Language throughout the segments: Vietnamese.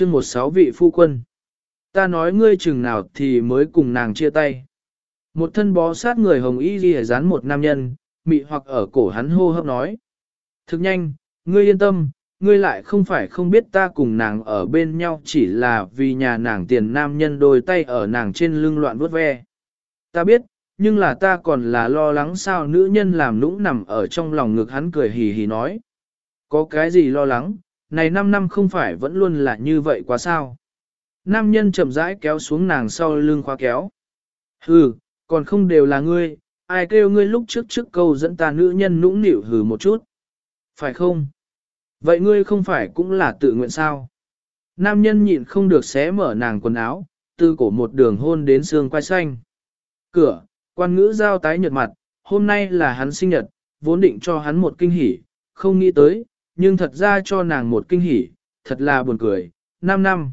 chương một sáu vị phu quân. Ta nói ngươi chừng nào thì mới cùng nàng chia tay. Một thân bó sát người hồng y ghi dán một nam nhân, mị hoặc ở cổ hắn hô hấp nói. Thực nhanh, ngươi yên tâm, ngươi lại không phải không biết ta cùng nàng ở bên nhau chỉ là vì nhà nàng tiền nam nhân đôi tay ở nàng trên lưng loạn vuốt ve. Ta biết, nhưng là ta còn là lo lắng sao nữ nhân làm nũng nằm ở trong lòng ngực hắn cười hì hì nói. Có cái gì lo lắng, này 5 năm không phải vẫn luôn là như vậy quá sao. Nam nhân chậm rãi kéo xuống nàng sau lưng khóa kéo. Hừ, còn không đều là ngươi, ai kêu ngươi lúc trước trước câu dẫn ta nữ nhân nũng nịu hừ một chút. Phải không? Vậy ngươi không phải cũng là tự nguyện sao? Nam nhân nhịn không được xé mở nàng quần áo, từ cổ một đường hôn đến xương quai xanh. Cửa, quan ngữ giao tái nhợt mặt, hôm nay là hắn sinh nhật, vốn định cho hắn một kinh hỉ, không nghĩ tới, nhưng thật ra cho nàng một kinh hỉ, thật là buồn cười, 5 năm.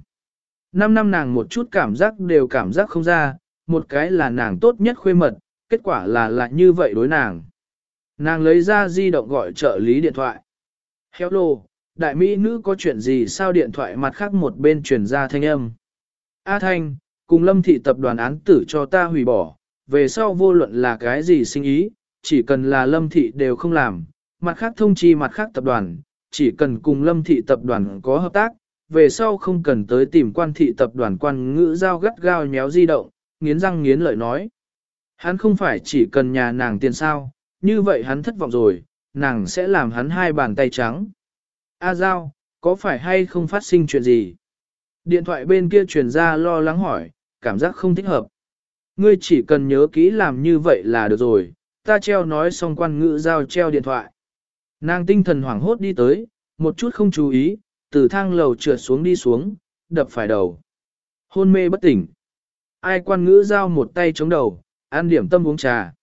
5 năm nàng một chút cảm giác đều cảm giác không ra, một cái là nàng tốt nhất khuê mật, kết quả là lại như vậy đối nàng. Nàng lấy ra di động gọi trợ lý điện thoại. Hello, đại mỹ nữ có chuyện gì sao điện thoại mặt khác một bên truyền ra thanh âm. A Thanh, cùng lâm thị tập đoàn án tử cho ta hủy bỏ, về sau vô luận là cái gì sinh ý, chỉ cần là lâm thị đều không làm, mặt khác thông chi mặt khác tập đoàn, chỉ cần cùng lâm thị tập đoàn có hợp tác, về sau không cần tới tìm quan thị tập đoàn quan ngữ giao gắt gao nhéo di động, nghiến răng nghiến lợi nói. Hắn không phải chỉ cần nhà nàng tiền sao, như vậy hắn thất vọng rồi, nàng sẽ làm hắn hai bàn tay trắng. A Giao, có phải hay không phát sinh chuyện gì? Điện thoại bên kia truyền ra lo lắng hỏi, cảm giác không thích hợp. Ngươi chỉ cần nhớ kỹ làm như vậy là được rồi, ta treo nói xong quan ngữ giao treo điện thoại. Nàng tinh thần hoảng hốt đi tới, một chút không chú ý, từ thang lầu trượt xuống đi xuống, đập phải đầu. Hôn mê bất tỉnh. Ai quan ngữ giao một tay chống đầu, ăn điểm tâm uống trà.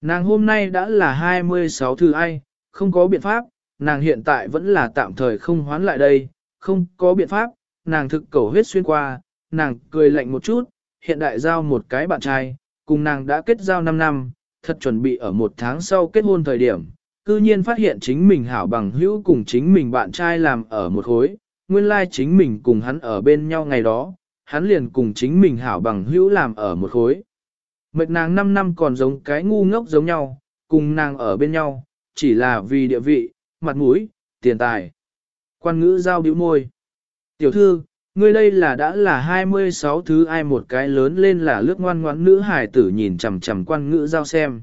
Nàng hôm nay đã là 26 thư ai, không có biện pháp, nàng hiện tại vẫn là tạm thời không hoán lại đây, không có biện pháp, nàng thực cầu huyết xuyên qua, nàng cười lạnh một chút, hiện đại giao một cái bạn trai, cùng nàng đã kết giao 5 năm, thật chuẩn bị ở một tháng sau kết hôn thời điểm, cư nhiên phát hiện chính mình hảo bằng hữu cùng chính mình bạn trai làm ở một khối, nguyên lai chính mình cùng hắn ở bên nhau ngày đó, hắn liền cùng chính mình hảo bằng hữu làm ở một khối. Mệt nàng 5 năm còn giống cái ngu ngốc giống nhau, cùng nàng ở bên nhau, chỉ là vì địa vị, mặt mũi, tiền tài. Quan ngữ giao bĩu môi. Tiểu thư, ngươi đây là đã là 26 thứ ai một cái lớn lên là lướt ngoan ngoãn nữ hải tử nhìn chằm chằm quan ngữ giao xem.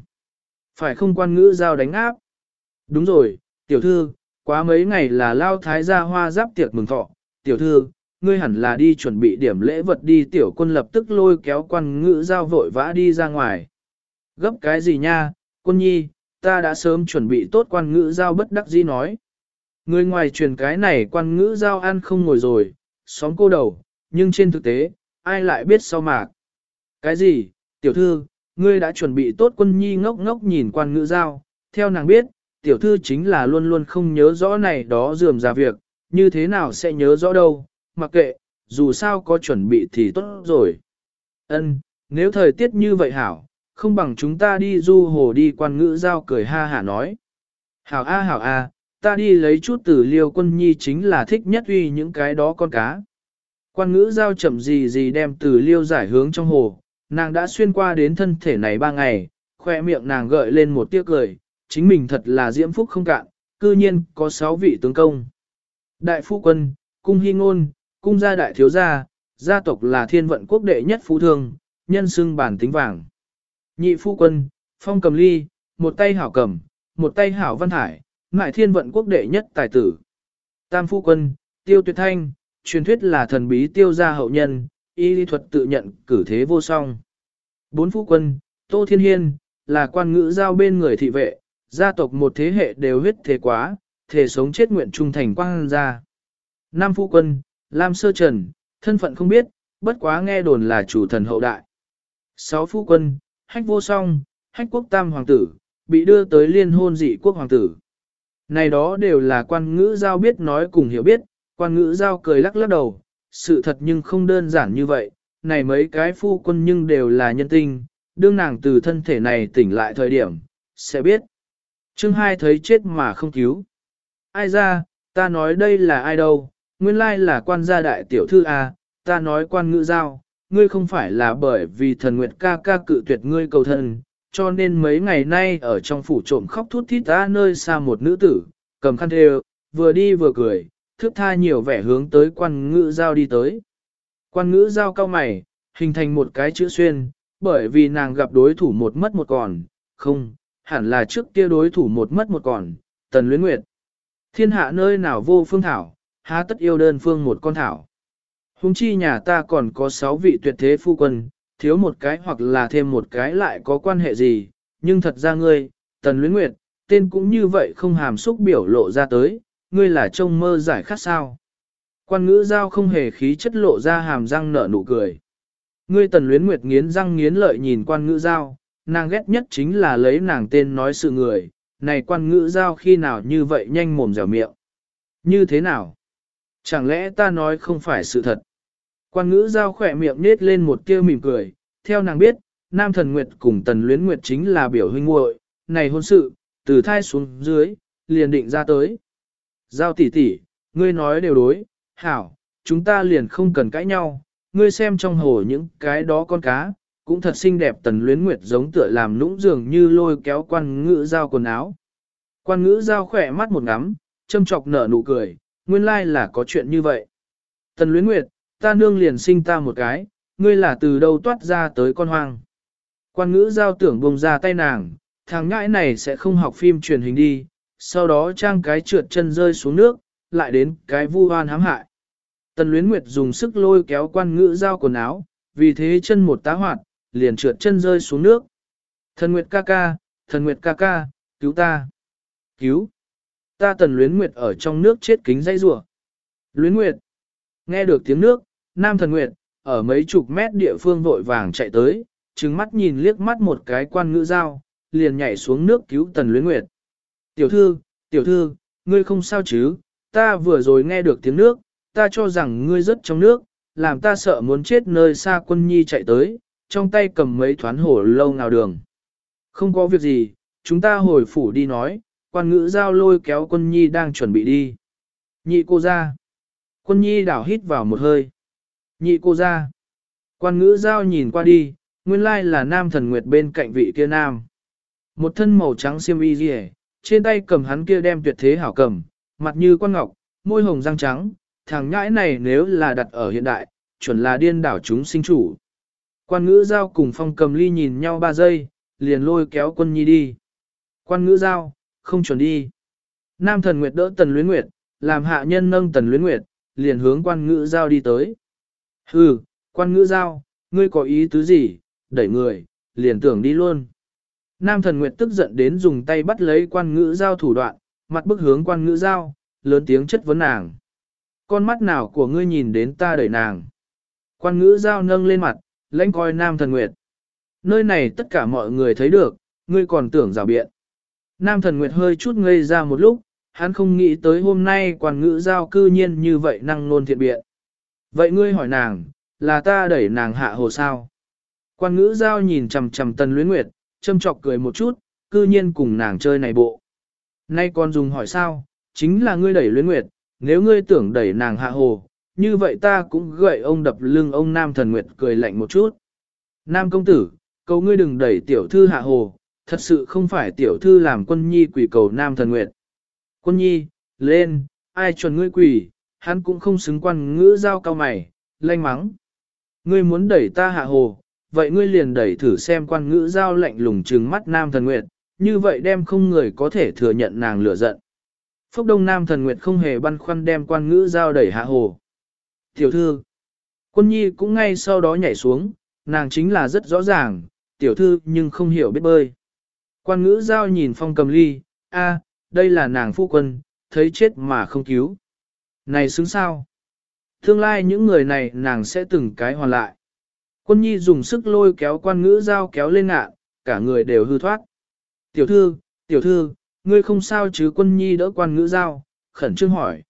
Phải không quan ngữ giao đánh áp? Đúng rồi, tiểu thư, quá mấy ngày là lao thái gia hoa giáp tiệc mừng thọ. Tiểu thư, ngươi hẳn là đi chuẩn bị điểm lễ vật đi tiểu quân lập tức lôi kéo quan ngữ giao vội vã đi ra ngoài. Gấp cái gì nha, quân nhi, ta đã sớm chuẩn bị tốt quan ngữ giao bất đắc dĩ nói. Người ngoài truyền cái này quan ngữ giao ăn không ngồi rồi, xóm cô đầu, nhưng trên thực tế, ai lại biết sau mạc. Cái gì, tiểu thư, ngươi đã chuẩn bị tốt quân nhi ngốc ngốc nhìn quan ngữ giao, theo nàng biết, tiểu thư chính là luôn luôn không nhớ rõ này đó dườm ra việc, như thế nào sẽ nhớ rõ đâu, mặc kệ, dù sao có chuẩn bị thì tốt rồi. Ân, nếu thời tiết như vậy hảo, không bằng chúng ta đi du hồ đi quan ngữ giao cười ha hả nói. Hảo a hảo a, ta đi lấy chút từ liêu quân nhi chính là thích nhất uy những cái đó con cá. Quan ngữ giao chậm gì gì đem từ liêu giải hướng trong hồ, nàng đã xuyên qua đến thân thể này ba ngày, khoe miệng nàng gợi lên một tiếc cười, chính mình thật là diễm phúc không cạn, cư nhiên có sáu vị tướng công. Đại phu quân, cung hy ngôn, cung gia đại thiếu gia, gia tộc là thiên vận quốc đệ nhất phú thương, nhân xưng bản tính vàng. Nhị phu quân, phong cầm ly, một tay hảo cầm, một tay hảo văn hải, ngại thiên vận quốc đệ nhất tài tử. Tam phu quân, tiêu tuyệt thanh, truyền thuyết là thần bí tiêu gia hậu nhân, y lý thuật tự nhận cử thế vô song. Bốn phu quân, tô thiên hiên, là quan ngữ giao bên người thị vệ, gia tộc một thế hệ đều huyết thế quá, thể sống chết nguyện trung thành quang gia. Nam phu quân, Lam Sơ Trần, thân phận không biết, bất quá nghe đồn là chủ thần hậu đại. Sáu phu quân, hách vô song, hách quốc tam hoàng tử, bị đưa tới liên hôn dị quốc hoàng tử. Này đó đều là quan ngữ giao biết nói cùng hiểu biết, quan ngữ giao cười lắc lắc đầu, sự thật nhưng không đơn giản như vậy, này mấy cái phu quân nhưng đều là nhân tinh, đương nàng từ thân thể này tỉnh lại thời điểm, sẽ biết. Chương hai thấy chết mà không cứu. Ai ra, ta nói đây là ai đâu, nguyên lai là quan gia đại tiểu thư A, ta nói quan ngữ giao, ngươi không phải là bởi vì thần nguyệt ca ca cự tuyệt ngươi cầu thân, cho nên mấy ngày nay ở trong phủ trộm khóc thút thít ta nơi xa một nữ tử, cầm khăn thề, vừa đi vừa cười, thước tha nhiều vẻ hướng tới quan ngữ giao đi tới. Quan ngữ giao cao mày, hình thành một cái chữ xuyên, bởi vì nàng gặp đối thủ một mất một còn, không, hẳn là trước kia đối thủ một mất một còn, tần luyến nguyệt. Thiên hạ nơi nào vô phương thảo, há tất yêu đơn phương một con thảo. Hùng chi nhà ta còn có sáu vị tuyệt thế phu quân, thiếu một cái hoặc là thêm một cái lại có quan hệ gì, nhưng thật ra ngươi, tần luyến nguyệt, tên cũng như vậy không hàm xúc biểu lộ ra tới, ngươi là trông mơ giải khát sao. Quan ngữ giao không hề khí chất lộ ra hàm răng nở nụ cười. Ngươi tần luyến nguyệt nghiến răng nghiến lợi nhìn quan ngữ giao, nàng ghét nhất chính là lấy nàng tên nói sự người, này quan ngữ giao khi nào như vậy nhanh mồm dẻo miệng. Như thế nào? Chẳng lẽ ta nói không phải sự thật? Quan ngữ giao khỏe miệng nết lên một tia mỉm cười, theo nàng biết, Nam Thần Nguyệt cùng Tần Luyến Nguyệt chính là biểu huynh muội, này hôn sự, từ thai xuống dưới, liền định ra tới. Giao tỷ tỷ, ngươi nói đều đối, hảo, chúng ta liền không cần cãi nhau, ngươi xem trong hồ những cái đó con cá, cũng thật xinh đẹp Tần Luyến Nguyệt giống tựa làm nũng dường như lôi kéo quan ngữ giao quần áo. Quan ngữ giao khỏe mắt một ngắm, châm chọc nở nụ cười, nguyên lai là có chuyện như vậy. Tần Luyến Nguyệt, ta nương liền sinh ta một cái, ngươi là từ đâu toát ra tới con hoang. Quan ngữ giao tưởng bông ra tay nàng, thằng ngãi này sẽ không học phim truyền hình đi, sau đó trang cái trượt chân rơi xuống nước, lại đến cái vu hoan hãm hại. Tần luyến nguyệt dùng sức lôi kéo quan ngữ giao quần áo, vì thế chân một tá hoạt, liền trượt chân rơi xuống nước. Thần nguyệt ca ca, thần nguyệt ca ca, cứu ta. Cứu. Ta tần luyến nguyệt ở trong nước chết kính dây rủa Luyến nguyệt. Nghe được tiếng nước, nam thần nguyệt, ở mấy chục mét địa phương vội vàng chạy tới, trừng mắt nhìn liếc mắt một cái quan ngữ dao, liền nhảy xuống nước cứu tần luyến nguyệt. Tiểu thư, tiểu thư, ngươi không sao chứ, ta vừa rồi nghe được tiếng nước, ta cho rằng ngươi rất trong nước, làm ta sợ muốn chết nơi xa quân nhi chạy tới, trong tay cầm mấy thoán hổ lâu nào đường. Không có việc gì, chúng ta hồi phủ đi nói, quan ngữ giao lôi kéo quân nhi đang chuẩn bị đi. Nhị cô ra. Quân nhi đảo hít vào một hơi. Nhị cô ra. Quan ngữ giao nhìn qua đi, nguyên lai là nam thần nguyệt bên cạnh vị kia nam. Một thân màu trắng xiêm y rìa, trên tay cầm hắn kia đem tuyệt thế hảo cầm, mặt như quan ngọc, môi hồng răng trắng, thằng nhãi này nếu là đặt ở hiện đại, chuẩn là điên đảo chúng sinh chủ. Quan ngữ giao cùng phong cầm ly nhìn nhau ba giây, liền lôi kéo quân nhi đi. Quan ngữ giao, không chuẩn đi. Nam thần nguyệt đỡ tần luyến nguyệt, làm hạ nhân nâng tần luyến nguyệt, liền hướng quan ngữ giao đi tới. Hừ, quan ngữ giao, ngươi có ý tứ gì, đẩy người, liền tưởng đi luôn. Nam thần nguyệt tức giận đến dùng tay bắt lấy quan ngữ giao thủ đoạn, mặt bức hướng quan ngữ giao, lớn tiếng chất vấn nàng. Con mắt nào của ngươi nhìn đến ta đẩy nàng. Quan ngữ giao nâng lên mặt, lãnh coi nam thần nguyệt. Nơi này tất cả mọi người thấy được, ngươi còn tưởng rào biện. Nam thần nguyệt hơi chút ngây ra một lúc, hắn không nghĩ tới hôm nay quan ngữ giao cư nhiên như vậy năng nôn thiện biện. Vậy ngươi hỏi nàng, là ta đẩy nàng hạ hồ sao? Quan ngữ giao nhìn chầm chầm tần luyến nguyệt, châm chọc cười một chút, cư nhiên cùng nàng chơi này bộ. Nay con dùng hỏi sao, chính là ngươi đẩy luyến nguyệt, nếu ngươi tưởng đẩy nàng hạ hồ, như vậy ta cũng gậy ông đập lưng ông Nam Thần Nguyệt cười lạnh một chút. Nam công tử, cầu ngươi đừng đẩy tiểu thư hạ hồ, thật sự không phải tiểu thư làm quân nhi quỷ cầu Nam Thần Nguyệt. Quân nhi, lên, ai chuẩn ngươi quỷ, hắn cũng không xứng quan ngữ giao cao mày, lanh mắng. Ngươi muốn đẩy ta hạ hồ, vậy ngươi liền đẩy thử xem quan ngữ giao lạnh lùng trừng mắt Nam Thần Nguyệt, như vậy đem không người có thể thừa nhận nàng lửa giận. Phúc Đông Nam Thần Nguyệt không hề băn khoăn đem quan ngữ giao đẩy hạ hồ. Tiểu thư, quân nhi cũng ngay sau đó nhảy xuống, nàng chính là rất rõ ràng, tiểu thư nhưng không hiểu biết bơi. Quan ngữ giao nhìn phong cầm ly, a, đây là nàng phu quân, thấy chết mà không cứu. Này xứng sao? Tương lai những người này nàng sẽ từng cái hoàn lại. Quân nhi dùng sức lôi kéo quan ngữ giao kéo lên ngạ, cả người đều hư thoát. Tiểu thư, tiểu thư, ngươi không sao chứ quân nhi đỡ quan ngữ giao, khẩn trương hỏi.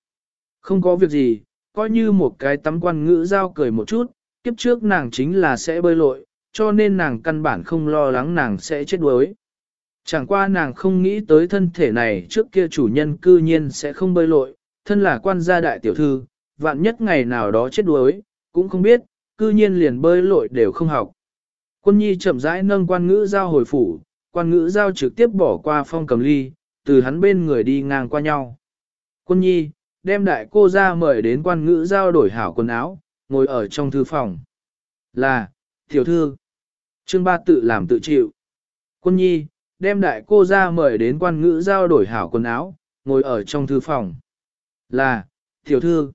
Không có việc gì, coi như một cái tắm quan ngữ giao cười một chút, kiếp trước nàng chính là sẽ bơi lội, cho nên nàng căn bản không lo lắng nàng sẽ chết đuối. Chẳng qua nàng không nghĩ tới thân thể này trước kia chủ nhân cư nhiên sẽ không bơi lội, thân là quan gia đại tiểu thư, vạn nhất ngày nào đó chết đuối, cũng không biết, cư nhiên liền bơi lội đều không học. Quân nhi chậm rãi nâng quan ngữ giao hồi phủ, quan ngữ giao trực tiếp bỏ qua phong cầm ly, từ hắn bên người đi ngang qua nhau. Quân nhi, đem đại cô ra mời đến quan ngữ giao đổi hảo quần áo, ngồi ở trong thư phòng. Là, tiểu thư. Trương ba tự làm tự chịu. Quân nhi, đem đại cô ra mời đến quan ngữ giao đổi hảo quần áo, ngồi ở trong thư phòng. Là, tiểu thư.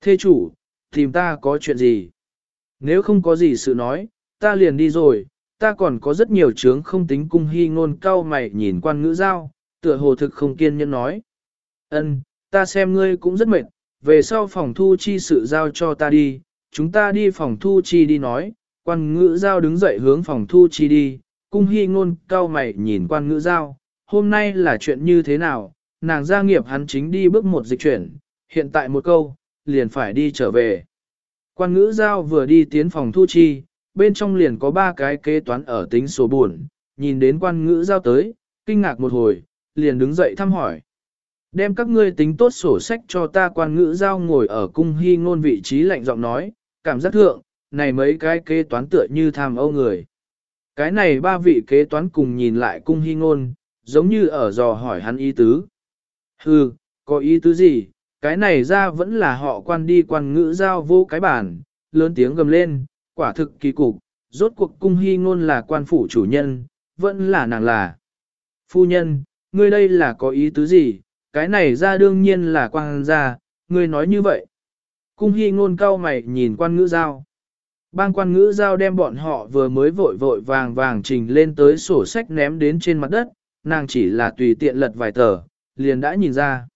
Thê chủ, tìm ta có chuyện gì? Nếu không có gì sự nói, ta liền đi rồi, ta còn có rất nhiều chướng không tính cung hy ngôn cao mày nhìn quan ngữ giao, tựa hồ thực không kiên nhẫn nói. Ân, ta xem ngươi cũng rất mệt, về sau phòng thu chi sự giao cho ta đi, chúng ta đi phòng thu chi đi nói, quan ngữ giao đứng dậy hướng phòng thu chi đi, cung hy ngôn cao mày nhìn quan ngữ giao, hôm nay là chuyện như thế nào, nàng gia nghiệp hắn chính đi bước một dịch chuyển, hiện tại một câu, liền phải đi trở về. Quan ngữ giao vừa đi tiến phòng thu chi, bên trong liền có ba cái kế toán ở tính số buồn, nhìn đến quan ngữ giao tới, kinh ngạc một hồi, liền đứng dậy thăm hỏi. Đem các ngươi tính tốt sổ sách cho ta quan ngữ giao ngồi ở cung hy ngôn vị trí lạnh giọng nói, cảm giác thượng, này mấy cái kế toán tựa như tham âu người. Cái này ba vị kế toán cùng nhìn lại cung hy ngôn, giống như ở dò hỏi hắn ý tứ. Hừ, có ý tứ gì, cái này ra vẫn là họ quan đi quan ngữ giao vô cái bản, lớn tiếng gầm lên, quả thực kỳ cục, rốt cuộc cung hy ngôn là quan phủ chủ nhân, vẫn là nàng là. Phu nhân, ngươi đây là có ý tứ gì, cái này ra đương nhiên là quan gia, ngươi nói như vậy. Cung hy ngôn cao mày nhìn quan ngữ giao. Bang quan ngữ giao đem bọn họ vừa mới vội vội vàng vàng trình lên tới sổ sách ném đến trên mặt đất, nàng chỉ là tùy tiện lật vài tờ, liền đã nhìn ra.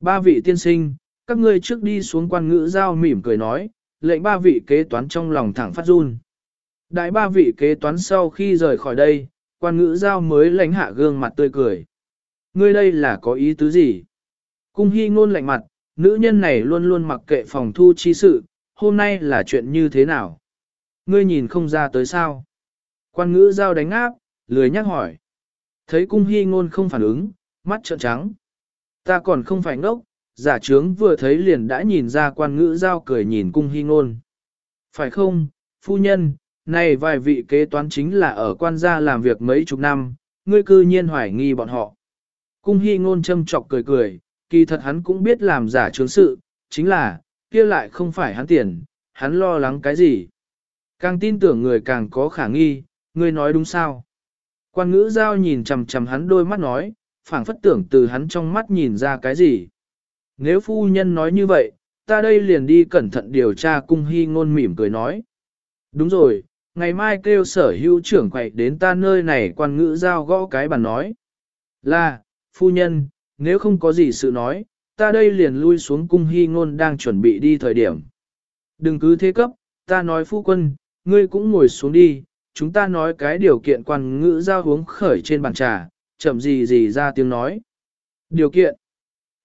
Ba vị tiên sinh, các ngươi trước đi xuống quan ngữ giao mỉm cười nói, lệnh ba vị kế toán trong lòng thẳng phát run. Đại ba vị kế toán sau khi rời khỏi đây, quan ngữ giao mới lánh hạ gương mặt tươi cười. Ngươi đây là có ý tứ gì? Cung hy ngôn lạnh mặt, nữ nhân này luôn luôn mặc kệ phòng thu chi sự, hôm nay là chuyện như thế nào? Ngươi nhìn không ra tới sao? Quan ngữ giao đánh áp, lười nhắc hỏi. Thấy cung hy ngôn không phản ứng, mắt trợn trắng. Ta còn không phải ngốc, giả trướng vừa thấy liền đã nhìn ra quan ngữ giao cười nhìn cung hy ngôn. Phải không, phu nhân, này vài vị kế toán chính là ở quan gia làm việc mấy chục năm, ngươi cư nhiên hoài nghi bọn họ. Cung hy ngôn châm chọc cười cười, kỳ thật hắn cũng biết làm giả trướng sự, chính là, kia lại không phải hắn tiền, hắn lo lắng cái gì. Càng tin tưởng người càng có khả nghi, ngươi nói đúng sao. Quan ngữ giao nhìn chầm chầm hắn đôi mắt nói, phảng phất tưởng từ hắn trong mắt nhìn ra cái gì. Nếu phu nhân nói như vậy, ta đây liền đi cẩn thận điều tra cung hy ngôn mỉm cười nói. Đúng rồi, ngày mai kêu sở hữu trưởng quậy đến ta nơi này quan ngữ giao gõ cái bàn nói. Là, phu nhân, nếu không có gì sự nói, ta đây liền lui xuống cung hy ngôn đang chuẩn bị đi thời điểm. Đừng cứ thế cấp, ta nói phu quân, ngươi cũng ngồi xuống đi, chúng ta nói cái điều kiện quan ngữ giao uống khởi trên bàn trà, chậm gì gì ra tiếng nói. Điều kiện.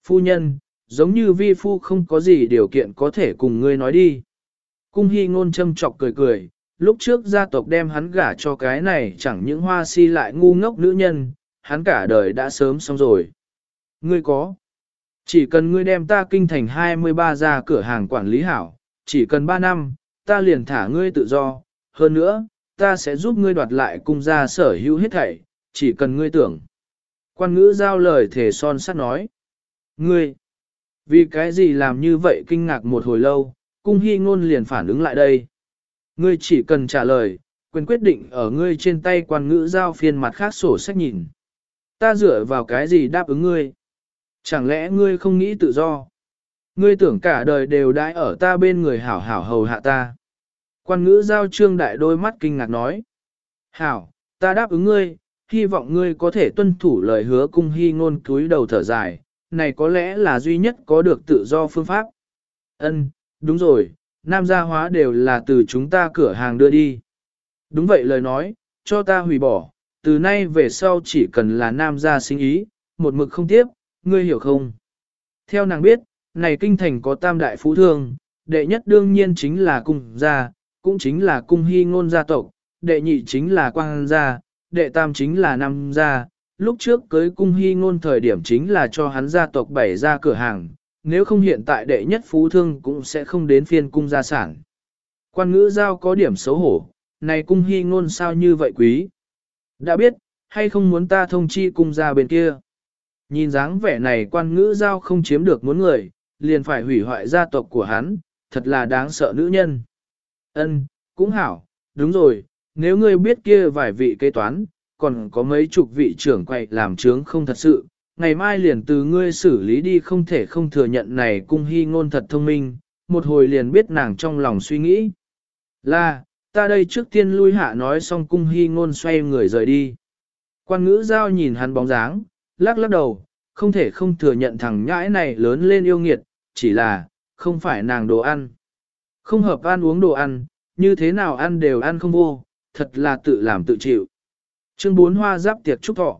Phu nhân, giống như vi phu không có gì điều kiện có thể cùng ngươi nói đi. Cung hy ngôn châm chọc cười cười, lúc trước gia tộc đem hắn gả cho cái này chẳng những hoa si lại ngu ngốc nữ nhân, hắn cả đời đã sớm xong rồi. Ngươi có. Chỉ cần ngươi đem ta kinh thành 23 ra cửa hàng quản lý hảo, chỉ cần 3 năm, ta liền thả ngươi tự do, hơn nữa, ta sẽ giúp ngươi đoạt lại cung gia sở hữu hết thảy, chỉ cần ngươi tưởng. Quan ngữ giao lời thể son sắt nói. Ngươi, vì cái gì làm như vậy kinh ngạc một hồi lâu, cung hy ngôn liền phản ứng lại đây. Ngươi chỉ cần trả lời, quyền quyết định ở ngươi trên tay quan ngữ giao phiên mặt khác sổ sách nhìn. Ta dựa vào cái gì đáp ứng ngươi? Chẳng lẽ ngươi không nghĩ tự do? Ngươi tưởng cả đời đều đãi ở ta bên người hảo hảo hầu hạ ta. Quan ngữ giao trương đại đôi mắt kinh ngạc nói. Hảo, ta đáp ứng ngươi, hy vọng ngươi có thể tuân thủ lời hứa cung hy ngôn cúi đầu thở dài, này có lẽ là duy nhất có được tự do phương pháp. Ân, đúng rồi, nam gia hóa đều là từ chúng ta cửa hàng đưa đi. Đúng vậy lời nói, cho ta hủy bỏ, từ nay về sau chỉ cần là nam gia sinh ý, một mực không tiếp, ngươi hiểu không? Theo nàng biết, này kinh thành có tam đại phú thương, đệ nhất đương nhiên chính là cung gia, cũng chính là cung hy ngôn gia tộc, đệ nhị chính là quang gia, đệ tam chính là nam gia. Lúc trước cưới cung hy ngôn thời điểm chính là cho hắn gia tộc bảy ra cửa hàng, nếu không hiện tại đệ nhất phú thương cũng sẽ không đến phiên cung gia sản. Quan ngữ giao có điểm xấu hổ, này cung hy ngôn sao như vậy quý. Đã biết, hay không muốn ta thông chi cung ra bên kia. Nhìn dáng vẻ này quan ngữ giao không chiếm được muốn người, liền phải hủy hoại gia tộc của hắn, thật là đáng sợ nữ nhân. Ân, cũng hảo, đúng rồi, nếu ngươi biết kia vài vị kế toán, còn có mấy chục vị trưởng quậy làm trướng không thật sự, ngày mai liền từ ngươi xử lý đi không thể không thừa nhận này cung hy ngôn thật thông minh, một hồi liền biết nàng trong lòng suy nghĩ. Là, ta đây trước tiên lui hạ nói xong cung hy ngôn xoay người rời đi. Quan ngữ giao nhìn hắn bóng dáng, lắc lắc đầu, không thể không thừa nhận thằng nhãi này lớn lên yêu nghiệt, chỉ là, không phải nàng đồ ăn. Không hợp ăn uống đồ ăn, như thế nào ăn đều ăn không vô, thật là tự làm tự chịu. Chương 4 hoa giáp tiệc chúc thọ.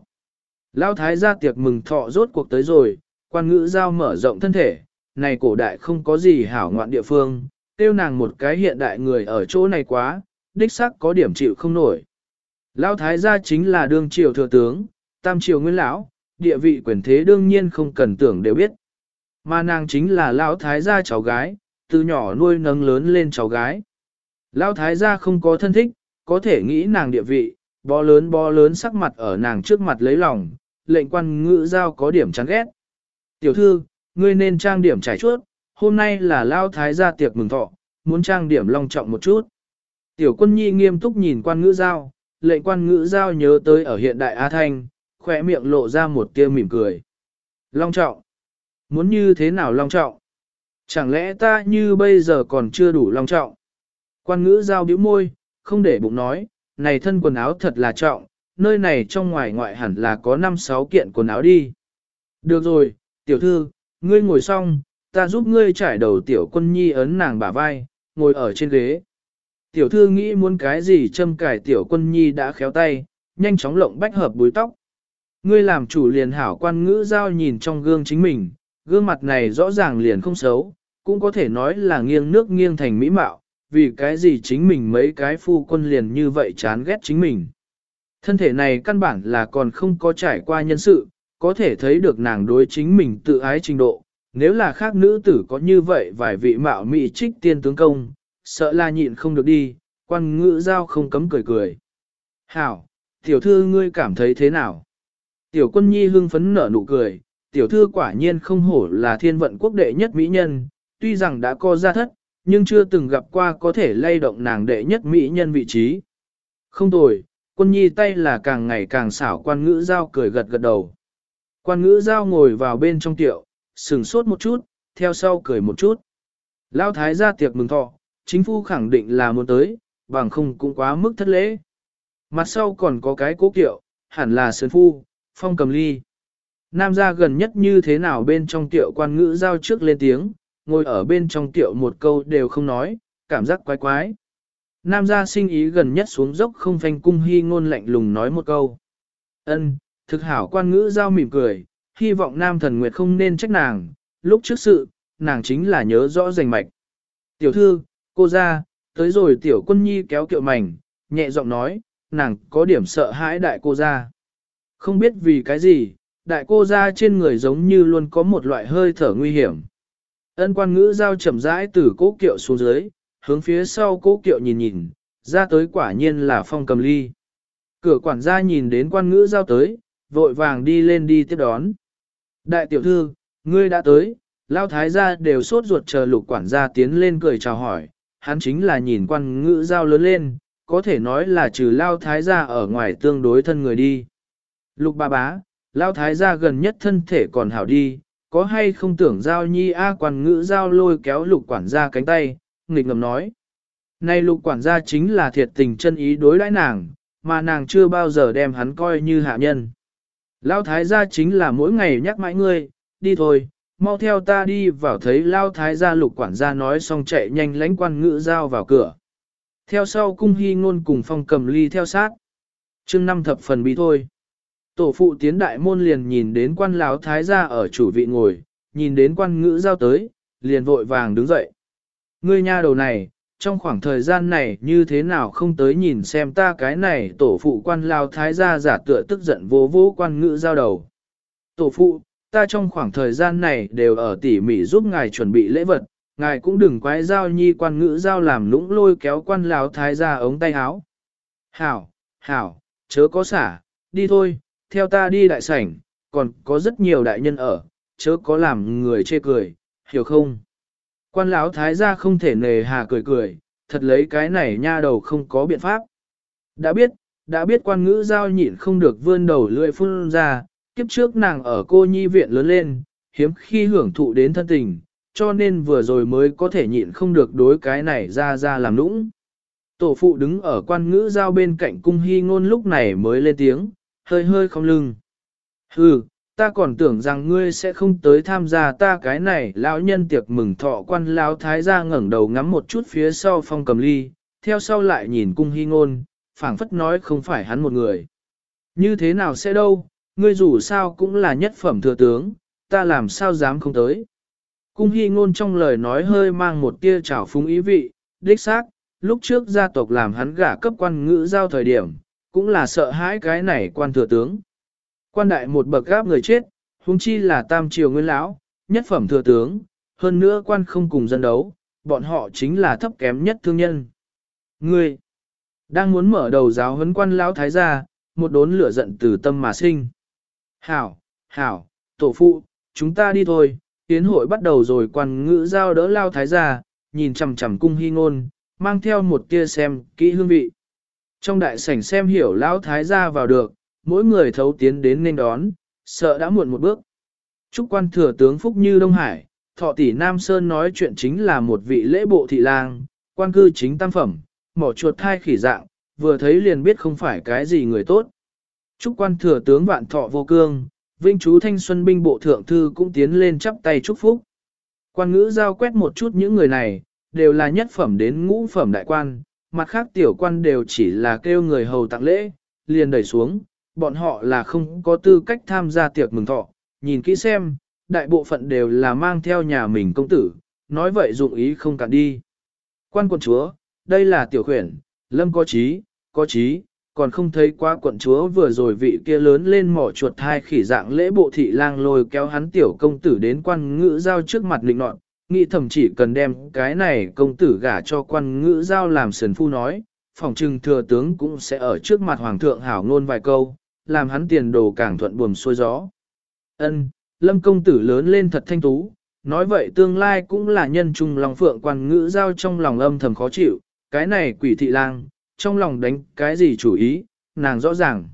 Lão thái gia tiệc mừng thọ rốt cuộc tới rồi, quan ngữ giao mở rộng thân thể, này cổ đại không có gì hảo ngoạn địa phương, tiêu nàng một cái hiện đại người ở chỗ này quá, đích xác có điểm chịu không nổi. Lão thái gia chính là đương triều thừa tướng, tam triều nguyên lão, địa vị quyền thế đương nhiên không cần tưởng đều biết. Mà nàng chính là lão thái gia cháu gái, từ nhỏ nuôi nấng lớn lên cháu gái. Lão thái gia không có thân thích, có thể nghĩ nàng địa vị, bó lớn bó lớn sắc mặt ở nàng trước mặt lấy lòng, lệnh quan ngữ giao có điểm chán ghét. Tiểu thư, ngươi nên trang điểm trải chuốt, hôm nay là lao thái gia tiệc mừng thọ, muốn trang điểm long trọng một chút. Tiểu quân nhi nghiêm túc nhìn quan ngữ giao, lệnh quan ngữ giao nhớ tới ở hiện đại A Thanh, khỏe miệng lộ ra một tia mỉm cười. Long trọng. Muốn như thế nào long trọng? Chẳng lẽ ta như bây giờ còn chưa đủ long trọng? Quan ngữ giao bĩu môi, không để bụng nói, này thân quần áo thật là trọng, nơi này trong ngoài ngoại hẳn là có 5-6 kiện quần áo đi. Được rồi, tiểu thư, ngươi ngồi xong, ta giúp ngươi trải đầu tiểu quân nhi ấn nàng bả vai, ngồi ở trên ghế. Tiểu thư nghĩ muốn cái gì châm cải tiểu quân nhi đã khéo tay, nhanh chóng lộng bách hợp búi tóc. Ngươi làm chủ liền hảo quan ngữ giao nhìn trong gương chính mình, gương mặt này rõ ràng liền không xấu, cũng có thể nói là nghiêng nước nghiêng thành mỹ mạo, vì cái gì chính mình mấy cái phu quân liền như vậy chán ghét chính mình. Thân thể này căn bản là còn không có trải qua nhân sự, có thể thấy được nàng đối chính mình tự ái trình độ. Nếu là khác nữ tử có như vậy vài vị mạo mị trích tiên tướng công, sợ là nhịn không được đi, quan ngữ giao không cấm cười cười. Hảo, tiểu thư ngươi cảm thấy thế nào? Tiểu quân nhi hưng phấn nở nụ cười, tiểu thư quả nhiên không hổ là thiên vận quốc đệ nhất mỹ nhân, tuy rằng đã co ra thất, nhưng chưa từng gặp qua có thể lay động nàng đệ nhất mỹ nhân vị trí. Không tồi, quân nhi tay là càng ngày càng xảo quan ngữ giao cười gật gật đầu. Quan ngữ giao ngồi vào bên trong tiệu, sừng sốt một chút, theo sau cười một chút. Lao thái ra tiệc mừng thọ, chính phu khẳng định là muốn tới, bằng không cũng quá mức thất lễ. Mặt sau còn có cái cố kiệu, hẳn là sơn phu, phong cầm ly. Nam gia gần nhất như thế nào bên trong tiệu quan ngữ giao trước lên tiếng, ngồi ở bên trong tiệu một câu đều không nói, cảm giác quái quái. Nam gia sinh ý gần nhất xuống dốc không phanh cung hy ngôn lạnh lùng nói một câu. ân thực hảo quan ngữ giao mỉm cười, hy vọng nam thần nguyệt không nên trách nàng, lúc trước sự, nàng chính là nhớ rõ rành mạch. Tiểu thư, cô ra, tới rồi tiểu quân nhi kéo kiệu mảnh, nhẹ giọng nói, nàng có điểm sợ hãi đại cô ra. Không biết vì cái gì, đại cô ra trên người giống như luôn có một loại hơi thở nguy hiểm. Ân quan ngữ giao chậm rãi từ cố kiệu xuống dưới, hướng phía sau cố kiệu nhìn nhìn, ra tới quả nhiên là phong cầm ly. Cửa quản gia nhìn đến quan ngữ giao tới, vội vàng đi lên đi tiếp đón. Đại tiểu thư, ngươi đã tới, lao thái gia đều sốt ruột chờ lục quản gia tiến lên cười chào hỏi, hắn chính là nhìn quan ngữ giao lớn lên, có thể nói là trừ lao thái gia ở ngoài tương đối thân người đi. Lục ba bá, lao thái gia gần nhất thân thể còn hảo đi, có hay không tưởng giao nhi a quan ngữ giao lôi kéo lục quản gia cánh tay, nghịch ngầm nói. Này lục quản gia chính là thiệt tình chân ý đối đãi nàng, mà nàng chưa bao giờ đem hắn coi như hạ nhân. Lao thái gia chính là mỗi ngày nhắc mãi ngươi, đi thôi, mau theo ta đi vào thấy Lao thái gia lục quản gia nói xong chạy nhanh lánh quan ngữ giao vào cửa. Theo sau cung hy ngôn cùng phong cầm ly theo sát. chương năm thập phần bí thôi. Tổ phụ tiến đại môn liền nhìn đến quan lão thái gia ở chủ vị ngồi, nhìn đến quan ngữ giao tới, liền vội vàng đứng dậy. Ngươi nha đầu này, trong khoảng thời gian này như thế nào không tới nhìn xem ta cái này tổ phụ quan lao thái gia giả tựa tức giận vô vô quan ngữ giao đầu. Tổ phụ, ta trong khoảng thời gian này đều ở tỉ mỉ giúp ngài chuẩn bị lễ vật, ngài cũng đừng quái giao nhi quan ngữ giao làm lũng lôi kéo quan lao thái gia ống tay áo. Hảo, hảo, chớ có xả, đi thôi, theo ta đi đại sảnh, còn có rất nhiều đại nhân ở, chớ có làm người chê cười, hiểu không? Quan lão thái gia không thể nề hà cười cười, thật lấy cái này nha đầu không có biện pháp. Đã biết, đã biết quan ngữ giao nhịn không được vươn đầu lưỡi phun ra, kiếp trước nàng ở cô nhi viện lớn lên, hiếm khi hưởng thụ đến thân tình, cho nên vừa rồi mới có thể nhịn không được đối cái này ra ra làm nũng. Tổ phụ đứng ở quan ngữ giao bên cạnh cung hy ngôn lúc này mới lên tiếng, hơi hơi không lưng. Hừ, ta còn tưởng rằng ngươi sẽ không tới tham gia ta cái này lão nhân tiệc mừng thọ quan lão thái gia ngẩng đầu ngắm một chút phía sau phong cầm ly, theo sau lại nhìn cung hy ngôn, phảng phất nói không phải hắn một người. Như thế nào sẽ đâu, ngươi dù sao cũng là nhất phẩm thừa tướng, ta làm sao dám không tới. Cung hy ngôn trong lời nói hơi mang một tia trào phúng ý vị, đích xác, lúc trước gia tộc làm hắn gả cấp quan ngữ giao thời điểm, cũng là sợ hãi cái này quan thừa tướng. Quan đại một bậc gáp người chết, huống chi là tam triều nguyên lão, nhất phẩm thừa tướng, hơn nữa quan không cùng dân đấu, bọn họ chính là thấp kém nhất thương nhân. Ngươi, đang muốn mở đầu giáo huấn quan lão thái gia, một đốn lửa giận từ tâm mà sinh. Hảo, hảo, tổ phụ, chúng ta đi thôi, tiến hội bắt đầu rồi quan ngữ giao đỡ lao thái gia, nhìn chằm chằm cung hy ngôn, mang theo một tia xem kỹ hương vị. Trong đại sảnh xem hiểu lão thái gia vào được, mỗi người thấu tiến đến nên đón, sợ đã muộn một bước. Trúc quan thừa tướng Phúc Như Đông Hải, thọ tỷ Nam Sơn nói chuyện chính là một vị lễ bộ thị lang, quan cư chính tam phẩm, mỏ chuột thai khỉ dạng, vừa thấy liền biết không phải cái gì người tốt. Trúc quan thừa tướng vạn thọ vô cương, vinh chú thanh xuân binh bộ thượng thư cũng tiến lên chắp tay chúc phúc. Quan ngữ giao quét một chút những người này, đều là nhất phẩm đến ngũ phẩm đại quan, mặt khác tiểu quan đều chỉ là kêu người hầu tặng lễ, liền đẩy xuống, bọn họ là không có tư cách tham gia tiệc mừng thọ, nhìn kỹ xem, đại bộ phận đều là mang theo nhà mình công tử, nói vậy dụng ý không cả đi. Quan quận chúa, đây là tiểu khuyển, lâm có trí, có trí, còn không thấy qua quận chúa vừa rồi vị kia lớn lên mỏ chuột hai khỉ dạng lễ bộ thị lang lôi kéo hắn tiểu công tử đến quan ngữ giao trước mặt lịnh nọn, nghĩ thầm chỉ cần đem cái này công tử gả cho quan ngữ giao làm sườn phu nói, phòng trừng thừa tướng cũng sẽ ở trước mặt hoàng thượng hảo ngôn vài câu, làm hắn tiền đồ càng thuận buồm xuôi gió. Ân, lâm công tử lớn lên thật thanh tú, nói vậy tương lai cũng là nhân trung lòng phượng quan ngữ giao trong lòng âm thầm khó chịu, cái này quỷ thị lang, trong lòng đánh cái gì chủ ý, nàng rõ ràng.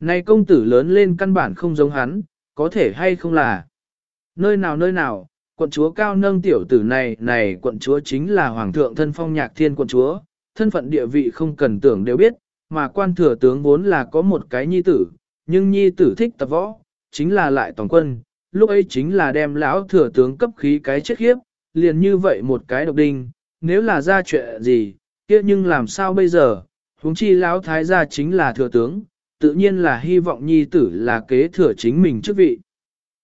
Này công tử lớn lên căn bản không giống hắn, có thể hay không là. Nơi nào nơi nào, quận chúa cao nâng tiểu tử này, này quận chúa chính là hoàng thượng thân phong nhạc thiên quận chúa, thân phận địa vị không cần tưởng đều biết, mà quan thừa tướng vốn là có một cái nhi tử, nhưng nhi tử thích tập võ, chính là lại toàn quân, lúc ấy chính là đem lão thừa tướng cấp khí cái chết khiếp, liền như vậy một cái độc đinh, nếu là ra chuyện gì, kia nhưng làm sao bây giờ, huống chi lão thái gia chính là thừa tướng, tự nhiên là hy vọng nhi tử là kế thừa chính mình chức vị.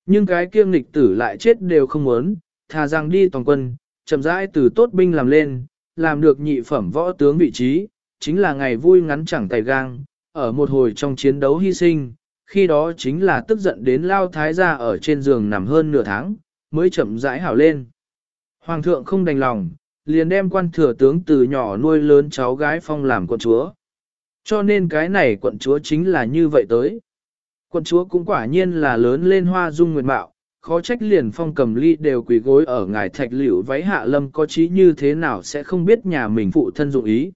Nhưng cái kiêng nghịch tử lại chết đều không muốn, thà rằng đi toàn quân, chậm rãi từ tốt binh làm lên, làm được nhị phẩm võ tướng vị trí, chính là ngày vui ngắn chẳng tay gang, ở một hồi trong chiến đấu hy sinh, khi đó chính là tức giận đến lao thái gia ở trên giường nằm hơn nửa tháng, mới chậm rãi hảo lên. Hoàng thượng không đành lòng, liền đem quan thừa tướng từ nhỏ nuôi lớn cháu gái phong làm quận chúa. Cho nên cái này quận chúa chính là như vậy tới. Quận chúa cũng quả nhiên là lớn lên hoa dung nguyệt mạo, khó trách liền phong cầm ly đều quỳ gối ở ngài thạch liễu váy hạ lâm có trí như thế nào sẽ không biết nhà mình phụ thân dụng ý.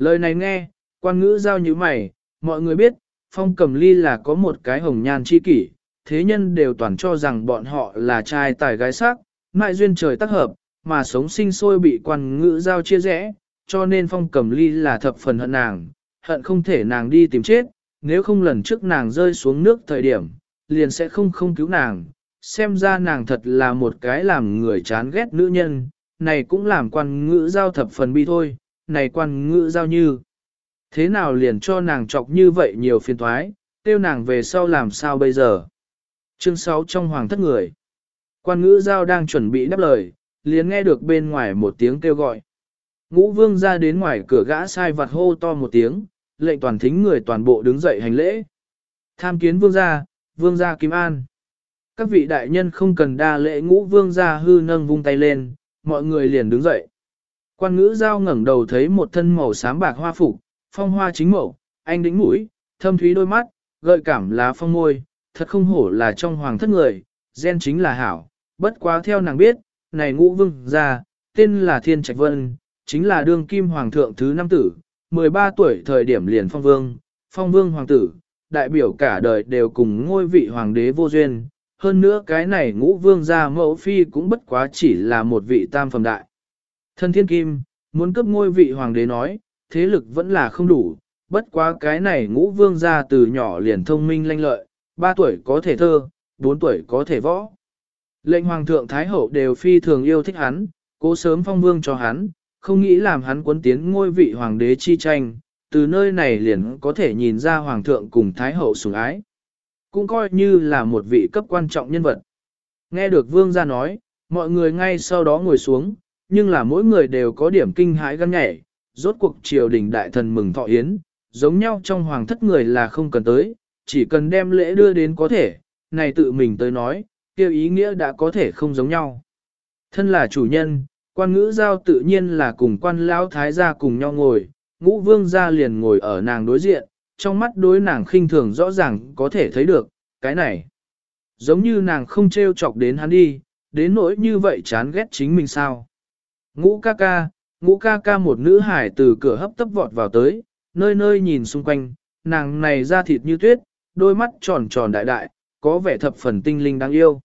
Lời này nghe, quan ngữ giao như mày, mọi người biết, phong cầm ly là có một cái hồng nhan chi kỷ, thế nhân đều toàn cho rằng bọn họ là trai tài gái sắc, mại duyên trời tác hợp, mà sống sinh sôi bị quan ngữ giao chia rẽ, cho nên phong cầm ly là thập phần hận nàng, hận không thể nàng đi tìm chết, nếu không lần trước nàng rơi xuống nước thời điểm, liền sẽ không không cứu nàng, xem ra nàng thật là một cái làm người chán ghét nữ nhân, này cũng làm quan ngữ giao thập phần bi thôi, này quan ngữ giao như. Thế nào liền cho nàng chọc như vậy nhiều phiền thoái, tiêu nàng về sau làm sao bây giờ? Chương 6 trong hoàng thất người. Quan ngữ giao đang chuẩn bị đáp lời, liền nghe được bên ngoài một tiếng kêu gọi. Ngũ vương ra đến ngoài cửa gã sai vặt hô to một tiếng, lệnh toàn thính người toàn bộ đứng dậy hành lễ. Tham kiến vương gia, vương gia Kim An. Các vị đại nhân không cần đa lễ ngũ vương gia hư nâng vung tay lên, mọi người liền đứng dậy. Quan ngữ giao ngẩng đầu thấy một thân màu xám bạc hoa phục, phong hoa chính mẫu, anh đĩnh mũi, thâm thúy đôi mắt, gợi cảm lá phong môi, thật không hổ là trong hoàng thất người, gen chính là hảo, bất quá theo nàng biết, này ngũ vương gia tên là Thiên Trạch Vân, chính là đương kim hoàng thượng thứ năm tử, 13 tuổi thời điểm liền phong vương, phong vương hoàng tử, đại biểu cả đời đều cùng ngôi vị hoàng đế vô duyên, hơn nữa cái này ngũ vương gia mẫu phi cũng bất quá chỉ là một vị tam phẩm đại. Thần thiên kim, muốn cấp ngôi vị hoàng đế nói, thế lực vẫn là không đủ, bất quá cái này ngũ vương gia từ nhỏ liền thông minh lanh lợi, 3 tuổi có thể thơ, 4 tuổi có thể võ. Lệnh hoàng thượng thái hậu đều phi thường yêu thích hắn, cố sớm phong vương cho hắn, không nghĩ làm hắn quấn tiến ngôi vị hoàng đế chi tranh, từ nơi này liền có thể nhìn ra hoàng thượng cùng thái hậu sủng ái. Cũng coi như là một vị cấp quan trọng nhân vật. Nghe được vương gia nói, mọi người ngay sau đó ngồi xuống, nhưng là mỗi người đều có điểm kinh hãi gan nhảy, rốt cuộc triều đình đại thần mừng thọ yến, giống nhau trong hoàng thất người là không cần tới, chỉ cần đem lễ đưa đến có thể, này tự mình tới nói, kêu ý nghĩa đã có thể không giống nhau. Thân là chủ nhân, quan ngữ giao tự nhiên là cùng quan lão thái gia cùng nhau ngồi, ngũ vương gia liền ngồi ở nàng đối diện, trong mắt đối nàng khinh thường rõ ràng có thể thấy được, cái này. Giống như nàng không trêu chọc đến hắn đi, đến nỗi như vậy chán ghét chính mình sao. Ngũ ca ca, ngũ ca ca một nữ hải từ cửa hấp tấp vọt vào tới, nơi nơi nhìn xung quanh, nàng này da thịt như tuyết, đôi mắt tròn tròn đại đại, có vẻ thập phần tinh linh đáng yêu.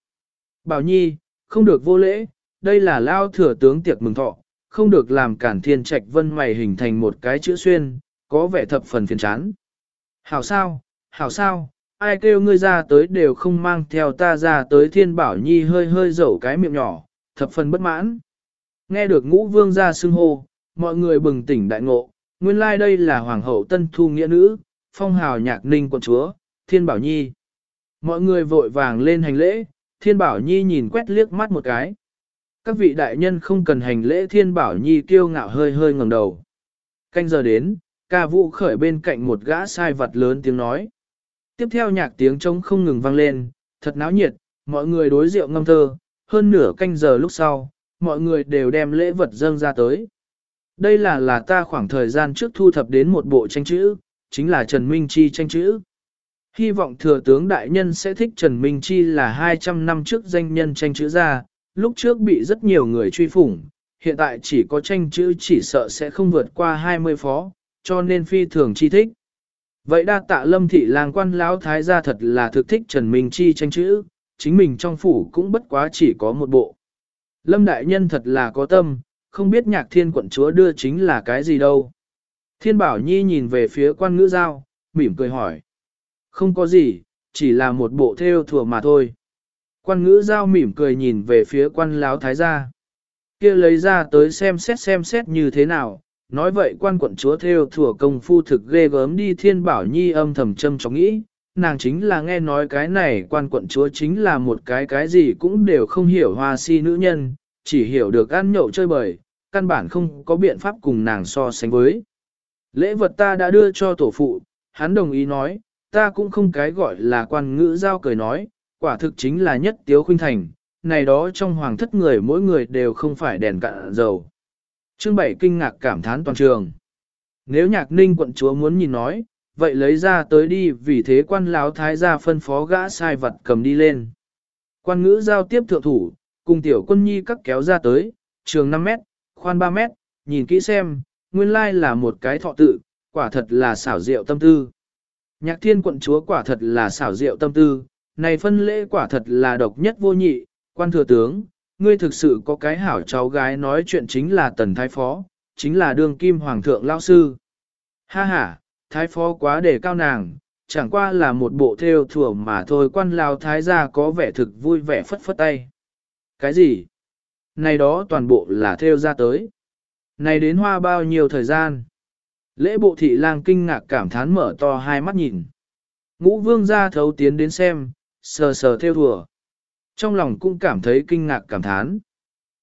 Bảo Nhi, không được vô lễ, đây là lao thừa tướng tiệc mừng thọ, không được làm cản thiên trạch vân mày hình thành một cái chữ xuyên, có vẻ thập phần phiền chán. Hảo sao, hảo sao, ai kêu ngươi ra tới đều không mang theo ta ra tới thiên bảo nhi hơi hơi dẩu cái miệng nhỏ, thập phần bất mãn. Nghe được ngũ vương ra xưng hô, mọi người bừng tỉnh đại ngộ, nguyên lai like đây là hoàng hậu tân thu nghĩa nữ, phong hào nhạc ninh quận chúa, thiên bảo nhi. Mọi người vội vàng lên hành lễ, thiên bảo nhi nhìn quét liếc mắt một cái. Các vị đại nhân không cần hành lễ thiên bảo nhi kiêu ngạo hơi hơi ngẩng đầu. Canh giờ đến, ca vũ khởi bên cạnh một gã sai vật lớn tiếng nói. Tiếp theo nhạc tiếng trống không ngừng vang lên, thật náo nhiệt, mọi người đối rượu ngâm thơ, hơn nửa canh giờ lúc sau, mọi người đều đem lễ vật dâng ra tới. Đây là là ta khoảng thời gian trước thu thập đến một bộ tranh chữ, chính là Trần Minh Chi tranh chữ. Hy vọng thừa tướng đại nhân sẽ thích Trần Minh Chi là 200 năm trước danh nhân tranh chữ ra, lúc trước bị rất nhiều người truy phủng, hiện tại chỉ có tranh chữ chỉ sợ sẽ không vượt qua 20 phó, cho nên phi thường chi thích. Vậy đa tạ lâm thị làng quan lão thái gia thật là thực thích Trần Minh Chi tranh chữ, chính mình trong phủ cũng bất quá chỉ có một bộ. Lâm đại nhân thật là có tâm, không biết nhạc thiên quận chúa đưa chính là cái gì đâu. Thiên bảo nhi nhìn về phía quan ngữ giao, mỉm cười hỏi. Không có gì, chỉ là một bộ theo thừa mà thôi. Quan ngữ giao mỉm cười nhìn về phía quan láo thái gia. kia lấy ra tới xem xét xem xét như thế nào, nói vậy quan quận chúa theo thừa công phu thực ghê gớm đi thiên bảo nhi âm thầm châm chóng nghĩ, nàng chính là nghe nói cái này quan quận chúa chính là một cái cái gì cũng đều không hiểu hoa si nữ nhân, chỉ hiểu được ăn nhậu chơi bời, căn bản không có biện pháp cùng nàng so sánh với. Lễ vật ta đã đưa cho tổ phụ, hắn đồng ý nói, ta cũng không cái gọi là quan ngữ giao cười nói, quả thực chính là nhất tiếu khuynh thành, này đó trong hoàng thất người mỗi người đều không phải đèn cạn dầu. Chương bảy kinh ngạc cảm thán toàn trường. Nếu nhạc ninh quận chúa muốn nhìn nói, vậy lấy ra tới đi vì thế quan lão thái gia phân phó gã sai vật cầm đi lên. Quan ngữ giao tiếp thượng thủ, cùng tiểu quân nhi cắt kéo ra tới, trường 5 mét, khoan 3 mét, nhìn kỹ xem, nguyên lai là một cái thọ tự, quả thật là xảo diệu tâm tư. Nhạc thiên quận chúa quả thật là xảo diệu tâm tư, này phân lễ quả thật là độc nhất vô nhị, quan thừa tướng, ngươi thực sự có cái hảo cháu gái nói chuyện chính là tần thái phó, chính là đương kim hoàng thượng lao sư. Ha ha, thái phó quá để cao nàng, chẳng qua là một bộ theo thừa mà thôi quan lao thái gia có vẻ thực vui vẻ phất phất tay. Cái gì? Này đó toàn bộ là theo ra tới. Này đến hoa bao nhiêu thời gian? Lễ bộ thị lang kinh ngạc cảm thán mở to hai mắt nhìn. Ngũ vương ra thấu tiến đến xem, sờ sờ theo thừa. Trong lòng cũng cảm thấy kinh ngạc cảm thán.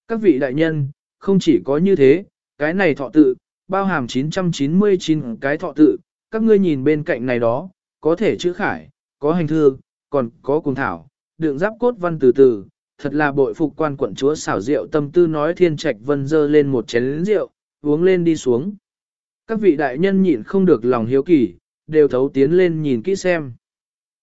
Các vị đại nhân, không chỉ có như thế, cái này thọ tự, bao hàm 999 cái thọ tự, các ngươi nhìn bên cạnh này đó, có thể chữ khải, có hành thư, còn có cùng thảo, đường giáp cốt văn từ từ, thật là bội phục quan quận chúa xảo rượu tâm tư nói thiên trạch vân dơ lên một chén rượu, uống lên đi xuống. Các vị đại nhân nhịn không được lòng hiếu kỳ, đều thấu tiến lên nhìn kỹ xem.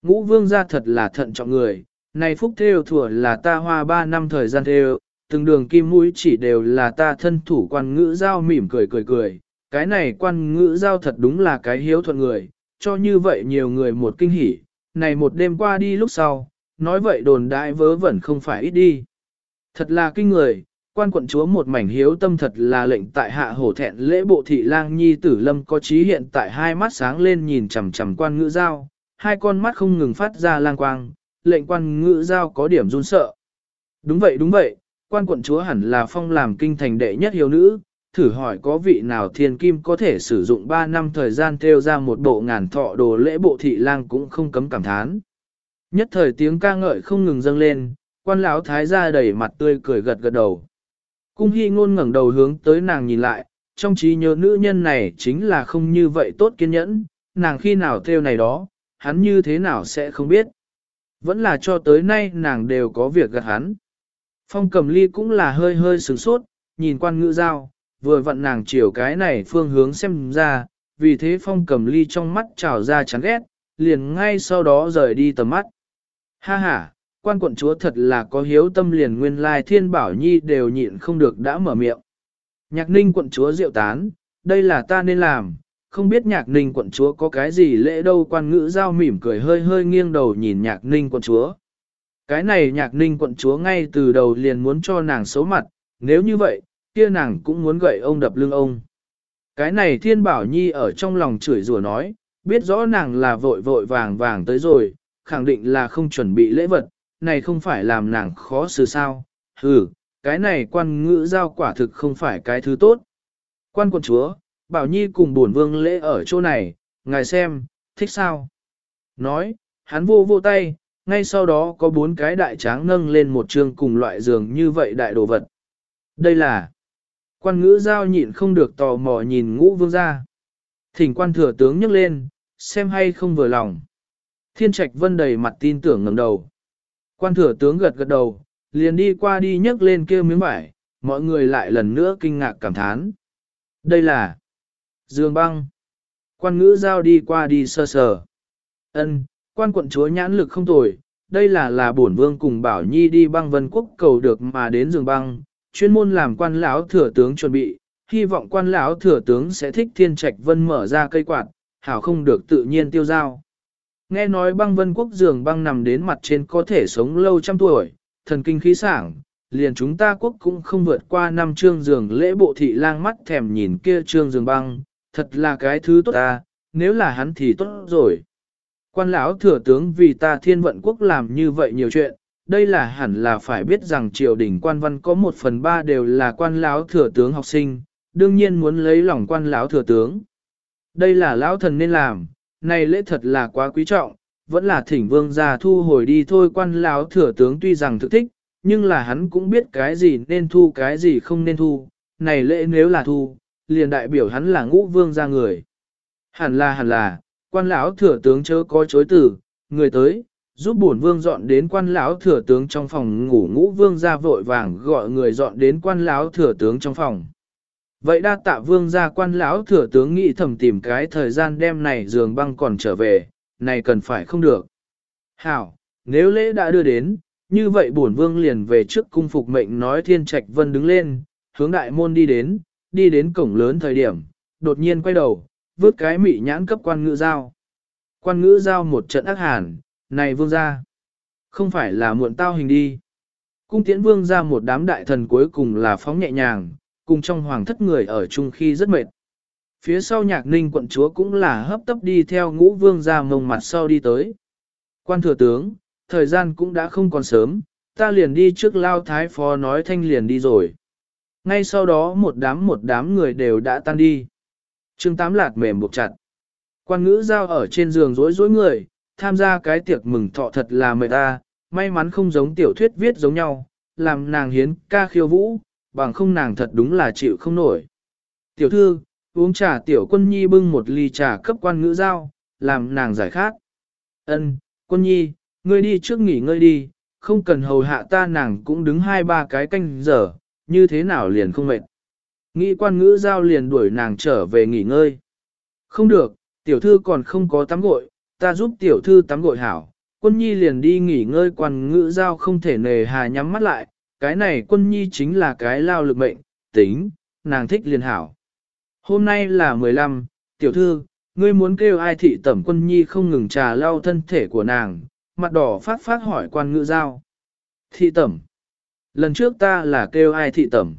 Ngũ vương gia thật là thận trọng người, này phúc theo thừa là ta hoa ba năm thời gian theo, từng đường kim mũi chỉ đều là ta thân thủ quan ngữ giao mỉm cười cười cười, cái này quan ngữ giao thật đúng là cái hiếu thuận người, cho như vậy nhiều người một kinh hỉ, này một đêm qua đi lúc sau, nói vậy đồn đại vớ vẩn không phải ít đi. Thật là kinh người, quan quận chúa một mảnh hiếu tâm thật là lệnh tại hạ hổ thẹn lễ bộ thị lang nhi tử lâm có trí hiện tại hai mắt sáng lên nhìn chằm chằm quan ngữ giao, hai con mắt không ngừng phát ra lang quang, lệnh quan ngữ giao có điểm run sợ. Đúng vậy đúng vậy, quan quận chúa hẳn là phong làm kinh thành đệ nhất hiếu nữ, thử hỏi có vị nào thiên kim có thể sử dụng 3 năm thời gian theo ra một bộ ngàn thọ đồ lễ bộ thị lang cũng không cấm cảm thán. Nhất thời tiếng ca ngợi không ngừng dâng lên, quan lão thái gia đầy mặt tươi cười gật gật đầu. Cung hy ngôn ngẩng đầu hướng tới nàng nhìn lại, trong trí nhớ nữ nhân này chính là không như vậy tốt kiên nhẫn, nàng khi nào theo này đó, hắn như thế nào sẽ không biết. Vẫn là cho tới nay nàng đều có việc gật hắn. Phong cầm ly cũng là hơi hơi sửng sốt, nhìn quan ngữ giao, vừa vặn nàng chiều cái này phương hướng xem ra, vì thế phong cầm ly trong mắt trào ra chán ghét, liền ngay sau đó rời đi tầm mắt. Ha ha, quan quận chúa thật là có hiếu tâm liền nguyên lai thiên bảo nhi đều nhịn không được đã mở miệng. Nhạc ninh quận chúa diệu tán, đây là ta nên làm, không biết nhạc ninh quận chúa có cái gì lễ đâu quan ngữ giao mỉm cười hơi hơi nghiêng đầu nhìn nhạc ninh quận chúa. Cái này nhạc ninh quận chúa ngay từ đầu liền muốn cho nàng xấu mặt, nếu như vậy, kia nàng cũng muốn gậy ông đập lưng ông. Cái này thiên bảo nhi ở trong lòng chửi rủa nói, biết rõ nàng là vội vội vàng vàng tới rồi, khẳng định là không chuẩn bị lễ vật, này không phải làm nàng khó xử sao, hừ, cái này quan ngữ giao quả thực không phải cái thứ tốt. Quan quận chúa, bảo nhi cùng bổn vương lễ ở chỗ này, ngài xem, thích sao? Nói, hắn vô vô tay, ngay sau đó có bốn cái đại tráng nâng lên một trường cùng loại giường như vậy đại đồ vật. Đây là quan ngữ giao nhịn không được tò mò nhìn ngũ vương ra. Thỉnh quan thừa tướng nhấc lên, xem hay không vừa lòng. Thiên trạch vân đầy mặt tin tưởng ngầm đầu. Quan thừa tướng gật gật đầu, liền đi qua đi nhấc lên kêu miếng vải, mọi người lại lần nữa kinh ngạc cảm thán. Đây là Dương băng. Quan ngữ giao đi qua đi sơ sờ. Ân, quan quận chúa nhãn lực không tồi, đây là là bổn vương cùng bảo nhi đi băng vân quốc cầu được mà đến giường băng, chuyên môn làm quan lão thừa tướng chuẩn bị, hy vọng quan lão thừa tướng sẽ thích thiên trạch vân mở ra cây quạt, hảo không được tự nhiên tiêu giao. Nghe nói băng vân quốc giường băng nằm đến mặt trên có thể sống lâu trăm tuổi, thần kinh khí sảng, liền chúng ta quốc cũng không vượt qua năm trương giường lễ bộ thị lang mắt thèm nhìn kia trương giường băng, thật là cái thứ tốt ta, nếu là hắn thì tốt rồi. Quan lão thừa tướng vì ta thiên vận quốc làm như vậy nhiều chuyện, đây là hẳn là phải biết rằng triều đình quan văn có một phần ba đều là quan lão thừa tướng học sinh, đương nhiên muốn lấy lòng quan lão thừa tướng. Đây là lão thần nên làm, này lễ thật là quá quý trọng, vẫn là thỉnh vương gia thu hồi đi thôi quan lão thừa tướng tuy rằng thực thích, nhưng là hắn cũng biết cái gì nên thu cái gì không nên thu, này lễ nếu là thu, liền đại biểu hắn là ngũ vương gia người. Hẳn là hẳn là, quan lão thừa tướng chớ có chối tử, người tới, giúp bổn vương dọn đến quan lão thừa tướng trong phòng ngủ ngũ vương ra vội vàng gọi người dọn đến quan lão thừa tướng trong phòng. Vậy đa tạ vương ra quan lão thừa tướng nghĩ thầm tìm cái thời gian đêm này giường băng còn trở về, này cần phải không được. Hảo, nếu lễ đã đưa đến, như vậy bổn vương liền về trước cung phục mệnh nói thiên trạch vân đứng lên, hướng đại môn đi đến, đi đến cổng lớn thời điểm, đột nhiên quay đầu, vứt cái mị nhãn cấp quan ngữ giao. Quan ngữ giao một trận ác hàn, này vương gia, không phải là muộn tao hình đi. Cung tiễn vương ra một đám đại thần cuối cùng là phóng nhẹ nhàng, cùng trong hoàng thất người ở chung khi rất mệt. Phía sau nhạc ninh quận chúa cũng là hấp tấp đi theo ngũ vương ra mông mặt sau đi tới. Quan thừa tướng, thời gian cũng đã không còn sớm, ta liền đi trước lao thái phó nói thanh liền đi rồi. Ngay sau đó một đám một đám người đều đã tan đi. Trương Tám lạt mềm buộc chặt. Quan ngữ giao ở trên giường rối rối người, tham gia cái tiệc mừng thọ thật là mệt ta, may mắn không giống tiểu thuyết viết giống nhau, làm nàng hiến ca khiêu vũ, bằng không nàng thật đúng là chịu không nổi. Tiểu thư, uống trà tiểu quân nhi bưng một ly trà cấp quan ngữ giao, làm nàng giải khát. Ân, quân nhi, ngươi đi trước nghỉ ngơi đi, không cần hầu hạ ta nàng cũng đứng hai ba cái canh giờ, như thế nào liền không mệt. Nghĩ quan ngữ giao liền đuổi nàng trở về nghỉ ngơi. Không được, tiểu thư còn không có tắm gội, ta giúp tiểu thư tắm gội hảo. Quân nhi liền đi nghỉ ngơi quan ngữ giao không thể nề hà nhắm mắt lại, cái này quân nhi chính là cái lao lực mệnh, tính, nàng thích liền hảo. Hôm nay là 15, tiểu thư, ngươi muốn kêu ai thị tẩm quân nhi không ngừng trà lau thân thể của nàng, mặt đỏ phát phát hỏi quan ngữ giao. Thị tẩm. Lần trước ta là kêu ai thị tẩm.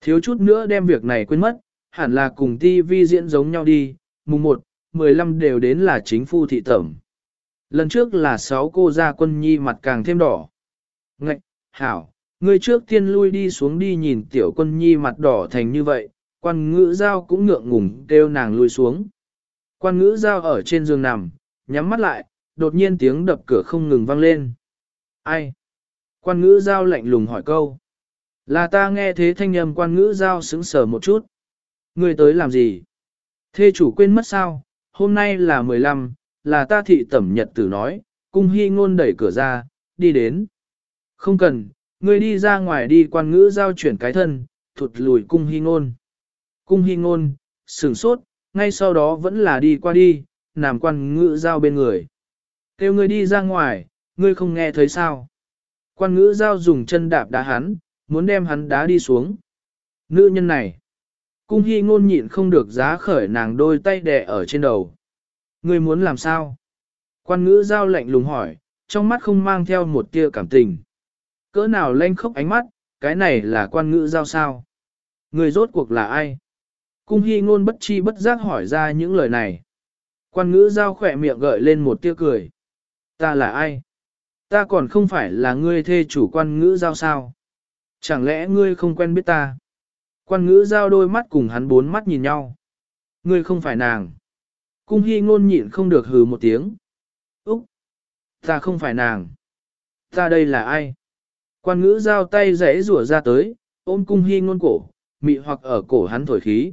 Thiếu chút nữa đem việc này quên mất, hẳn là cùng ti vi diễn giống nhau đi, mùng 1, 15 đều đến là chính phu thị tẩm. Lần trước là 6 cô gia quân nhi mặt càng thêm đỏ. Ngạch, hảo, người trước tiên lui đi xuống đi nhìn tiểu quân nhi mặt đỏ thành như vậy, quan ngữ giao cũng ngượng ngùng kêu nàng lui xuống. Quan ngữ giao ở trên giường nằm, nhắm mắt lại, đột nhiên tiếng đập cửa không ngừng vang lên. Ai? Quan ngữ giao lạnh lùng hỏi câu. Là ta nghe thế thanh âm quan ngữ giao sững sờ một chút. Người tới làm gì? Thê chủ quên mất sao? Hôm nay là 15, là ta thị tẩm nhật tử nói, cung hy ngôn đẩy cửa ra, đi đến. Không cần, ngươi đi ra ngoài đi quan ngữ giao chuyển cái thân, thụt lùi cung hy ngôn. Cung hy ngôn, sửng sốt, ngay sau đó vẫn là đi qua đi, nằm quan ngữ giao bên người. Kêu ngươi đi ra ngoài, ngươi không nghe thấy sao. Quan ngữ giao dùng chân đạp đá hắn, muốn đem hắn đá đi xuống. Nữ nhân này, cung hy ngôn nhịn không được giá khởi nàng đôi tay đè ở trên đầu. Ngươi muốn làm sao? Quan ngữ giao lạnh lùng hỏi, trong mắt không mang theo một tia cảm tình. Cỡ nào lanh khóc ánh mắt, cái này là quan ngữ giao sao? Người rốt cuộc là ai? Cung hy ngôn bất chi bất giác hỏi ra những lời này. Quan ngữ giao khỏe miệng gợi lên một tia cười. Ta là ai? Ta còn không phải là ngươi thê chủ quan ngữ giao sao? Chẳng lẽ ngươi không quen biết ta? Quan ngữ giao đôi mắt cùng hắn bốn mắt nhìn nhau. Ngươi không phải nàng. Cung hy ngôn nhịn không được hừ một tiếng. Úc! Ta không phải nàng. Ta đây là ai? Quan ngữ giao tay rẽ rủa ra tới, ôm cung hy ngôn cổ, mị hoặc ở cổ hắn thổi khí.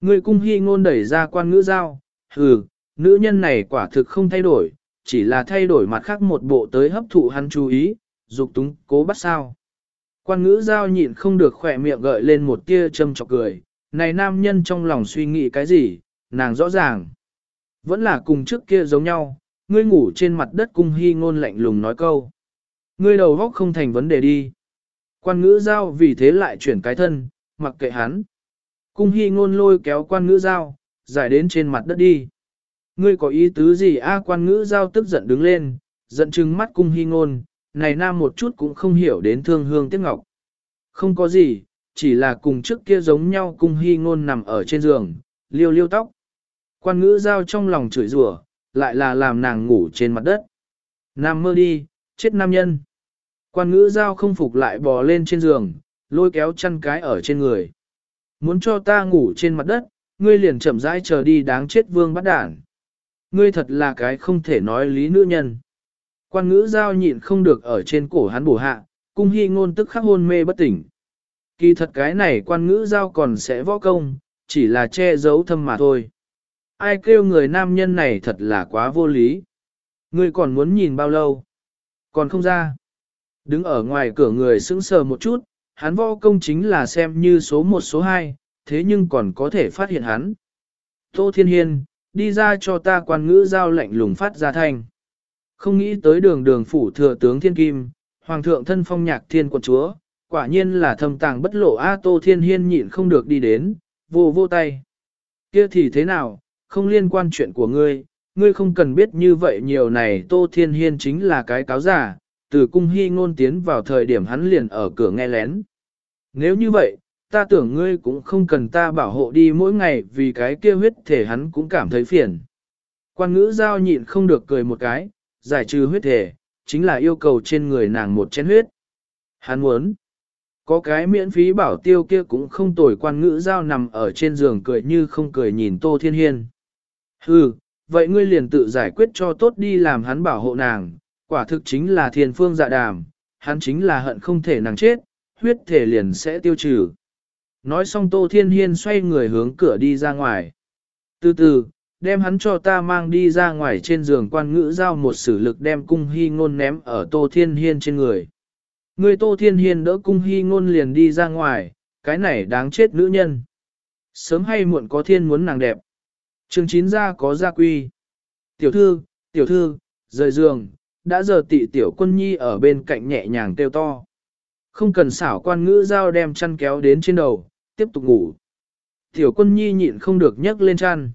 Người cung hy ngôn đẩy ra quan ngữ giao, hừ, nữ nhân này quả thực không thay đổi, chỉ là thay đổi mặt khác một bộ tới hấp thụ hắn chú ý, dục túng cố bắt sao. Quan ngữ giao nhịn không được khỏe miệng gợi lên một tia châm chọc cười, này nam nhân trong lòng suy nghĩ cái gì, nàng rõ ràng. Vẫn là cùng trước kia giống nhau, ngươi ngủ trên mặt đất cung hy ngôn lạnh lùng nói câu. Ngươi đầu góc không thành vấn đề đi. Quan ngữ giao vì thế lại chuyển cái thân, mặc kệ hắn. Cung hy ngôn lôi kéo quan ngữ giao, giải đến trên mặt đất đi. Ngươi có ý tứ gì a quan ngữ giao tức giận đứng lên, giận chừng mắt cung hy ngôn, này nam một chút cũng không hiểu đến thương hương tiếc ngọc. Không có gì, chỉ là cùng trước kia giống nhau cung hy ngôn nằm ở trên giường, liêu liêu tóc. Quan ngữ giao trong lòng chửi rủa, lại là làm nàng ngủ trên mặt đất. Nam mơ đi, chết nam nhân. Quan ngữ giao không phục lại bò lên trên giường, lôi kéo chăn cái ở trên người. Muốn cho ta ngủ trên mặt đất, ngươi liền chậm rãi chờ đi đáng chết vương bắt đản. Ngươi thật là cái không thể nói lý nữ nhân. Quan ngữ giao nhịn không được ở trên cổ hắn bổ hạ, cung hy ngôn tức khắc hôn mê bất tỉnh. Kỳ thật cái này quan ngữ giao còn sẽ võ công, chỉ là che giấu thâm mà thôi. Ai kêu người nam nhân này thật là quá vô lý. Ngươi còn muốn nhìn bao lâu? Còn không ra. Đứng ở ngoài cửa người sững sờ một chút, hắn võ công chính là xem như số 1 số 2, thế nhưng còn có thể phát hiện hắn. Tô Thiên Hiên, đi ra cho ta quan ngữ giao lệnh lùng phát ra thanh. Không nghĩ tới đường đường phủ thừa tướng Thiên Kim, Hoàng thượng thân phong nhạc thiên quận chúa, quả nhiên là thâm tàng bất lộ A Tô Thiên Hiên nhịn không được đi đến, vô vô tay. Kia thì thế nào, không liên quan chuyện của ngươi, ngươi không cần biết như vậy nhiều này Tô Thiên Hiên chính là cái cáo giả, từ cung hy ngôn tiến vào thời điểm hắn liền ở cửa nghe lén. Nếu như vậy, ta tưởng ngươi cũng không cần ta bảo hộ đi mỗi ngày vì cái kia huyết thể hắn cũng cảm thấy phiền. Quan ngữ giao nhịn không được cười một cái, giải trừ huyết thể, chính là yêu cầu trên người nàng một chén huyết. Hắn muốn, có cái miễn phí bảo tiêu kia cũng không tồi quan ngữ giao nằm ở trên giường cười như không cười nhìn Tô Thiên Hiên. Hừ, vậy ngươi liền tự giải quyết cho tốt đi làm hắn bảo hộ nàng, quả thực chính là thiên phương dạ đàm, hắn chính là hận không thể nàng chết, huyết thể liền sẽ tiêu trừ. Nói xong Tô Thiên Hiên xoay người hướng cửa đi ra ngoài. Từ từ, đem hắn cho ta mang đi ra ngoài trên giường quan ngữ giao một sử lực đem cung hy ngôn ném ở Tô Thiên Hiên trên người. Người Tô Thiên Hiên đỡ cung hy ngôn liền đi ra ngoài, cái này đáng chết nữ nhân. Sớm hay muộn có thiên muốn nàng đẹp. Trường chín ra có gia quy. Tiểu thư, tiểu thư, rời giường, đã giờ tị tiểu quân nhi ở bên cạnh nhẹ nhàng kêu to. Không cần xảo quan ngữ giao đem chăn kéo đến trên đầu, tiếp tục ngủ. Tiểu quân nhi nhịn không được nhấc lên chăn.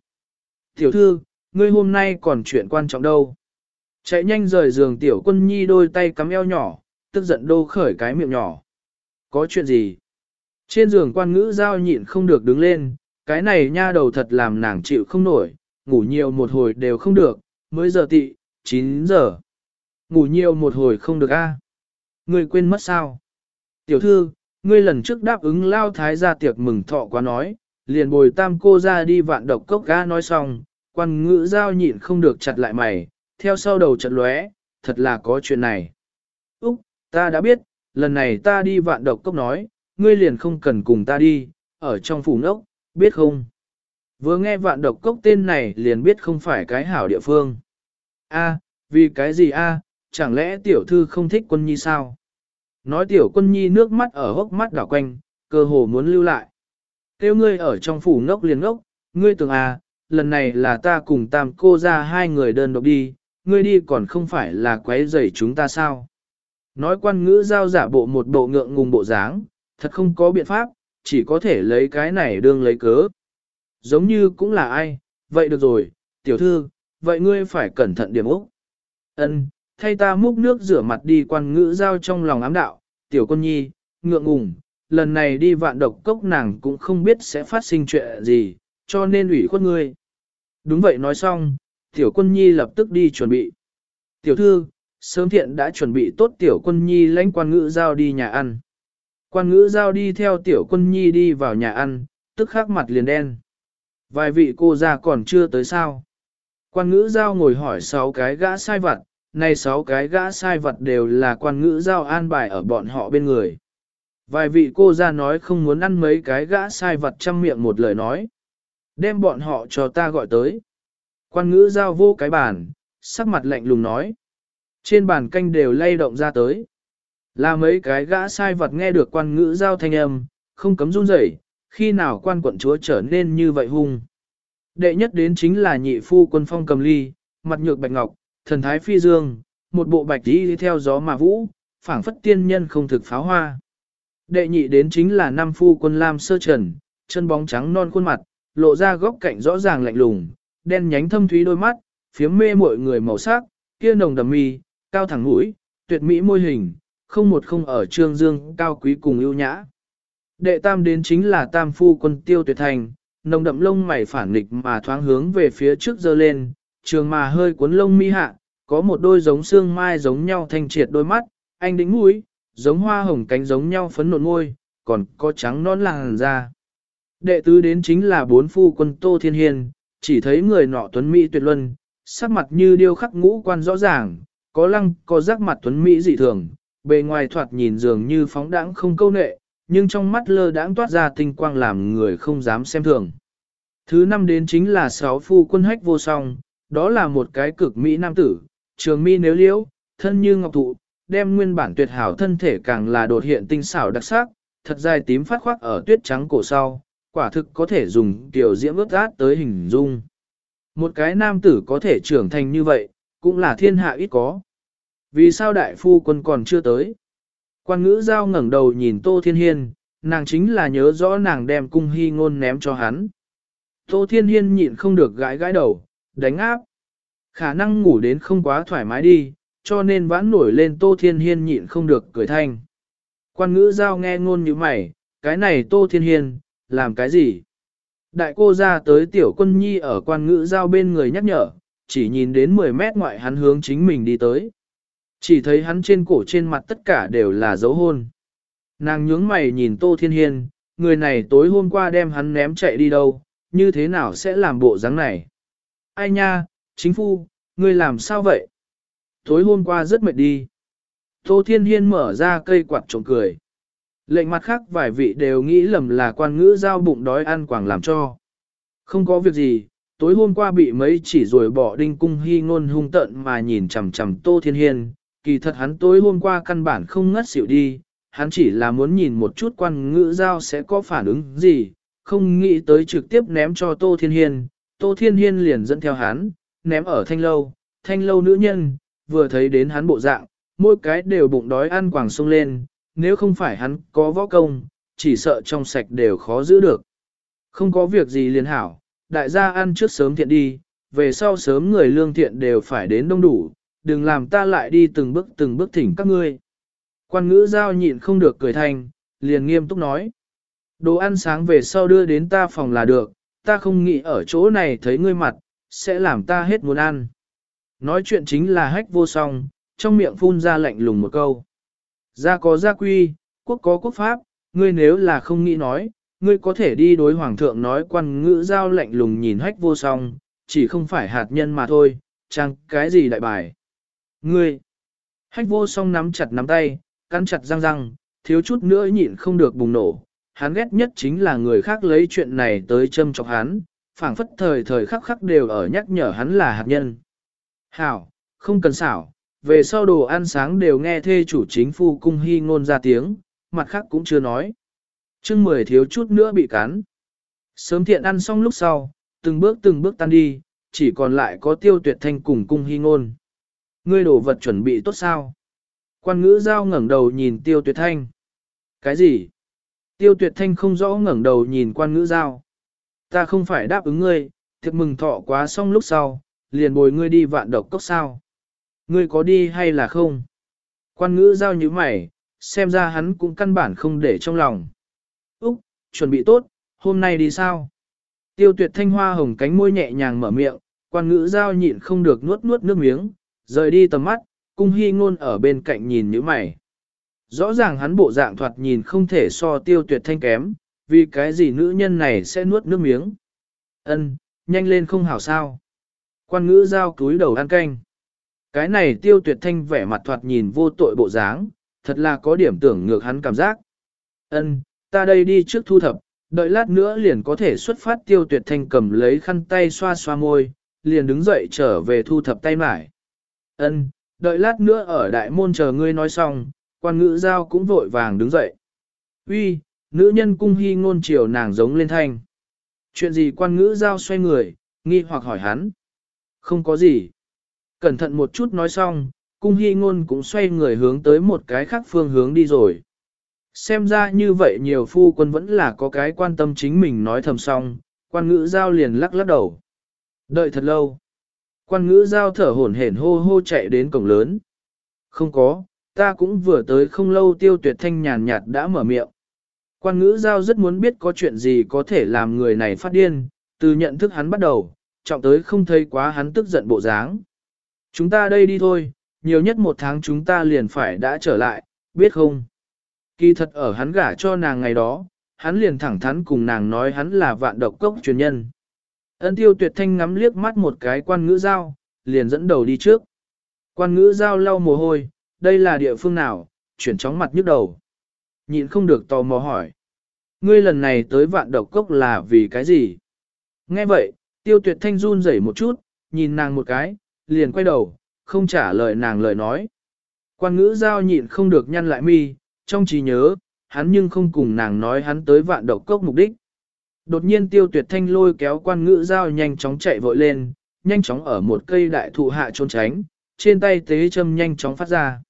Tiểu thư, ngươi hôm nay còn chuyện quan trọng đâu. Chạy nhanh rời giường tiểu quân nhi đôi tay cắm eo nhỏ, tức giận đô khởi cái miệng nhỏ. Có chuyện gì? Trên giường quan ngữ giao nhịn không được đứng lên, cái này nha đầu thật làm nàng chịu không nổi, ngủ nhiều một hồi đều không được, mới giờ tị, 9 giờ. Ngủ nhiều một hồi không được a. Ngươi quên mất sao? Tiểu thư, ngươi lần trước đáp ứng lao thái gia tiệc mừng thọ quá nói, liền bồi tam cô ra đi vạn độc cốc ga nói xong, quan ngữ giao nhịn không được chặt lại mày, theo sau đầu chật lóe, thật là có chuyện này. Úc, ta đã biết, lần này ta đi vạn độc cốc nói, ngươi liền không cần cùng ta đi, ở trong phủ nốc, biết không? Vừa nghe vạn độc cốc tên này liền biết không phải cái hảo địa phương. A, vì cái gì a? chẳng lẽ tiểu thư không thích quân nhi sao? Nói tiểu quân nhi nước mắt ở hốc mắt đảo quanh, cơ hồ muốn lưu lại. Kêu ngươi ở trong phủ ngốc liền ngốc, ngươi tưởng à, lần này là ta cùng tam cô ra hai người đơn độc đi, ngươi đi còn không phải là quấy rầy chúng ta sao? Nói quan ngữ giao giả bộ một bộ ngượng ngùng bộ dáng, thật không có biện pháp, chỉ có thể lấy cái này đương lấy cớ. Giống như cũng là ai, vậy được rồi, tiểu thư, vậy ngươi phải cẩn thận điểm úc. Ân, thay ta múc nước rửa mặt đi quan ngữ giao trong lòng ám đạo, tiểu con nhi, ngượng ngùng, lần này đi vạn độc cốc nàng cũng không biết sẽ phát sinh chuyện gì, cho nên ủy khuất ngươi. Đúng vậy nói xong, tiểu quân nhi lập tức đi chuẩn bị. Tiểu thư, sớm thiện đã chuẩn bị tốt tiểu quân nhi lãnh quan ngữ giao đi nhà ăn. Quan ngữ giao đi theo tiểu quân nhi đi vào nhà ăn, tức khắc mặt liền đen. Vài vị cô già còn chưa tới sao. Quan ngữ giao ngồi hỏi sáu cái gã sai vặt, nay sáu cái gã sai vật đều là quan ngữ giao an bài ở bọn họ bên người. Vài vị cô ra nói không muốn ăn mấy cái gã sai vật trăm miệng một lời nói. Đem bọn họ cho ta gọi tới. Quan ngữ giao vô cái bàn, sắc mặt lạnh lùng nói. Trên bàn canh đều lay động ra tới. Là mấy cái gã sai vật nghe được quan ngữ giao thanh âm, không cấm run rẩy, khi nào quan quận chúa trở nên như vậy hung. Đệ nhất đến chính là nhị phu quân phong cầm ly, mặt nhược bạch ngọc, thần thái phi dương, một bộ bạch đi theo gió mà vũ, phảng phất tiên nhân không thực pháo hoa. Đệ nhị đến chính là năm phu quân lam sơ trần, chân bóng trắng non khuôn mặt, lộ ra góc cạnh rõ ràng lạnh lùng, đen nhánh thâm thúy đôi mắt, phiếm mê mọi người màu sắc, kia nồng đầm mi, cao thẳng mũi, tuyệt mỹ môi hình, không một không ở trương dương, cao quý cùng ưu nhã. Đệ tam đến chính là tam phu quân tiêu tuyệt thành, nồng đậm lông mày phản nghịch mà thoáng hướng về phía trước dơ lên, trường mà hơi cuốn lông mi hạ, có một đôi giống xương mai giống nhau thanh triệt đôi mắt, anh đính mũi, giống hoa hồng cánh giống nhau phấn nộn ngôi còn có trắng non làng da. Đệ tứ đến chính là bốn phu quân Tô Thiên hiền chỉ thấy người nọ tuấn mỹ tuyệt luân, sắc mặt như điêu khắc ngũ quan rõ ràng, có lăng, có giác mặt tuấn mỹ dị thường, bề ngoài thoạt nhìn dường như phóng đãng không câu nệ, nhưng trong mắt lơ đãng toát ra tinh quang làm người không dám xem thường. Thứ năm đến chính là sáu phu quân hách vô song, đó là một cái cực mỹ nam tử, trường mi nếu liễu, thân như ngọc thụ, đem nguyên bản tuyệt hảo thân thể càng là đột hiện tinh xảo đặc sắc, thật dài tím phát khoác ở tuyết trắng cổ sau, quả thực có thể dùng tiểu diễm ướt át tới hình dung. Một cái nam tử có thể trưởng thành như vậy, cũng là thiên hạ ít có. Vì sao đại phu quân còn chưa tới? Quan ngữ giao ngẩng đầu nhìn Tô Thiên Hiên, nàng chính là nhớ rõ nàng đem cung hy ngôn ném cho hắn. Tô Thiên Hiên nhịn không được gãi gãi đầu, đánh áp. Khả năng ngủ đến không quá thoải mái đi, cho nên vãn nổi lên Tô Thiên Hiên nhịn không được cười thanh. Quan ngữ giao nghe ngôn như mày, cái này Tô Thiên Hiên, làm cái gì? Đại cô ra tới tiểu quân nhi ở quan ngữ giao bên người nhắc nhở, chỉ nhìn đến 10 mét ngoại hắn hướng chính mình đi tới. Chỉ thấy hắn trên cổ trên mặt tất cả đều là dấu hôn. Nàng nhướng mày nhìn Tô Thiên Hiên, người này tối hôm qua đem hắn ném chạy đi đâu, như thế nào sẽ làm bộ dáng này? Ai nha, chính phu, ngươi làm sao vậy? Tối hôm qua rất mệt đi. Tô Thiên Hiên mở ra cây quạt trộm cười. Lệnh mặt khác vài vị đều nghĩ lầm là quan ngữ giao bụng đói ăn quảng làm cho. Không có việc gì, tối hôm qua bị mấy chỉ rồi bỏ đinh cung hy ngôn hung tận mà nhìn chằm chằm Tô Thiên Hiên, kỳ thật hắn tối hôm qua căn bản không ngất xỉu đi, hắn chỉ là muốn nhìn một chút quan ngữ giao sẽ có phản ứng gì, không nghĩ tới trực tiếp ném cho Tô Thiên Hiên, Tô Thiên Hiên liền dẫn theo hắn, ném ở thanh lâu, thanh lâu nữ nhân, vừa thấy đến hắn bộ dạng, mỗi cái đều bụng đói ăn quàng sông lên, nếu không phải hắn có võ công, chỉ sợ trong sạch đều khó giữ được. Không có việc gì liền hảo, đại gia ăn trước sớm thiện đi, về sau sớm người lương thiện đều phải đến đông đủ, đừng làm ta lại đi từng bước từng bước thỉnh các ngươi. Quan ngữ giao nhịn không được cười thành, liền nghiêm túc nói. Đồ ăn sáng về sau đưa đến ta phòng là được, ta không nghĩ ở chỗ này thấy ngươi mặt, sẽ làm ta hết muốn ăn. Nói chuyện chính là hách vô song, trong miệng phun ra lạnh lùng một câu. Gia có gia quy, quốc có quốc pháp, ngươi nếu là không nghĩ nói, ngươi có thể đi đối hoàng thượng nói quan ngữ giao lạnh lùng nhìn hách vô song, chỉ không phải hạt nhân mà thôi, chẳng cái gì đại bài. Ngươi, hách vô song nắm chặt nắm tay, cắn chặt răng răng, thiếu chút nữa nhịn không được bùng nổ. Hắn ghét nhất chính là người khác lấy chuyện này tới châm chọc hắn, phảng phất thời thời khắc khắc đều ở nhắc nhở hắn là hạt nhân. Hảo, không cần xảo, về sau đồ ăn sáng đều nghe thê chủ chính phu cung hy ngôn ra tiếng, mặt khác cũng chưa nói. chương mười thiếu chút nữa bị cắn. Sớm thiện ăn xong lúc sau, từng bước từng bước tan đi, chỉ còn lại có tiêu tuyệt thanh cùng cung hy ngôn. Ngươi đồ vật chuẩn bị tốt sao? Quan ngữ giao ngẩng đầu nhìn tiêu tuyệt thanh. Cái gì? Tiêu tuyệt thanh không rõ ngẩng đầu nhìn quan ngữ giao. Ta không phải đáp ứng ngươi, thiệt mừng thọ quá xong lúc sau, liền bồi ngươi đi vạn độc cốc sao. Ngươi có đi hay là không? Quan ngữ giao như mày, xem ra hắn cũng căn bản không để trong lòng. Úc, chuẩn bị tốt, hôm nay đi sao? Tiêu tuyệt thanh hoa hồng cánh môi nhẹ nhàng mở miệng, quan ngữ giao nhịn không được nuốt nuốt nước miếng, rời đi tầm mắt, cung hy ngôn ở bên cạnh nhìn như mày. Rõ ràng hắn bộ dạng thoạt nhìn không thể so tiêu tuyệt thanh kém, vì cái gì nữ nhân này sẽ nuốt nước miếng. Ân, nhanh lên không hảo sao. Quan ngữ giao cúi đầu ăn canh. Cái này tiêu tuyệt thanh vẻ mặt thoạt nhìn vô tội bộ dáng, thật là có điểm tưởng ngược hắn cảm giác. Ân, ta đây đi trước thu thập, đợi lát nữa liền có thể xuất phát tiêu tuyệt thanh cầm lấy khăn tay xoa xoa môi, liền đứng dậy trở về thu thập tay mải. Ân, đợi lát nữa ở đại môn chờ ngươi nói xong, quan ngữ giao cũng vội vàng đứng dậy. Uy, nữ nhân cung hy ngôn chiều nàng giống lên thanh. Chuyện gì quan ngữ giao xoay người, nghi hoặc hỏi hắn. Không có gì. Cẩn thận một chút nói xong, cung hy ngôn cũng xoay người hướng tới một cái khác phương hướng đi rồi. Xem ra như vậy nhiều phu quân vẫn là có cái quan tâm chính mình nói thầm xong, quan ngữ giao liền lắc lắc đầu. Đợi thật lâu. Quan ngữ giao thở hổn hển hô hô chạy đến cổng lớn. Không có, ta cũng vừa tới không lâu tiêu tuyệt thanh nhàn nhạt đã mở miệng. Quan ngữ giao rất muốn biết có chuyện gì có thể làm người này phát điên, từ nhận thức hắn bắt đầu, trọng tới không thấy quá hắn tức giận bộ dáng. Chúng ta đây đi thôi, nhiều nhất một tháng chúng ta liền phải đã trở lại, biết không? Kỳ thật ở hắn gả cho nàng ngày đó, hắn liền thẳng thắn cùng nàng nói hắn là vạn độc cốc truyền nhân. Ân tiêu tuyệt thanh ngắm liếc mắt một cái quan ngữ giao, liền dẫn đầu đi trước. Quan ngữ giao lau mồ hôi, đây là địa phương nào, chuyển chóng mặt nhức đầu. Nhịn không được tò mò hỏi. Ngươi lần này tới vạn độc cốc là vì cái gì? Nghe vậy, tiêu tuyệt thanh run rẩy một chút, nhìn nàng một cái, liền quay đầu, không trả lời nàng lời nói. Quan ngữ giao nhịn không được nhăn lại mi, trong trí nhớ, hắn nhưng không cùng nàng nói hắn tới vạn độc cốc mục đích. Đột nhiên tiêu tuyệt thanh lôi kéo quan ngữ giao nhanh chóng chạy vội lên, nhanh chóng ở một cây đại thụ hạ trốn tránh, trên tay tế châm nhanh chóng phát ra.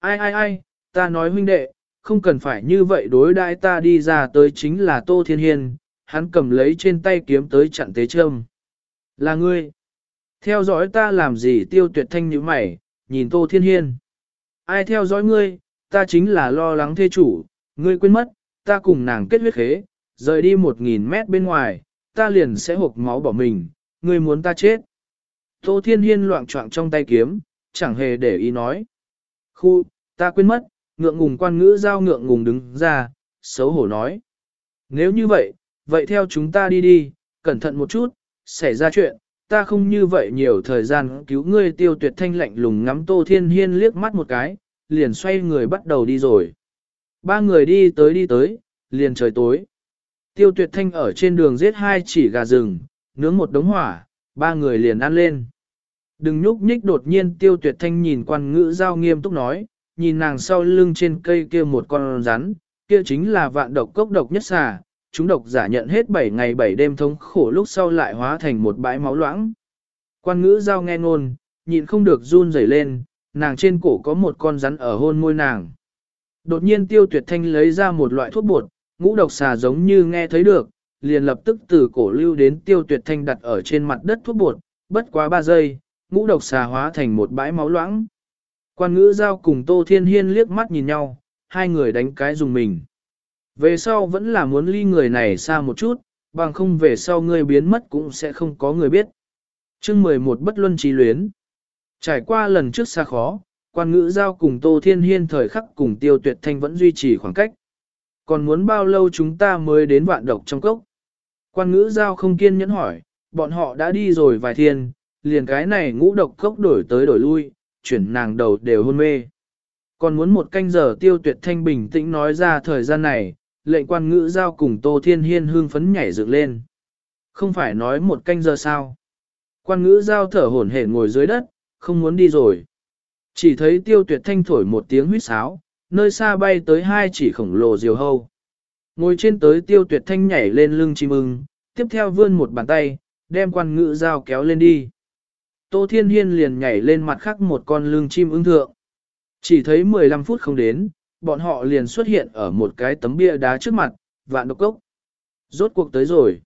Ai ai ai, ta nói huynh đệ, không cần phải như vậy đối đãi ta đi ra tới chính là Tô Thiên Hiên, hắn cầm lấy trên tay kiếm tới chặn tế châm. Là ngươi. Theo dõi ta làm gì tiêu tuyệt thanh như mày, nhìn Tô Thiên Hiên. Ai theo dõi ngươi, ta chính là lo lắng thê chủ, ngươi quên mất, ta cùng nàng kết huyết khế, rời đi một nghìn mét bên ngoài, ta liền sẽ hộp máu bỏ mình, ngươi muốn ta chết. Tô Thiên Hiên loạn trọng trong tay kiếm, chẳng hề để ý nói. Khu, ta quên mất, ngượng ngùng quan ngữ giao ngượng ngùng đứng ra, xấu hổ nói. Nếu như vậy, vậy theo chúng ta đi đi, cẩn thận một chút, xảy ra chuyện, ta không như vậy nhiều thời gian cứu ngươi tiêu tuyệt thanh lạnh lùng ngắm Tô Thiên Hiên liếc mắt một cái, liền xoay người bắt đầu đi rồi. Ba người đi tới đi tới, liền trời tối. Tiêu tuyệt thanh ở trên đường giết hai chỉ gà rừng, nướng một đống hỏa, ba người liền ăn lên. Đừng nhúc nhích đột nhiên tiêu tuyệt thanh nhìn quan ngữ giao nghiêm túc nói, nhìn nàng sau lưng trên cây kia một con rắn, kia chính là vạn độc cốc độc nhất xà, chúng độc giả nhận hết 7 ngày 7 đêm thống khổ lúc sau lại hóa thành một bãi máu loãng. Quan ngữ giao nghe ngôn, nhịn không được run rẩy lên, nàng trên cổ có một con rắn ở hôn môi nàng. Đột nhiên tiêu tuyệt thanh lấy ra một loại thuốc bột, ngũ độc xà giống như nghe thấy được, liền lập tức từ cổ lưu đến tiêu tuyệt thanh đặt ở trên mặt đất thuốc bột, bất quá 3 giây, ngũ độc xà hóa thành một bãi máu loãng. Quan ngữ giao cùng Tô Thiên Hiên liếc mắt nhìn nhau, hai người đánh cái dùng mình. Về sau vẫn là muốn ly người này xa một chút, bằng không về sau người biến mất cũng sẽ không có người biết. chương 11 bất luân trí luyến. Trải qua lần trước xa khó, quan ngữ giao cùng Tô Thiên Hiên thời khắc cùng tiêu tuyệt thanh vẫn duy trì khoảng cách. Còn muốn bao lâu chúng ta mới đến vạn độc trong cốc? Quan ngữ giao không kiên nhẫn hỏi, bọn họ đã đi rồi vài thiên, liền cái này ngũ độc cốc đổi tới đổi lui, chuyển nàng đầu đều hôn mê. Còn muốn một canh giờ tiêu tuyệt thanh bình tĩnh nói ra thời gian này, lệnh quan ngữ giao cùng Tô Thiên Hiên hương phấn nhảy dựng lên. Không phải nói một canh giờ sao? Quan ngữ giao thở hổn hển ngồi dưới đất, không muốn đi rồi. Chỉ thấy tiêu tuyệt thanh thổi một tiếng huýt sáo, nơi xa bay tới hai chỉ khổng lồ diều hâu. Ngồi trên tới tiêu tuyệt thanh nhảy lên lưng chim ưng, tiếp theo vươn một bàn tay, đem quan ngữ dao kéo lên đi. Tô Thiên Hiên liền nhảy lên mặt khác một con lưng chim ưng thượng. Chỉ thấy 15 phút không đến, bọn họ liền xuất hiện ở một cái tấm bia đá trước mặt, vạn độc cốc. Rốt cuộc tới rồi.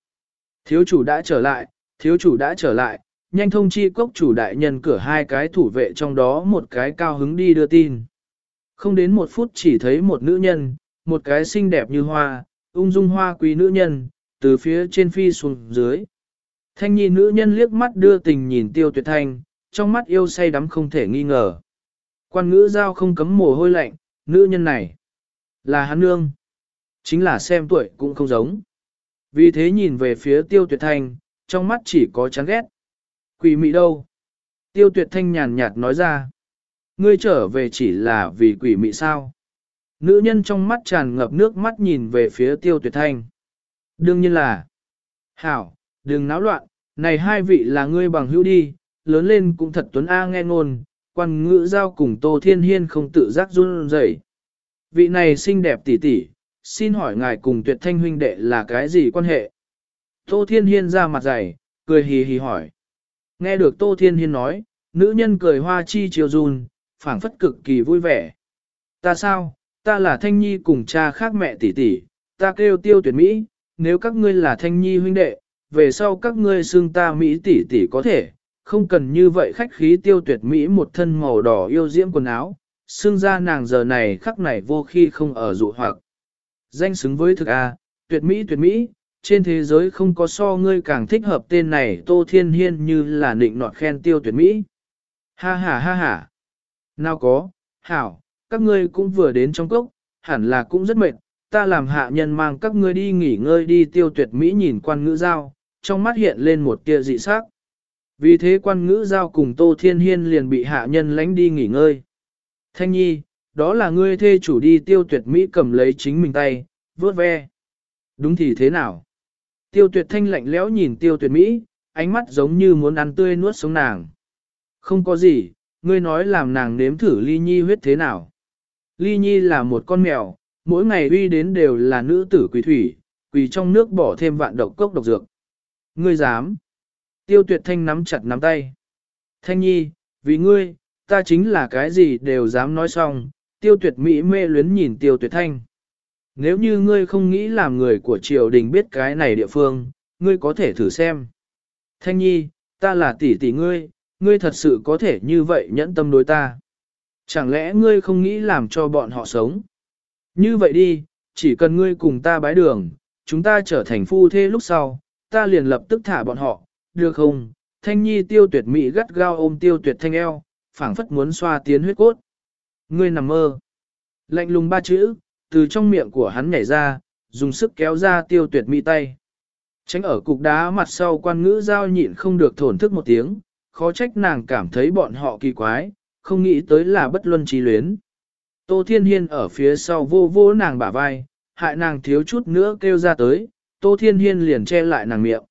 Thiếu chủ đã trở lại, thiếu chủ đã trở lại, nhanh thông chi cốc chủ đại nhân cửa hai cái thủ vệ trong đó một cái cao hứng đi đưa tin. Không đến một phút chỉ thấy một nữ nhân, một cái xinh đẹp như hoa, ung dung hoa quý nữ nhân, từ phía trên phi xuống dưới. Thanh nhi nữ nhân liếc mắt đưa tình nhìn tiêu tuyệt thanh, trong mắt yêu say đắm không thể nghi ngờ. Quan ngữ giao không cấm mồ hôi lạnh, nữ nhân này là hắn nương. Chính là xem tuổi cũng không giống. Vì thế nhìn về phía tiêu tuyệt thanh, trong mắt chỉ có chán ghét. Quỷ mị đâu? Tiêu tuyệt thanh nhàn nhạt nói ra. Ngươi trở về chỉ là vì quỷ mị sao? Nữ nhân trong mắt tràn ngập nước mắt nhìn về phía tiêu tuyệt thanh. Đương nhiên là. Hảo, đừng náo loạn, này hai vị là ngươi bằng hữu đi, lớn lên cũng thật tuấn A nghe ngôn, quan ngữ giao cùng Tô Thiên Hiên không tự giác run rẩy. Vị này xinh đẹp tỷ tỷ, xin hỏi ngài cùng tuyệt thanh huynh đệ là cái gì quan hệ? Tô Thiên Hiên ra mặt dày, cười hì hì hỏi. Nghe được Tô Thiên Hiên nói, nữ nhân cười hoa chi chiều run, phảng phất cực kỳ vui vẻ. Ta sao, ta là Thanh Nhi cùng cha khác mẹ tỷ tỷ, ta kêu tiêu tuyệt Mỹ, nếu các ngươi là Thanh Nhi huynh đệ, về sau các ngươi xưng ta Mỹ tỷ tỷ có thể, không cần như vậy khách khí tiêu tuyệt Mỹ một thân màu đỏ yêu diễm quần áo, xương ra nàng giờ này khắc này vô khi không ở dụ hoặc. Danh xứng với thực A, tuyệt Mỹ tuyệt Mỹ, trên thế giới không có so ngươi càng thích hợp tên này Tô Thiên Hiên như là nịnh nọt khen tiêu tuyệt Mỹ. Ha ha ha ha. Nào có, hảo, các ngươi cũng vừa đến trong cốc, hẳn là cũng rất mệt, ta làm hạ nhân mang các ngươi đi nghỉ ngơi đi tiêu tuyệt Mỹ nhìn quan ngữ giao, trong mắt hiện lên một tia dị sắc. Vì thế quan ngữ giao cùng Tô Thiên Hiên liền bị hạ nhân lánh đi nghỉ ngơi. Thanh nhi, đó là ngươi thê chủ đi tiêu tuyệt Mỹ cầm lấy chính mình tay, vớt ve. Đúng thì thế nào? Tiêu tuyệt thanh lạnh lẽo nhìn tiêu tuyệt Mỹ, ánh mắt giống như muốn ăn tươi nuốt sống nàng. Không có gì, ngươi nói làm nàng nếm thử ly nhi huyết thế nào. Ly nhi là một con mèo, mỗi ngày uy đến đều là nữ tử quỷ thủy, quỳ trong nước bỏ thêm vạn độc cốc độc dược. Ngươi dám. Tiêu tuyệt thanh nắm chặt nắm tay. Thanh nhi, vì ngươi, ta chính là cái gì đều dám nói xong, tiêu tuyệt mỹ mê luyến nhìn tiêu tuyệt thanh. Nếu như ngươi không nghĩ làm người của triều đình biết cái này địa phương, ngươi có thể thử xem. Thanh nhi, ta là tỷ tỷ ngươi, ngươi thật sự có thể như vậy nhẫn tâm đối ta. Chẳng lẽ ngươi không nghĩ làm cho bọn họ sống? Như vậy đi, chỉ cần ngươi cùng ta bái đường, chúng ta trở thành phu thê lúc sau, ta liền lập tức thả bọn họ, được không? Thanh nhi tiêu tuyệt mỹ gắt gao ôm tiêu tuyệt thanh eo, phảng phất muốn xoa tiến huyết cốt. Ngươi nằm mơ. Lạnh lùng ba chữ, từ trong miệng của hắn nhảy ra, dùng sức kéo ra tiêu tuyệt mỹ tay. Tránh ở cục đá mặt sau quan ngữ giao nhịn không được thổn thức một tiếng, khó trách nàng cảm thấy bọn họ kỳ quái, không nghĩ tới là bất luân trí luyến. Tô Thiên Hiên ở phía sau vô vô nàng bả vai, hại nàng thiếu chút nữa kêu ra tới, Tô Thiên Hiên liền che lại nàng miệng.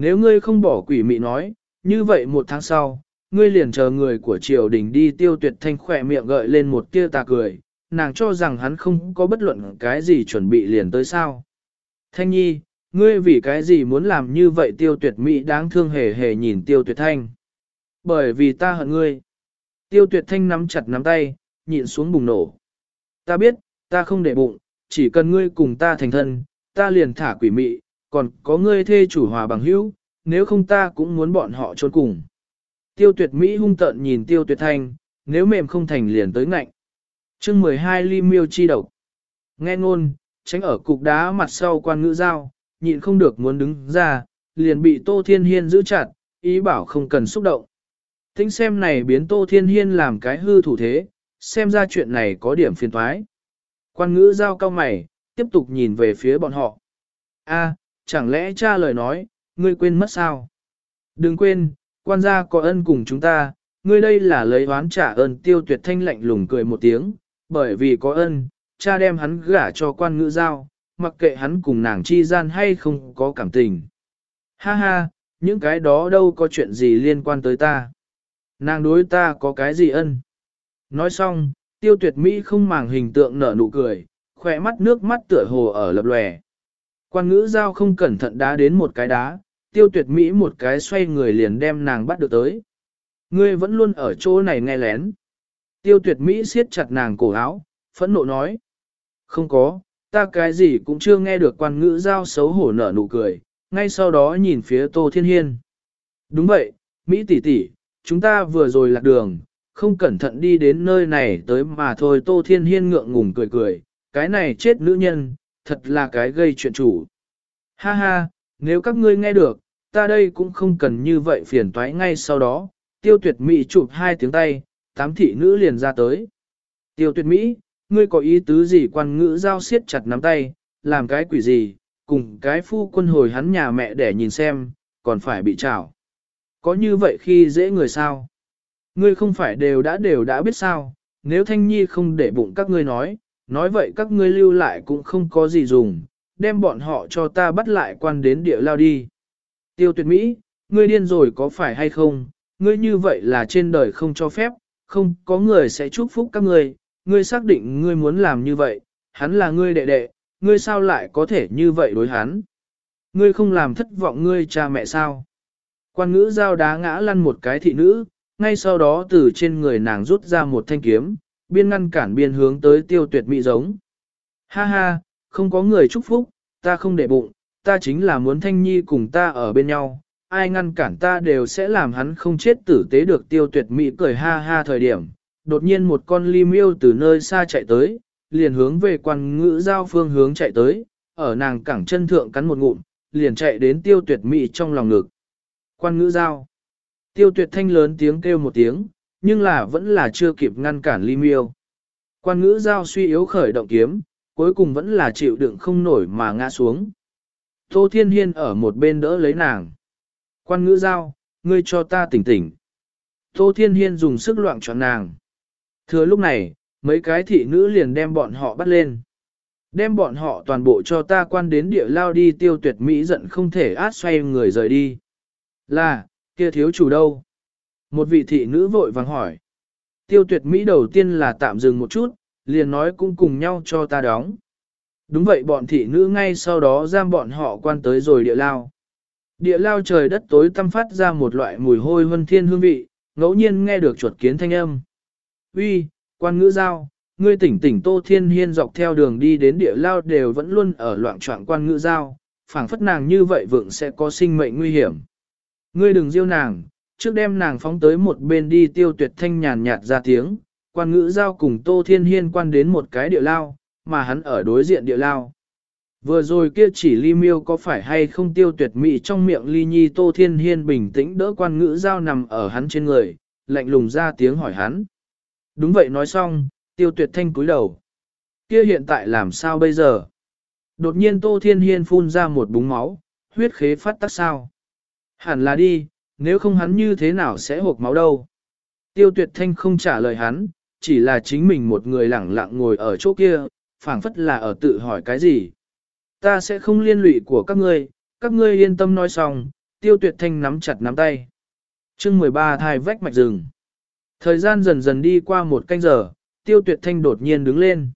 Nếu ngươi không bỏ quỷ mị nói, như vậy một tháng sau, ngươi liền chờ người của triều đình đi tiêu tuyệt thanh khỏe miệng gợi lên một tia tà cười, nàng cho rằng hắn không có bất luận cái gì chuẩn bị liền tới sao. Thanh nhi, ngươi vì cái gì muốn làm như vậy tiêu tuyệt mỹ đáng thương hề hề nhìn tiêu tuyệt thanh. Bởi vì ta hận ngươi. Tiêu tuyệt thanh nắm chặt nắm tay, nhịn xuống bùng nổ. Ta biết, ta không để bụng, chỉ cần ngươi cùng ta thành thân, ta liền thả quỷ mị, còn có ngươi thê chủ hòa bằng hữu, nếu không ta cũng muốn bọn họ trốn cùng. Tiêu tuyệt Mỹ hung tợn nhìn tiêu tuyệt thanh, nếu mềm không thành liền tới ngạnh. chương 12 ly miêu chi độc. Nghe ngôn, tránh ở cục đá mặt sau quan ngữ giao, nhịn không được muốn đứng ra, liền bị Tô Thiên Hiên giữ chặt, ý bảo không cần xúc động. Tính xem này biến Tô Thiên Hiên làm cái hư thủ thế, xem ra chuyện này có điểm phiền toái. Quan ngữ giao cao mày, tiếp tục nhìn về phía bọn họ. A, chẳng lẽ cha lời nói, ngươi quên mất sao? Đừng quên, quan gia có ân cùng chúng ta, ngươi đây là lấy oán trả ơn tiêu tuyệt thanh lạnh lùng cười một tiếng, bởi vì có ân, cha đem hắn gả cho quan ngữ giao, mặc kệ hắn cùng nàng chi gian hay không có cảm tình. Ha ha, những cái đó đâu có chuyện gì liên quan tới ta. Nàng đối ta có cái gì ân. Nói xong, tiêu tuyệt Mỹ không màng hình tượng nở nụ cười, khỏe mắt nước mắt tựa hồ ở lập lòe. Quan ngữ giao không cẩn thận đá đến một cái đá, tiêu tuyệt Mỹ một cái xoay người liền đem nàng bắt được tới. Ngươi vẫn luôn ở chỗ này nghe lén. Tiêu tuyệt Mỹ siết chặt nàng cổ áo, phẫn nộ nói. Không có, ta cái gì cũng chưa nghe được quan ngữ giao xấu hổ nở nụ cười, ngay sau đó nhìn phía Tô Thiên Hiên. Đúng vậy, Mỹ tỷ tỷ, chúng ta vừa rồi lạc đường, không cẩn thận đi đến nơi này tới mà thôi Tô Thiên Hiên ngượng ngùng cười cười, cái này chết nữ nhân, thật là cái gây chuyện chủ. Ha ha, nếu các ngươi nghe được, ta đây cũng không cần như vậy phiền toái ngay sau đó, tiêu tuyệt mỹ chụp hai tiếng tay, tám thị nữ liền ra tới. Tiêu tuyệt mỹ, ngươi có ý tứ gì quan ngữ giao siết chặt nắm tay, làm cái quỷ gì, cùng cái phu quân hồi hắn nhà mẹ để nhìn xem, còn phải bị trảo. Có như vậy khi dễ người sao? Ngươi không phải đều đã đều đã biết sao, nếu Thanh Nhi không để bụng các ngươi nói, nói vậy các ngươi lưu lại cũng không có gì dùng, đem bọn họ cho ta bắt lại quan đến địa lao đi. Tiêu tuyệt Mỹ, ngươi điên rồi có phải hay không, ngươi như vậy là trên đời không cho phép, không có người sẽ chúc phúc các ngươi, ngươi xác định ngươi muốn làm như vậy, hắn là ngươi đệ đệ, ngươi sao lại có thể như vậy đối hắn? Ngươi không làm thất vọng ngươi cha mẹ sao? Quan ngữ giao đá ngã lăn một cái thị nữ, ngay sau đó từ trên người nàng rút ra một thanh kiếm, biên ngăn cản biên hướng tới tiêu tuyệt mỹ giống. Ha ha, không có người chúc phúc, ta không để bụng, ta chính là muốn thanh nhi cùng ta ở bên nhau, ai ngăn cản ta đều sẽ làm hắn không chết tử tế được tiêu tuyệt mỹ cười ha ha thời điểm. Đột nhiên một con ly miêu từ nơi xa chạy tới, liền hướng về quan ngữ giao phương hướng chạy tới, ở nàng cẳng chân thượng cắn một ngụm, liền chạy đến tiêu tuyệt mỹ trong lòng ngực. Quan ngữ giao. Tiêu tuyệt thanh lớn tiếng kêu một tiếng, nhưng là vẫn là chưa kịp ngăn cản ly miêu. Quan ngữ giao suy yếu khởi động kiếm, cuối cùng vẫn là chịu đựng không nổi mà ngã xuống. Tô Thiên Hiên ở một bên đỡ lấy nàng. Quan ngữ giao, ngươi cho ta tỉnh tỉnh. Tô Thiên Hiên dùng sức loạn cho nàng. Thừa lúc này, mấy cái thị nữ liền đem bọn họ bắt lên. Đem bọn họ toàn bộ cho ta quan đến địa lao đi tiêu tuyệt Mỹ giận không thể át xoay người rời đi. Là, kia thiếu chủ đâu? Một vị thị nữ vội vàng hỏi. Tiêu tuyệt Mỹ đầu tiên là tạm dừng một chút, liền nói cũng cùng nhau cho ta đóng. Đúng vậy bọn thị nữ ngay sau đó giam bọn họ quan tới rồi địa lao. Địa lao trời đất tối tăm phát ra một loại mùi hôi vân thiên hương vị, ngẫu nhiên nghe được chuột kiến thanh âm. Uy, quan ngữ giao, ngươi tỉnh tỉnh Tô Thiên Hiên dọc theo đường đi đến địa lao đều vẫn luôn ở loạn trọng quan ngữ giao, phảng phất nàng như vậy vượng sẽ có sinh mệnh nguy hiểm. Ngươi đừng diêu nàng, trước đem nàng phóng tới một bên đi tiêu tuyệt thanh nhàn nhạt ra tiếng, quan ngữ giao cùng Tô Thiên Hiên quan đến một cái địa lao, mà hắn ở đối diện địa lao. Vừa rồi kia chỉ ly miêu có phải hay không tiêu tuyệt mị trong miệng ly nhi Tô Thiên Hiên bình tĩnh đỡ quan ngữ giao nằm ở hắn trên người, lạnh lùng ra tiếng hỏi hắn. Đúng vậy nói xong, tiêu tuyệt thanh cúi đầu. Kia hiện tại làm sao bây giờ? Đột nhiên Tô Thiên Hiên phun ra một búng máu, huyết khế phát tắc sao? Hẳn là đi, nếu không hắn như thế nào sẽ hộp máu đâu? Tiêu tuyệt thanh không trả lời hắn, chỉ là chính mình một người lẳng lặng ngồi ở chỗ kia, phảng phất là ở tự hỏi cái gì. Ta sẽ không liên lụy của các ngươi, các ngươi yên tâm nói xong, tiêu tuyệt thanh nắm chặt nắm tay. chương 13 thai vách mạch rừng. Thời gian dần dần đi qua một canh giờ, tiêu tuyệt thanh đột nhiên đứng lên.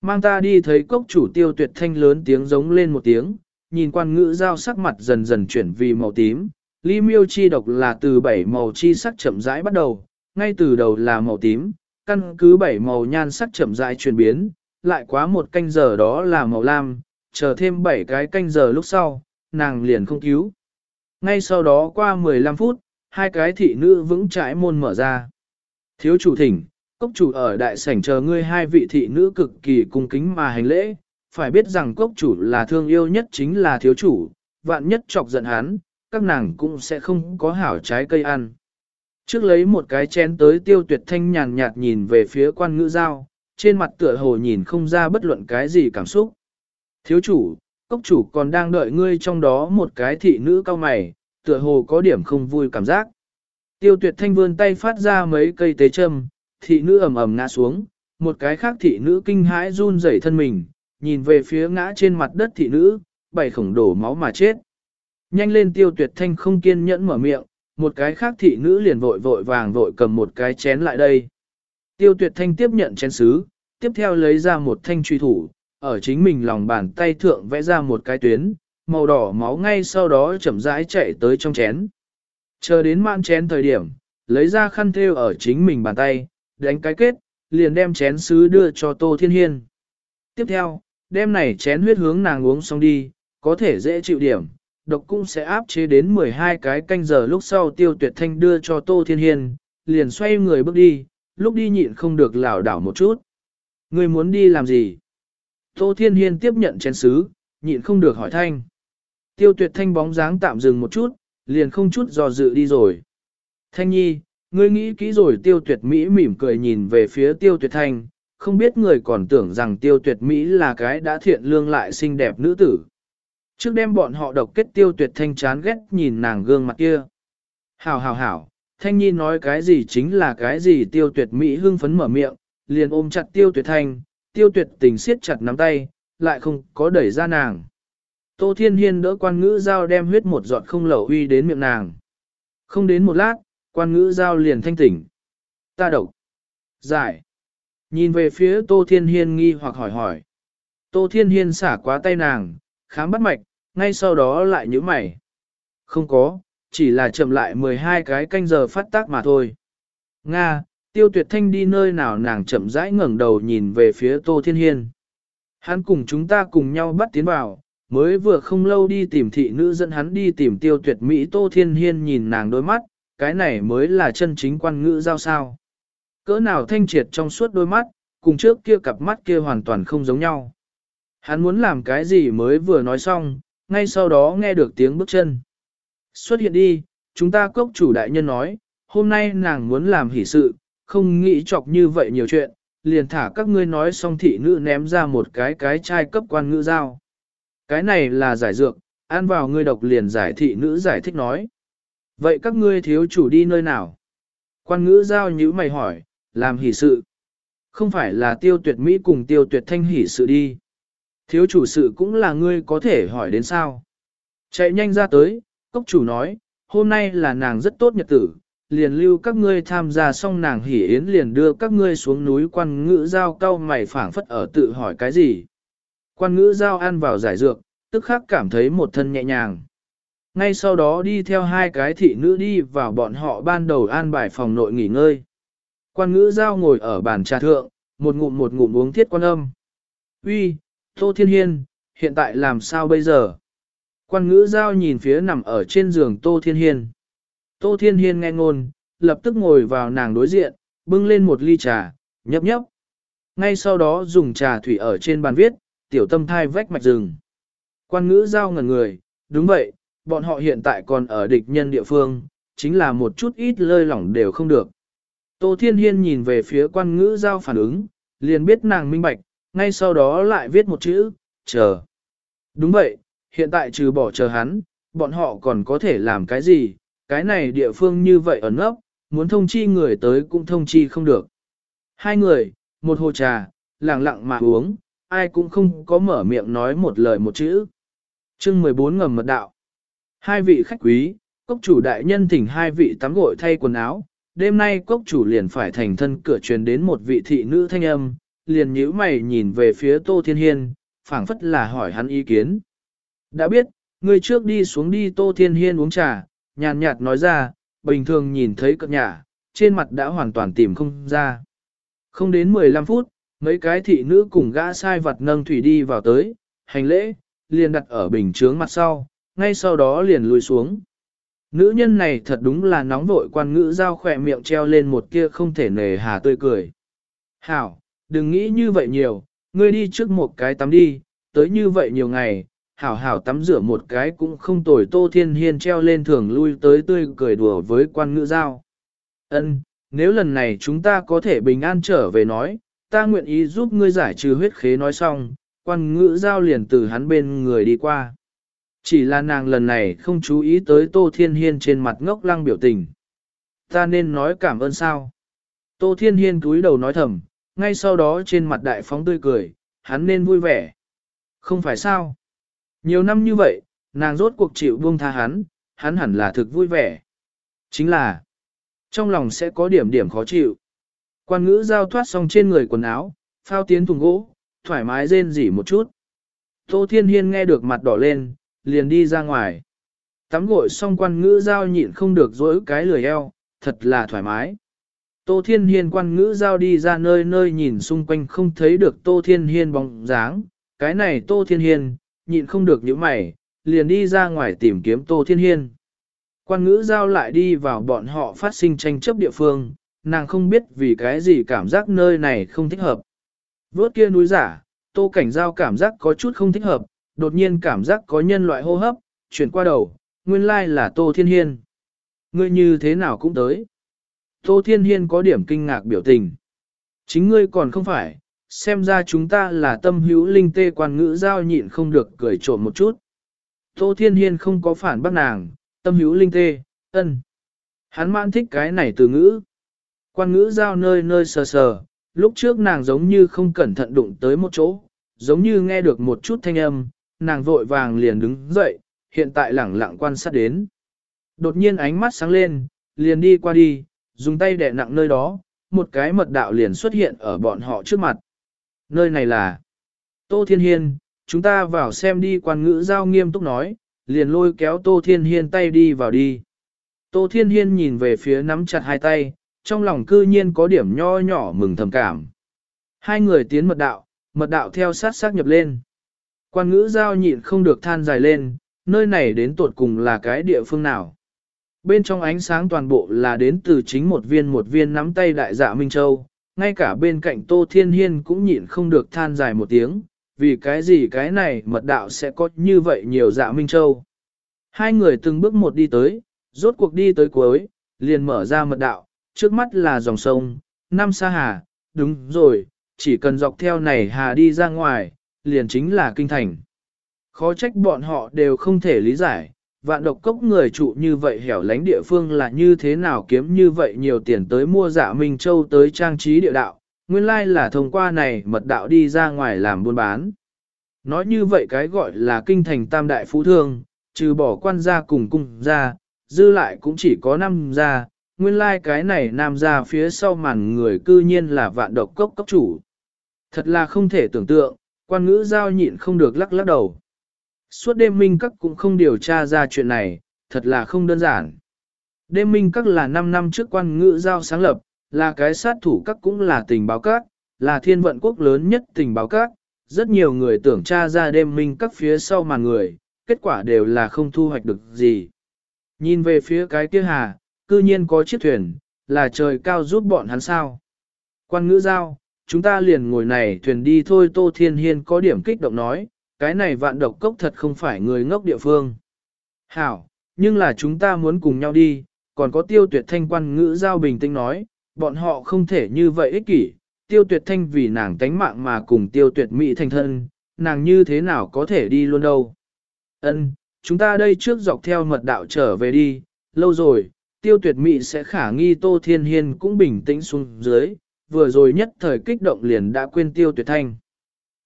Mang ta đi thấy cốc chủ tiêu tuyệt thanh lớn tiếng giống lên một tiếng, nhìn quan ngữ giao sắc mặt dần dần chuyển vì màu tím. Ly miêu chi độc là từ bảy màu chi sắc chậm rãi bắt đầu, ngay từ đầu là màu tím, căn cứ bảy màu nhan sắc chậm rãi chuyển biến, lại quá một canh giờ đó là màu lam, chờ thêm bảy cái canh giờ lúc sau, nàng liền không cứu. Ngay sau đó qua 15 phút, hai cái thị nữ vững chãi môn mở ra. Thiếu chủ thỉnh, cốc chủ ở đại sảnh chờ ngươi hai vị thị nữ cực kỳ cung kính mà hành lễ, phải biết rằng cốc chủ là thương yêu nhất chính là thiếu chủ, vạn nhất chọc giận hắn, các nàng cũng sẽ không có hảo trái cây ăn. Trước lấy một cái chén tới tiêu tuyệt thanh nhàn nhạt nhìn về phía quan ngữ giao, trên mặt tựa hồ nhìn không ra bất luận cái gì cảm xúc. Thiếu chủ, cốc chủ còn đang đợi ngươi trong đó một cái thị nữ cao mày, tựa hồ có điểm không vui cảm giác. Tiêu tuyệt thanh vươn tay phát ra mấy cây tế châm, thị nữ ầm ầm ngã xuống, một cái khác thị nữ kinh hãi run rẩy thân mình, nhìn về phía ngã trên mặt đất thị nữ, bảy khổng đổ máu mà chết. Nhanh lên tiêu tuyệt thanh không kiên nhẫn mở miệng, một cái khác thị nữ liền vội vội vàng vội cầm một cái chén lại đây. Tiêu tuyệt thanh tiếp nhận chén sứ, tiếp theo lấy ra một thanh truy thủ, ở chính mình lòng bàn tay thượng vẽ ra một cái tuyến, màu đỏ máu ngay sau đó chậm rãi chạy tới trong chén. Chờ đến mạn chén thời điểm, lấy ra khăn thêu ở chính mình bàn tay, đánh cái kết, liền đem chén sứ đưa cho Tô Thiên Hiên. Tiếp theo, đem này chén huyết hướng nàng uống xong đi, có thể dễ chịu điểm, độc cũng sẽ áp chế đến 12 cái canh giờ lúc sau tiêu tuyệt thanh đưa cho Tô Thiên Hiên, liền xoay người bước đi, lúc đi nhịn không được lảo đảo một chút. Người muốn đi làm gì? Tô Thiên Hiên tiếp nhận chén sứ, nhịn không được hỏi thanh. Tiêu tuyệt thanh bóng dáng tạm dừng một chút, liền không chút do dự đi rồi. Thanh nhi, ngươi nghĩ kỹ rồi tiêu tuyệt Mỹ mỉm cười nhìn về phía tiêu tuyệt thanh, không biết người còn tưởng rằng tiêu tuyệt Mỹ là cái đã thiện lương lại xinh đẹp nữ tử. Trước đêm bọn họ độc kết tiêu tuyệt thanh chán ghét nhìn nàng gương mặt kia. Hảo hảo hảo, thanh nhi nói cái gì chính là cái gì tiêu tuyệt Mỹ hưng phấn mở miệng, liền ôm chặt tiêu tuyệt thanh, tiêu tuyệt tình siết chặt nắm tay, lại không có đẩy ra nàng. Tô Thiên Hiên đỡ quan ngữ giao đem huyết một giọt không lẩu uy đến miệng nàng. Không đến một lát, quan ngữ giao liền thanh tỉnh. Ta độc. Giải. Nhìn về phía Tô Thiên Hiên nghi hoặc hỏi hỏi. Tô Thiên Hiên xả quá tay nàng, khám bắt mạch, ngay sau đó lại nhíu mày. Không có, chỉ là chậm lại 12 cái canh giờ phát tác mà thôi. Nga, tiêu tuyệt thanh đi nơi nào nàng chậm rãi ngẩng đầu nhìn về phía Tô Thiên Hiên. Hắn cùng chúng ta cùng nhau bắt tiến vào, mới vừa không lâu đi tìm thị nữ dẫn hắn đi tìm tiêu tuyệt Mỹ Tô Thiên Hiên nhìn nàng đôi mắt, cái này mới là chân chính quan ngữ giao sao. Cỡ nào thanh triệt trong suốt đôi mắt, cùng trước kia cặp mắt kia hoàn toàn không giống nhau. Hắn muốn làm cái gì mới vừa nói xong, ngay sau đó nghe được tiếng bước chân. Xuất hiện đi, chúng ta cốc chủ đại nhân nói, hôm nay nàng muốn làm hỷ sự, không nghĩ chọc như vậy nhiều chuyện, liền thả các ngươi nói xong thị nữ ném ra một cái cái chai cấp quan ngữ giao. Cái này là giải dược, ăn vào ngươi độc liền giải thị nữ giải thích nói. Vậy các ngươi thiếu chủ đi nơi nào? Quan ngữ giao nhữ mày hỏi, làm hỷ sự. Không phải là tiêu tuyệt Mỹ cùng tiêu tuyệt thanh hỷ sự đi. Thiếu chủ sự cũng là ngươi có thể hỏi đến sao. Chạy nhanh ra tới, cốc chủ nói, hôm nay là nàng rất tốt nhật tử, liền lưu các ngươi tham gia xong nàng hỉ yến liền đưa các ngươi xuống núi quan ngữ giao cao mày phảng phất ở tự hỏi cái gì. Quan ngữ giao ăn vào giải dược, tức khắc cảm thấy một thân nhẹ nhàng. Ngay sau đó đi theo hai cái thị nữ đi vào bọn họ ban đầu an bài phòng nội nghỉ ngơi. Quan ngữ giao ngồi ở bàn trà thượng, một ngụm một ngụm uống thiết quan âm. Uy, Tô Thiên Hiên, hiện tại làm sao bây giờ? Quan ngữ giao nhìn phía nằm ở trên giường Tô Thiên Hiên. Tô Thiên Hiên nghe ngôn, lập tức ngồi vào nàng đối diện, bưng lên một ly trà, nhấp nhấp. Ngay sau đó dùng trà thủy ở trên bàn viết, tiểu tâm thai vách mạch rừng. Quan ngữ giao ngẩn người, đúng vậy, bọn họ hiện tại còn ở địch nhân địa phương, chính là một chút ít lơi lỏng đều không được. Tô Thiên Hiên nhìn về phía quan ngữ giao phản ứng, liền biết nàng minh bạch, ngay sau đó lại viết một chữ, chờ. Đúng vậy, hiện tại trừ bỏ chờ hắn, bọn họ còn có thể làm cái gì, cái này địa phương như vậy ẩn ấp, muốn thông chi người tới cũng thông chi không được. Hai người, một hồ trà, lặng lặng mà uống, ai cũng không có mở miệng nói một lời một chữ. chương 14 ngầm mật đạo. Hai vị khách quý, cốc chủ đại nhân thỉnh hai vị tắm gội thay quần áo, đêm nay cốc chủ liền phải thành thân cửa truyền đến một vị thị nữ thanh âm, liền nhíu mày nhìn về phía Tô Thiên Hiên, phảng phất là hỏi hắn ý kiến. Đã biết, người trước đi xuống đi Tô Thiên Hiên uống trà, nhàn nhạt nói ra, bình thường nhìn thấy cận nhà, trên mặt đã hoàn toàn tìm không ra. Không đến 15 phút, mấy cái thị nữ cùng gã sai vật nâng thủy đi vào tới, hành lễ, liền đặt ở bình chướng mặt sau, ngay sau đó liền lùi xuống. Nữ nhân này thật đúng là nóng vội quan ngữ giao khỏe miệng treo lên một kia không thể nề hà tươi cười. Hảo, đừng nghĩ như vậy nhiều, ngươi đi trước một cái tắm đi, tới như vậy nhiều ngày, hảo hảo tắm rửa một cái cũng không tồi tô thiên hiên treo lên thường lui tới tươi cười đùa với quan ngữ giao. Ân, nếu lần này chúng ta có thể bình an trở về nói, ta nguyện ý giúp ngươi giải trừ huyết khế nói xong, quan ngữ giao liền từ hắn bên người đi qua. Chỉ là nàng lần này không chú ý tới Tô Thiên Hiên trên mặt ngốc lăng biểu tình. Ta nên nói cảm ơn sao? Tô Thiên Hiên cúi đầu nói thầm, ngay sau đó trên mặt đại phóng tươi cười, hắn nên vui vẻ. Không phải sao? Nhiều năm như vậy, nàng rốt cuộc chịu buông tha hắn, hắn hẳn là thực vui vẻ. Chính là, trong lòng sẽ có điểm điểm khó chịu. Quan ngữ giao thoát xong trên người quần áo, phao tiến thùng gỗ, thoải mái rên rỉ một chút. Tô Thiên Hiên nghe được mặt đỏ lên, liền đi ra ngoài. Tắm gội xong quan ngữ giao nhịn không được dỗi cái lười eo, thật là thoải mái. Tô Thiên Hiên quan ngữ giao đi ra nơi nơi nhìn xung quanh không thấy được Tô Thiên Hiên bóng dáng, cái này Tô Thiên Hiên, nhịn không được những mày, liền đi ra ngoài tìm kiếm Tô Thiên Hiên. Quan ngữ giao lại đi vào bọn họ phát sinh tranh chấp địa phương, nàng không biết vì cái gì cảm giác nơi này không thích hợp. Vớt kia núi giả, Tô Cảnh Giao cảm giác có chút không thích hợp, đột nhiên cảm giác có nhân loại hô hấp, chuyển qua đầu, nguyên lai là Tô Thiên Hiên. Ngươi như thế nào cũng tới. Tô Thiên Hiên có điểm kinh ngạc biểu tình. Chính ngươi còn không phải, xem ra chúng ta là tâm hữu linh tê quan ngữ giao nhịn không được cười trộm một chút. Tô Thiên Hiên không có phản bác nàng, tâm hữu linh tê, ân. Hắn mãn thích cái này từ ngữ. Quan ngữ giao nơi nơi sờ sờ, lúc trước nàng giống như không cẩn thận đụng tới một chỗ, giống như nghe được một chút thanh âm, nàng vội vàng liền đứng dậy, hiện tại lẳng lặng quan sát đến. Đột nhiên ánh mắt sáng lên, liền đi qua đi, dùng tay đè nặng nơi đó, một cái mật đạo liền xuất hiện ở bọn họ trước mặt. Nơi này là Tô Thiên Hiên, chúng ta vào xem đi quan ngữ giao nghiêm túc nói, liền lôi kéo Tô Thiên Hiên tay đi vào đi. Tô Thiên Hiên nhìn về phía nắm chặt hai tay, trong lòng cư nhiên có điểm nho nhỏ mừng thầm cảm. Hai người tiến mật đạo, mật đạo theo sát sát nhập lên. Quan ngữ giao nhịn không được than dài lên, nơi này đến tột cùng là cái địa phương nào. Bên trong ánh sáng toàn bộ là đến từ chính một viên một viên nắm tay đại dạ Minh Châu, ngay cả bên cạnh Tô Thiên Hiên cũng nhịn không được than dài một tiếng, vì cái gì cái này mật đạo sẽ có như vậy nhiều dạ Minh Châu. Hai người từng bước một đi tới, rốt cuộc đi tới cuối, liền mở ra mật đạo, trước mắt là dòng sông, năm xa hà, đúng rồi, chỉ cần dọc theo này hà đi ra ngoài, liền chính là kinh thành. Khó trách bọn họ đều không thể lý giải, vạn độc cốc người trụ như vậy hẻo lánh địa phương là như thế nào kiếm như vậy nhiều tiền tới mua giả Minh Châu tới trang trí địa đạo, nguyên lai là thông qua này mật đạo đi ra ngoài làm buôn bán. Nói như vậy cái gọi là kinh thành tam đại phú thương, trừ bỏ quan gia cùng cung gia, dư lại cũng chỉ có năm gia, nguyên lai cái này nam gia phía sau màn người cư nhiên là vạn độc cốc cốc chủ. Thật là không thể tưởng tượng, quan ngữ giao nhịn không được lắc lắc đầu. Suốt đêm minh các cũng không điều tra ra chuyện này, thật là không đơn giản. Đêm minh các là 5 năm trước quan ngữ giao sáng lập, là cái sát thủ các cũng là tình báo các, là thiên vận quốc lớn nhất tình báo các. Rất nhiều người tưởng tra ra đêm minh các phía sau màn người, kết quả đều là không thu hoạch được gì. Nhìn về phía cái kia hà, cư nhiên có chiếc thuyền, là trời cao giúp bọn hắn sao. Quan ngữ giao, chúng ta liền ngồi này thuyền đi thôi Tô Thiên Hiên có điểm kích động nói, cái này vạn độc cốc thật không phải người ngốc địa phương. Hảo, nhưng là chúng ta muốn cùng nhau đi, còn có tiêu tuyệt thanh quan ngữ giao bình tĩnh nói, bọn họ không thể như vậy ích kỷ, tiêu tuyệt thanh vì nàng tánh mạng mà cùng tiêu tuyệt mỹ thành thân, nàng như thế nào có thể đi luôn đâu. Ân, chúng ta đây trước dọc theo mật đạo trở về đi, lâu rồi, tiêu tuyệt mỹ sẽ khả nghi Tô Thiên Hiên cũng bình tĩnh xuống dưới, vừa rồi nhất thời kích động liền đã quên tiêu tuyệt thanh.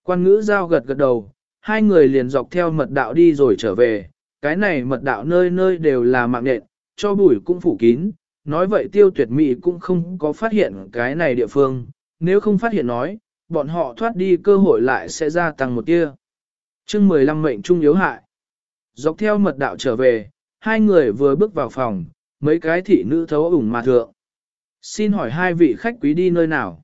Quan ngữ giao gật gật đầu, hai người liền dọc theo mật đạo đi rồi trở về, Cái này mật đạo nơi nơi đều là mạng nện, cho bụi cũng phủ kín, nói vậy tiêu tuyệt mỹ cũng không có phát hiện cái này địa phương, nếu không phát hiện nói, bọn họ thoát đi cơ hội lại sẽ gia tăng một tia. chương 15 mệnh trung yếu hại. Dọc theo mật đạo trở về, hai người vừa bước vào phòng, mấy cái thị nữ thấu ủng mà thượng. Xin hỏi hai vị khách quý đi nơi nào?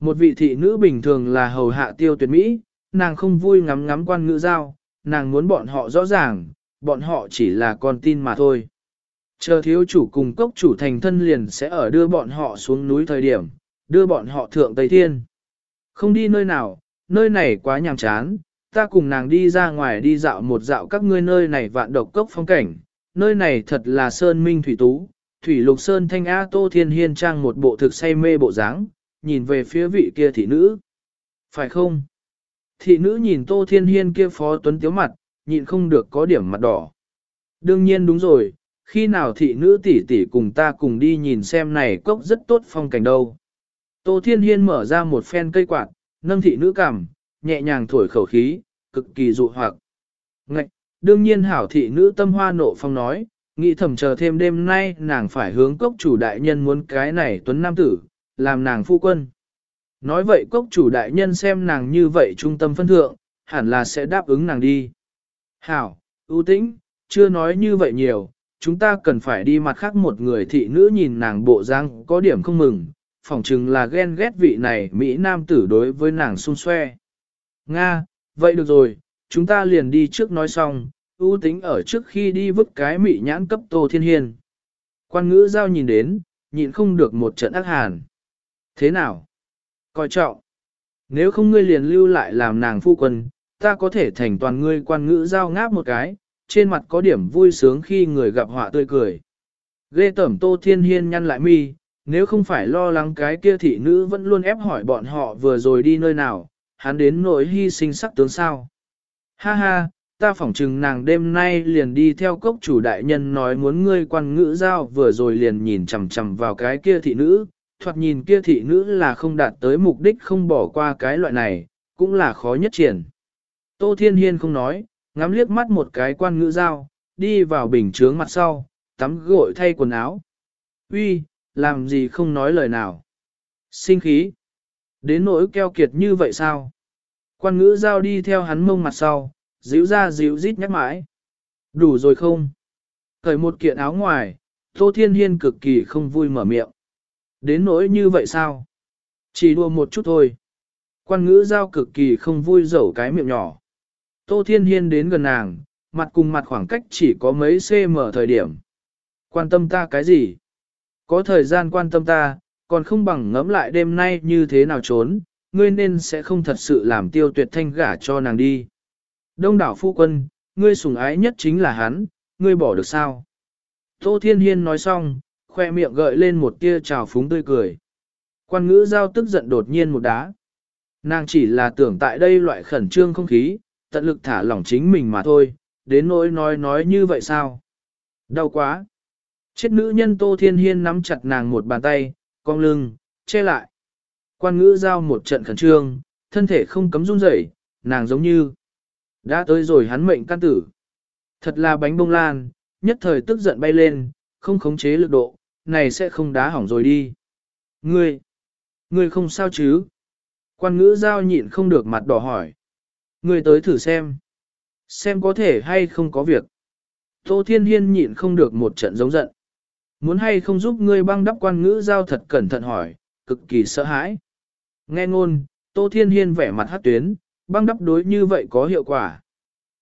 Một vị thị nữ bình thường là hầu hạ tiêu tuyệt mỹ, nàng không vui ngắm ngắm quan ngữ giao, nàng muốn bọn họ rõ ràng, bọn họ chỉ là con tin mà thôi. Chờ thiếu chủ cùng cốc chủ thành thân liền sẽ ở đưa bọn họ xuống núi thời điểm, đưa bọn họ thượng Tây Thiên. Không đi nơi nào, nơi này quá nhàm chán, ta cùng nàng đi ra ngoài đi dạo một dạo các ngươi nơi này vạn độc cốc phong cảnh, nơi này thật là sơn minh thủy tú, thủy lục sơn thanh á tô thiên hiên trang một bộ thực say mê bộ dáng, nhìn về phía vị kia thị nữ. Phải không? Thị nữ nhìn tô thiên hiên kia phó tuấn tiếu mặt, nhịn không được có điểm mặt đỏ. Đương nhiên đúng rồi, khi nào thị nữ tỷ tỷ cùng ta cùng đi nhìn xem này cốc rất tốt phong cảnh đâu. Tô Thiên Hiên mở ra một phen cây quạt, nâng thị nữ cằm, nhẹ nhàng thổi khẩu khí, cực kỳ dụ hoặc. Ngạch, đương nhiên hảo thị nữ tâm hoa nộ phong nói, nghĩ thầm chờ thêm đêm nay nàng phải hướng cốc chủ đại nhân muốn cái này tuấn nam tử, làm nàng phu quân. Nói vậy cốc chủ đại nhân xem nàng như vậy trung tâm phân thượng, hẳn là sẽ đáp ứng nàng đi. Hảo, ưu tĩnh, chưa nói như vậy nhiều, chúng ta cần phải đi mặt khác một người thị nữ nhìn nàng bộ dáng có điểm không mừng, phỏng chừng là ghen ghét vị này Mỹ Nam tử đối với nàng xung xoe. Nga, vậy được rồi, chúng ta liền đi trước nói xong, ưu tính ở trước khi đi vứt cái Mỹ nhãn cấp Tô Thiên Hiên. Quan ngữ giao nhìn đến, nhịn không được một trận ác hàn. Thế nào? Coi trọng. Nếu không ngươi liền lưu lại làm nàng phu quân, ta có thể thành toàn ngươi quan ngữ giao ngáp một cái, trên mặt có điểm vui sướng khi người gặp họa tươi cười. Ghê tẩm Tô Thiên Hiên nhăn lại mi, nếu không phải lo lắng cái kia thị nữ vẫn luôn ép hỏi bọn họ vừa rồi đi nơi nào, hắn đến nỗi hy sinh sắc tướng sao. Ha ha, ta phỏng chừng nàng đêm nay liền đi theo cốc chủ đại nhân nói muốn ngươi quan ngữ giao vừa rồi liền nhìn chằm chằm vào cái kia thị nữ, thoạt nhìn kia thị nữ là không đạt tới mục đích không bỏ qua cái loại này, cũng là khó nhất triển. Tô Thiên Hiên không nói, ngắm liếc mắt một cái quan ngữ giao, đi vào bình chướng mặt sau, tắm gội thay quần áo. Uy, làm gì không nói lời nào. Sinh khí. Đến nỗi keo kiệt như vậy sao? Quan ngữ giao đi theo hắn mông mặt sau, díu ra díu rít nhắc mãi. Đủ rồi không? cởi một kiện áo ngoài, Tô Thiên Hiên cực kỳ không vui mở miệng. Đến nỗi như vậy sao? Chỉ đùa một chút thôi. Quan ngữ giao cực kỳ không vui dẫu cái miệng nhỏ. Tô Thiên Hiên đến gần nàng, mặt cùng mặt khoảng cách chỉ có mấy cm thời điểm. Quan tâm ta cái gì? Có thời gian quan tâm ta, còn không bằng ngẫm lại đêm nay như thế nào trốn, ngươi nên sẽ không thật sự làm tiêu tuyệt thanh gả cho nàng đi. Đông đảo phu quân, ngươi sủng ái nhất chính là hắn, ngươi bỏ được sao? Tô Thiên Hiên nói xong, khoe miệng gợi lên một tia trào phúng tươi cười. Quan ngữ giao tức giận đột nhiên một đá. Nàng chỉ là tưởng tại đây loại khẩn trương không khí, tận lực thả lỏng chính mình mà thôi, đến nỗi nói nói như vậy sao? Đau quá! Chết nữ nhân Tô Thiên Hiên nắm chặt nàng một bàn tay, cong lưng, che lại. Quan ngữ giao một trận khẩn trương, thân thể không cấm run rẩy, nàng giống như đã tới rồi hắn mệnh can tử. Thật là bánh bông lan, nhất thời tức giận bay lên, không khống chế lực độ, này sẽ không đá hỏng rồi đi. Ngươi, ngươi không sao chứ? Quan ngữ giao nhịn không được mặt đỏ hỏi. Ngươi tới thử xem. Xem có thể hay không có việc. Tô Thiên Hiên nhịn không được một trận giống giận. Muốn hay không giúp ngươi băng đắp quan ngữ giao thật cẩn thận hỏi, cực kỳ sợ hãi. Nghe ngôn, Tô Thiên Hiên vẻ mặt hát tuyến, băng đắp đối như vậy có hiệu quả.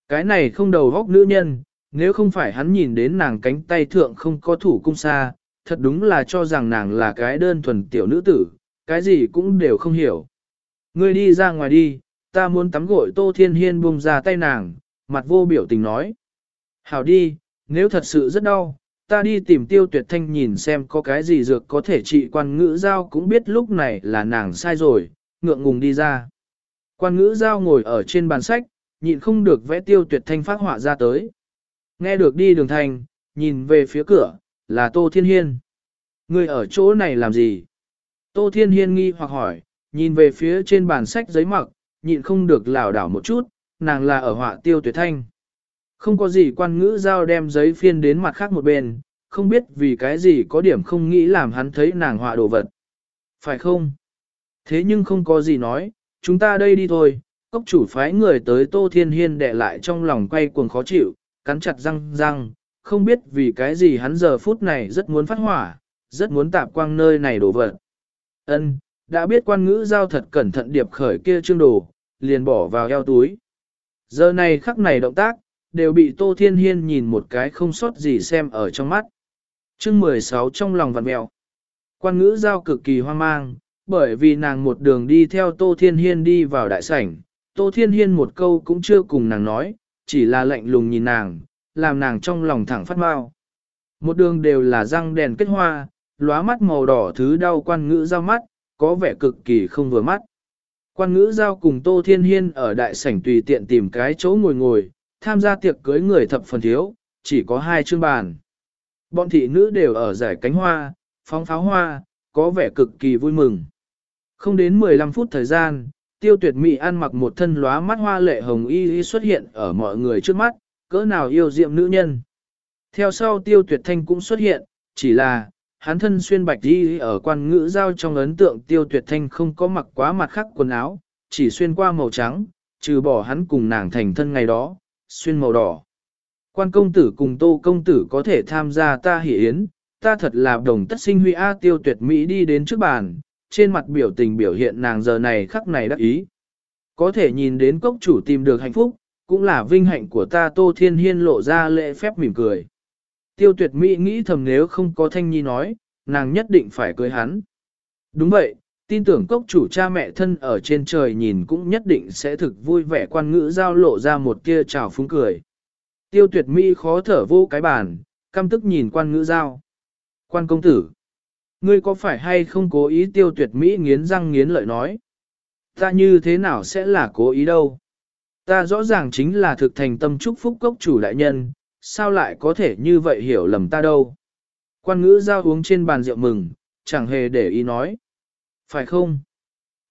Cái này không đầu góc nữ nhân, nếu không phải hắn nhìn đến nàng cánh tay thượng không có thủ cung xa, thật đúng là cho rằng nàng là cái đơn thuần tiểu nữ tử, cái gì cũng đều không hiểu. Ngươi đi ra ngoài đi, ta muốn tắm gội Tô Thiên Hiên buông ra tay nàng, mặt vô biểu tình nói. Hảo đi, nếu thật sự rất đau, ta đi tìm tiêu tuyệt thanh nhìn xem có cái gì dược có thể trị quan ngữ giao cũng biết lúc này là nàng sai rồi, ngượng ngùng đi ra. Quan ngữ giao ngồi ở trên bàn sách, nhịn không được vẽ tiêu tuyệt thanh phát họa ra tới. Nghe được đi đường thành, nhìn về phía cửa, là Tô Thiên Hiên. Người ở chỗ này làm gì? Tô Thiên Hiên nghi hoặc hỏi, nhìn về phía trên bàn sách giấy mặc, nhịn không được lảo đảo một chút, nàng là ở họa tiêu tuyệt thanh. Không có gì quan ngữ giao đem giấy phiên đến mặt khác một bên, không biết vì cái gì có điểm không nghĩ làm hắn thấy nàng họa đồ vật. Phải không? Thế nhưng không có gì nói, chúng ta đây đi thôi. Cốc chủ phái người tới Tô Thiên Hiên đệ lại trong lòng quay cuồng khó chịu, cắn chặt răng răng, không biết vì cái gì hắn giờ phút này rất muốn phát hỏa, rất muốn tạp quang nơi này đổ vật. Ân, đã biết quan ngữ giao thật cẩn thận điệp khởi kia trương đồ, liền bỏ vào eo túi. Giờ này khắc này động tác, đều bị Tô Thiên Hiên nhìn một cái không sót gì xem ở trong mắt. chương 16 trong lòng vặn mẹo. Quan ngữ giao cực kỳ hoang mang, bởi vì nàng một đường đi theo Tô Thiên Hiên đi vào đại sảnh. Tô Thiên Hiên một câu cũng chưa cùng nàng nói, chỉ là lạnh lùng nhìn nàng, làm nàng trong lòng thẳng phát mau. Một đường đều là răng đèn kết hoa, lóa mắt màu đỏ thứ đau quan ngữ giao mắt, có vẻ cực kỳ không vừa mắt. Quan ngữ giao cùng Tô Thiên Hiên ở đại sảnh tùy tiện tìm cái chỗ ngồi ngồi, tham gia tiệc cưới người thập phần thiếu, chỉ có hai chương bàn. Bọn thị nữ đều ở giải cánh hoa, phóng pháo hoa, có vẻ cực kỳ vui mừng. Không đến 15 phút thời gian, tiêu tuyệt mỹ ăn mặc một thân lóa mắt hoa lệ hồng y y xuất hiện ở mọi người trước mắt, cỡ nào yêu diệm nữ nhân. Theo sau tiêu tuyệt thanh cũng xuất hiện, chỉ là, hắn thân xuyên bạch đi ở quan ngữ giao trong ấn tượng tiêu tuyệt thanh không có mặc quá mặt khác quần áo, chỉ xuyên qua màu trắng, trừ bỏ hắn cùng nàng thành thân ngày đó, xuyên màu đỏ. Quan công tử cùng tô công tử có thể tham gia ta hỷ yến, ta thật là đồng tất sinh huy A tiêu tuyệt Mỹ đi đến trước bàn, trên mặt biểu tình biểu hiện nàng giờ này khắc này đắc ý. Có thể nhìn đến cốc chủ tìm được hạnh phúc, cũng là vinh hạnh của ta Tô Thiên Hiên lộ ra lễ phép mỉm cười. Tiêu tuyệt Mỹ nghĩ thầm nếu không có Thanh Nhi nói, nàng nhất định phải cưới hắn. Đúng vậy, tin tưởng cốc chủ cha mẹ thân ở trên trời nhìn cũng nhất định sẽ thực vui vẻ quan ngữ giao lộ ra một kia trào phúng cười. Tiêu tuyệt Mỹ khó thở vô cái bàn, căm tức nhìn quan ngữ giao. Quan công tử, ngươi có phải hay không cố ý tiêu tuyệt Mỹ nghiến răng nghiến lợi nói? Ta như thế nào sẽ là cố ý đâu? Ta rõ ràng chính là thực thành tâm chúc phúc cốc chủ đại nhân, sao lại có thể như vậy hiểu lầm ta đâu? Quan ngữ giao uống trên bàn rượu mừng, chẳng hề để ý nói. Phải không?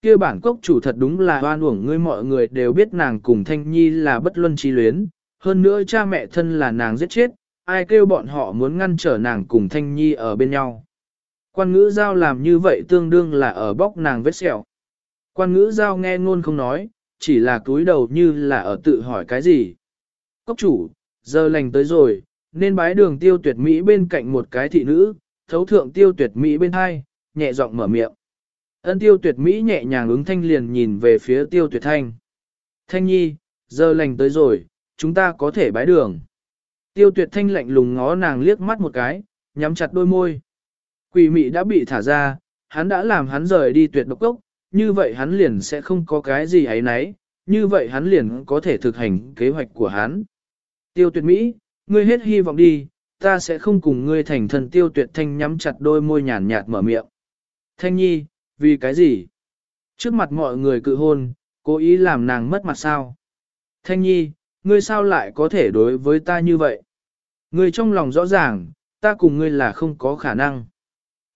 kia bản cốc chủ thật đúng là hoan uổng ngươi mọi người đều biết nàng cùng Thanh Nhi là bất luân chi luyến, hơn nữa cha mẹ thân là nàng giết chết, ai kêu bọn họ muốn ngăn trở nàng cùng Thanh Nhi ở bên nhau. Quan ngữ giao làm như vậy tương đương là ở bóc nàng vết sẹo. Quan ngữ giao nghe ngôn không nói, chỉ là túi đầu như là ở tự hỏi cái gì. Cốc chủ, giờ lành tới rồi, nên bái đường tiêu tuyệt Mỹ bên cạnh một cái thị nữ, thấu thượng tiêu tuyệt Mỹ bên hai, nhẹ giọng mở miệng. Ân tiêu tuyệt Mỹ nhẹ nhàng ứng thanh liền nhìn về phía tiêu tuyệt thanh. Thanh nhi, giờ lành tới rồi, chúng ta có thể bái đường. Tiêu tuyệt thanh lạnh lùng ngó nàng liếc mắt một cái, nhắm chặt đôi môi. Quỷ mị đã bị thả ra, hắn đã làm hắn rời đi tuyệt độc cốc, như vậy hắn liền sẽ không có cái gì ấy nấy, như vậy hắn liền có thể thực hành kế hoạch của hắn. Tiêu tuyệt Mỹ, ngươi hết hy vọng đi, ta sẽ không cùng ngươi thành thần tiêu tuyệt thanh nhắm chặt đôi môi nhàn nhạt mở miệng. Thanh nhi, vì cái gì? Trước mặt mọi người cự hôn, cố ý làm nàng mất mặt sao? Thanh nhi, ngươi sao lại có thể đối với ta như vậy? Ngươi trong lòng rõ ràng, ta cùng ngươi là không có khả năng.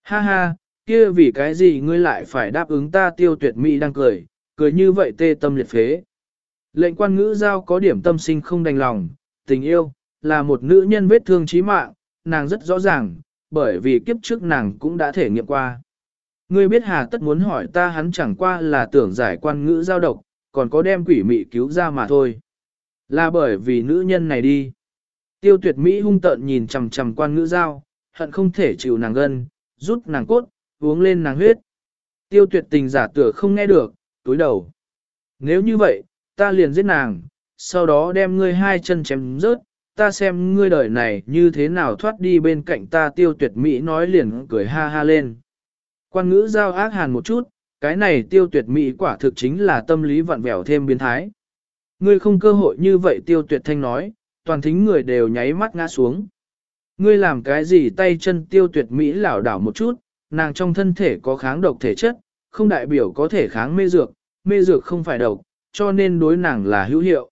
Ha ha, kia vì cái gì ngươi lại phải đáp ứng ta tiêu tuyệt mỹ đang cười, cười như vậy tê tâm liệt phế. Lệnh quan ngữ giao có điểm tâm sinh không đành lòng, tình yêu, là một nữ nhân vết thương chí mạng, nàng rất rõ ràng, bởi vì kiếp trước nàng cũng đã thể nghiệm qua. Ngươi biết hà tất muốn hỏi ta hắn chẳng qua là tưởng giải quan ngữ giao độc, còn có đem quỷ mị cứu ra mà thôi. Là bởi vì nữ nhân này đi. Tiêu tuyệt Mỹ hung tợn nhìn chằm chằm quan ngữ giao, hận không thể chịu nàng gân, rút nàng cốt, uống lên nàng huyết. Tiêu tuyệt tình giả tựa không nghe được, túi đầu. Nếu như vậy, ta liền giết nàng, sau đó đem ngươi hai chân chém rớt, ta xem ngươi đời này như thế nào thoát đi bên cạnh ta tiêu tuyệt Mỹ nói liền cười ha ha lên. Quan ngữ giao ác hàn một chút, cái này tiêu tuyệt Mỹ quả thực chính là tâm lý vặn vẹo thêm biến thái. Ngươi không cơ hội như vậy tiêu tuyệt thanh nói, toàn thính người đều nháy mắt ngã xuống. Ngươi làm cái gì tay chân tiêu tuyệt Mỹ lảo đảo một chút, nàng trong thân thể có kháng độc thể chất, không đại biểu có thể kháng mê dược, mê dược không phải độc, cho nên đối nàng là hữu hiệu.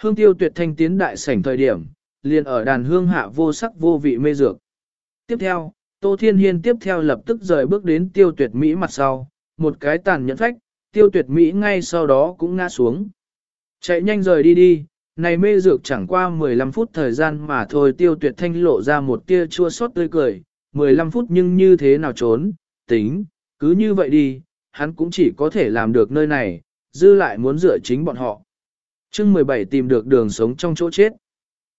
Hương tiêu tuyệt thanh tiến đại sảnh thời điểm, liền ở đàn hương hạ vô sắc vô vị mê dược. Tiếp theo, Tô Thiên Hiên tiếp theo lập tức rời bước đến tiêu tuyệt Mỹ mặt sau, một cái tàn nhẫn phách, tiêu tuyệt Mỹ ngay sau đó cũng ngã xuống. Chạy nhanh rời đi đi, Này mê dược chẳng qua 15 phút thời gian mà thôi tiêu tuyệt thanh lộ ra một tia chua xót tươi cười, 15 phút nhưng như thế nào trốn, tính, cứ như vậy đi, hắn cũng chỉ có thể làm được nơi này, dư lại muốn dựa chính bọn họ. chương 17 tìm được đường sống trong chỗ chết.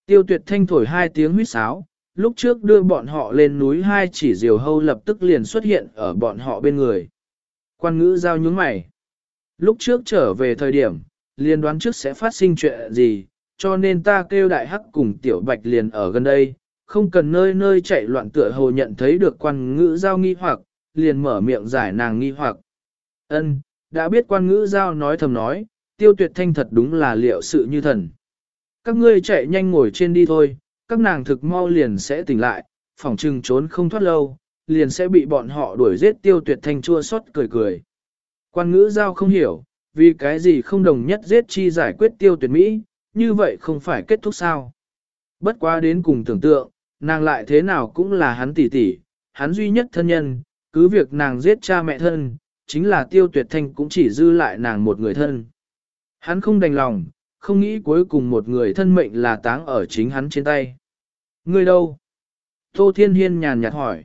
Tiêu tuyệt thanh thổi hai tiếng huýt sáo, lúc trước đưa bọn họ lên núi hai chỉ diều hâu lập tức liền xuất hiện ở bọn họ bên người. Quan ngữ giao nhướng mày. Lúc trước trở về thời điểm, liền đoán trước sẽ phát sinh chuyện gì, cho nên ta kêu đại hắc cùng tiểu bạch liền ở gần đây, không cần nơi nơi chạy loạn tựa hồ nhận thấy được quan ngữ giao nghi hoặc, liền mở miệng giải nàng nghi hoặc. Ân, đã biết quan ngữ giao nói thầm nói, tiêu tuyệt thanh thật đúng là liệu sự như thần. Các ngươi chạy nhanh ngồi trên đi thôi, các nàng thực mau liền sẽ tỉnh lại, phỏng trừng trốn không thoát lâu, liền sẽ bị bọn họ đuổi giết tiêu tuyệt thanh chua xót cười cười. Quan ngữ giao không hiểu, vì cái gì không đồng nhất giết chi giải quyết tiêu tuyệt Mỹ, như vậy không phải kết thúc sao. Bất quá đến cùng tưởng tượng, nàng lại thế nào cũng là hắn tỷ tỷ, hắn duy nhất thân nhân, cứ việc nàng giết cha mẹ thân, chính là tiêu tuyệt thanh cũng chỉ dư lại nàng một người thân. Hắn không đành lòng, không nghĩ cuối cùng một người thân mệnh là táng ở chính hắn trên tay. Ngươi đâu? Tô Thiên Hiên nhàn nhạt hỏi.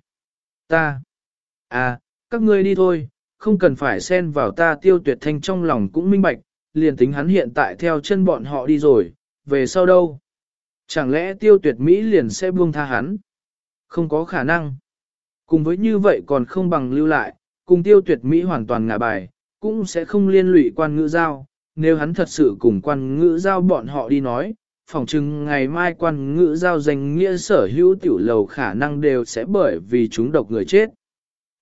Ta. À, các ngươi đi thôi, không cần phải xen vào ta tiêu tuyệt thanh trong lòng cũng minh bạch, liền tính hắn hiện tại theo chân bọn họ đi rồi, về sau đâu? Chẳng lẽ tiêu tuyệt Mỹ liền sẽ buông tha hắn? Không có khả năng. Cùng với như vậy còn không bằng lưu lại, cùng tiêu tuyệt Mỹ hoàn toàn ngả bài, cũng sẽ không liên lụy quan ngữ giao. Nếu hắn thật sự cùng quan ngữ giao bọn họ đi nói, phỏng chừng ngày mai quan ngữ giao danh nghĩa sở hữu tiểu lầu khả năng đều sẽ bởi vì chúng độc người chết.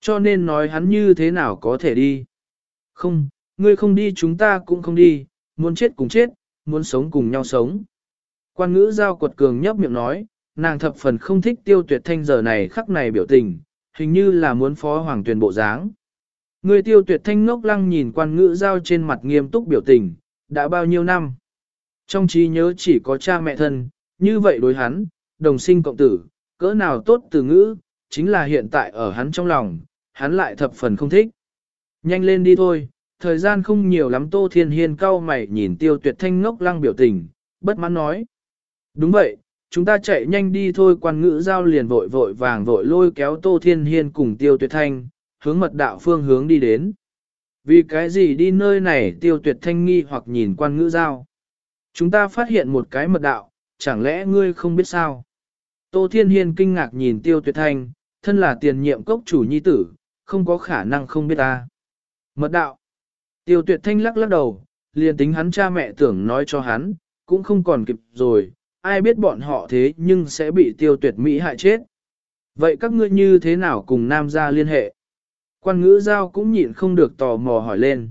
Cho nên nói hắn như thế nào có thể đi. Không, ngươi không đi chúng ta cũng không đi, muốn chết cùng chết, muốn sống cùng nhau sống. Quan ngữ giao quật cường nhấp miệng nói, nàng thập phần không thích tiêu tuyệt thanh giờ này khắc này biểu tình, hình như là muốn phó hoàng tuyển bộ dáng. Người tiêu tuyệt thanh ngốc lăng nhìn quan ngữ giao trên mặt nghiêm túc biểu tình, đã bao nhiêu năm. Trong trí nhớ chỉ có cha mẹ thân, như vậy đối hắn, đồng sinh cộng tử, cỡ nào tốt từ ngữ, chính là hiện tại ở hắn trong lòng, hắn lại thập phần không thích. Nhanh lên đi thôi, thời gian không nhiều lắm Tô Thiên Hiên cau mày nhìn tiêu tuyệt thanh ngốc lăng biểu tình, bất mãn nói. Đúng vậy, chúng ta chạy nhanh đi thôi quan ngữ giao liền vội vội vàng vội lôi kéo Tô Thiên Hiên cùng tiêu tuyệt thanh, hướng mật đạo phương hướng đi đến. Vì cái gì đi nơi này tiêu tuyệt thanh nghi hoặc nhìn quan ngữ giao. Chúng ta phát hiện một cái mật đạo, chẳng lẽ ngươi không biết sao? Tô Thiên Hiên kinh ngạc nhìn tiêu tuyệt thanh, thân là tiền nhiệm cốc chủ nhi tử, không có khả năng không biết ta. Mật đạo. Tiêu tuyệt thanh lắc lắc đầu, liền tính hắn cha mẹ tưởng nói cho hắn, cũng không còn kịp rồi, ai biết bọn họ thế nhưng sẽ bị tiêu tuyệt Mỹ hại chết. Vậy các ngươi như thế nào cùng nam gia liên hệ? Quan ngữ giao cũng nhịn không được tò mò hỏi lên.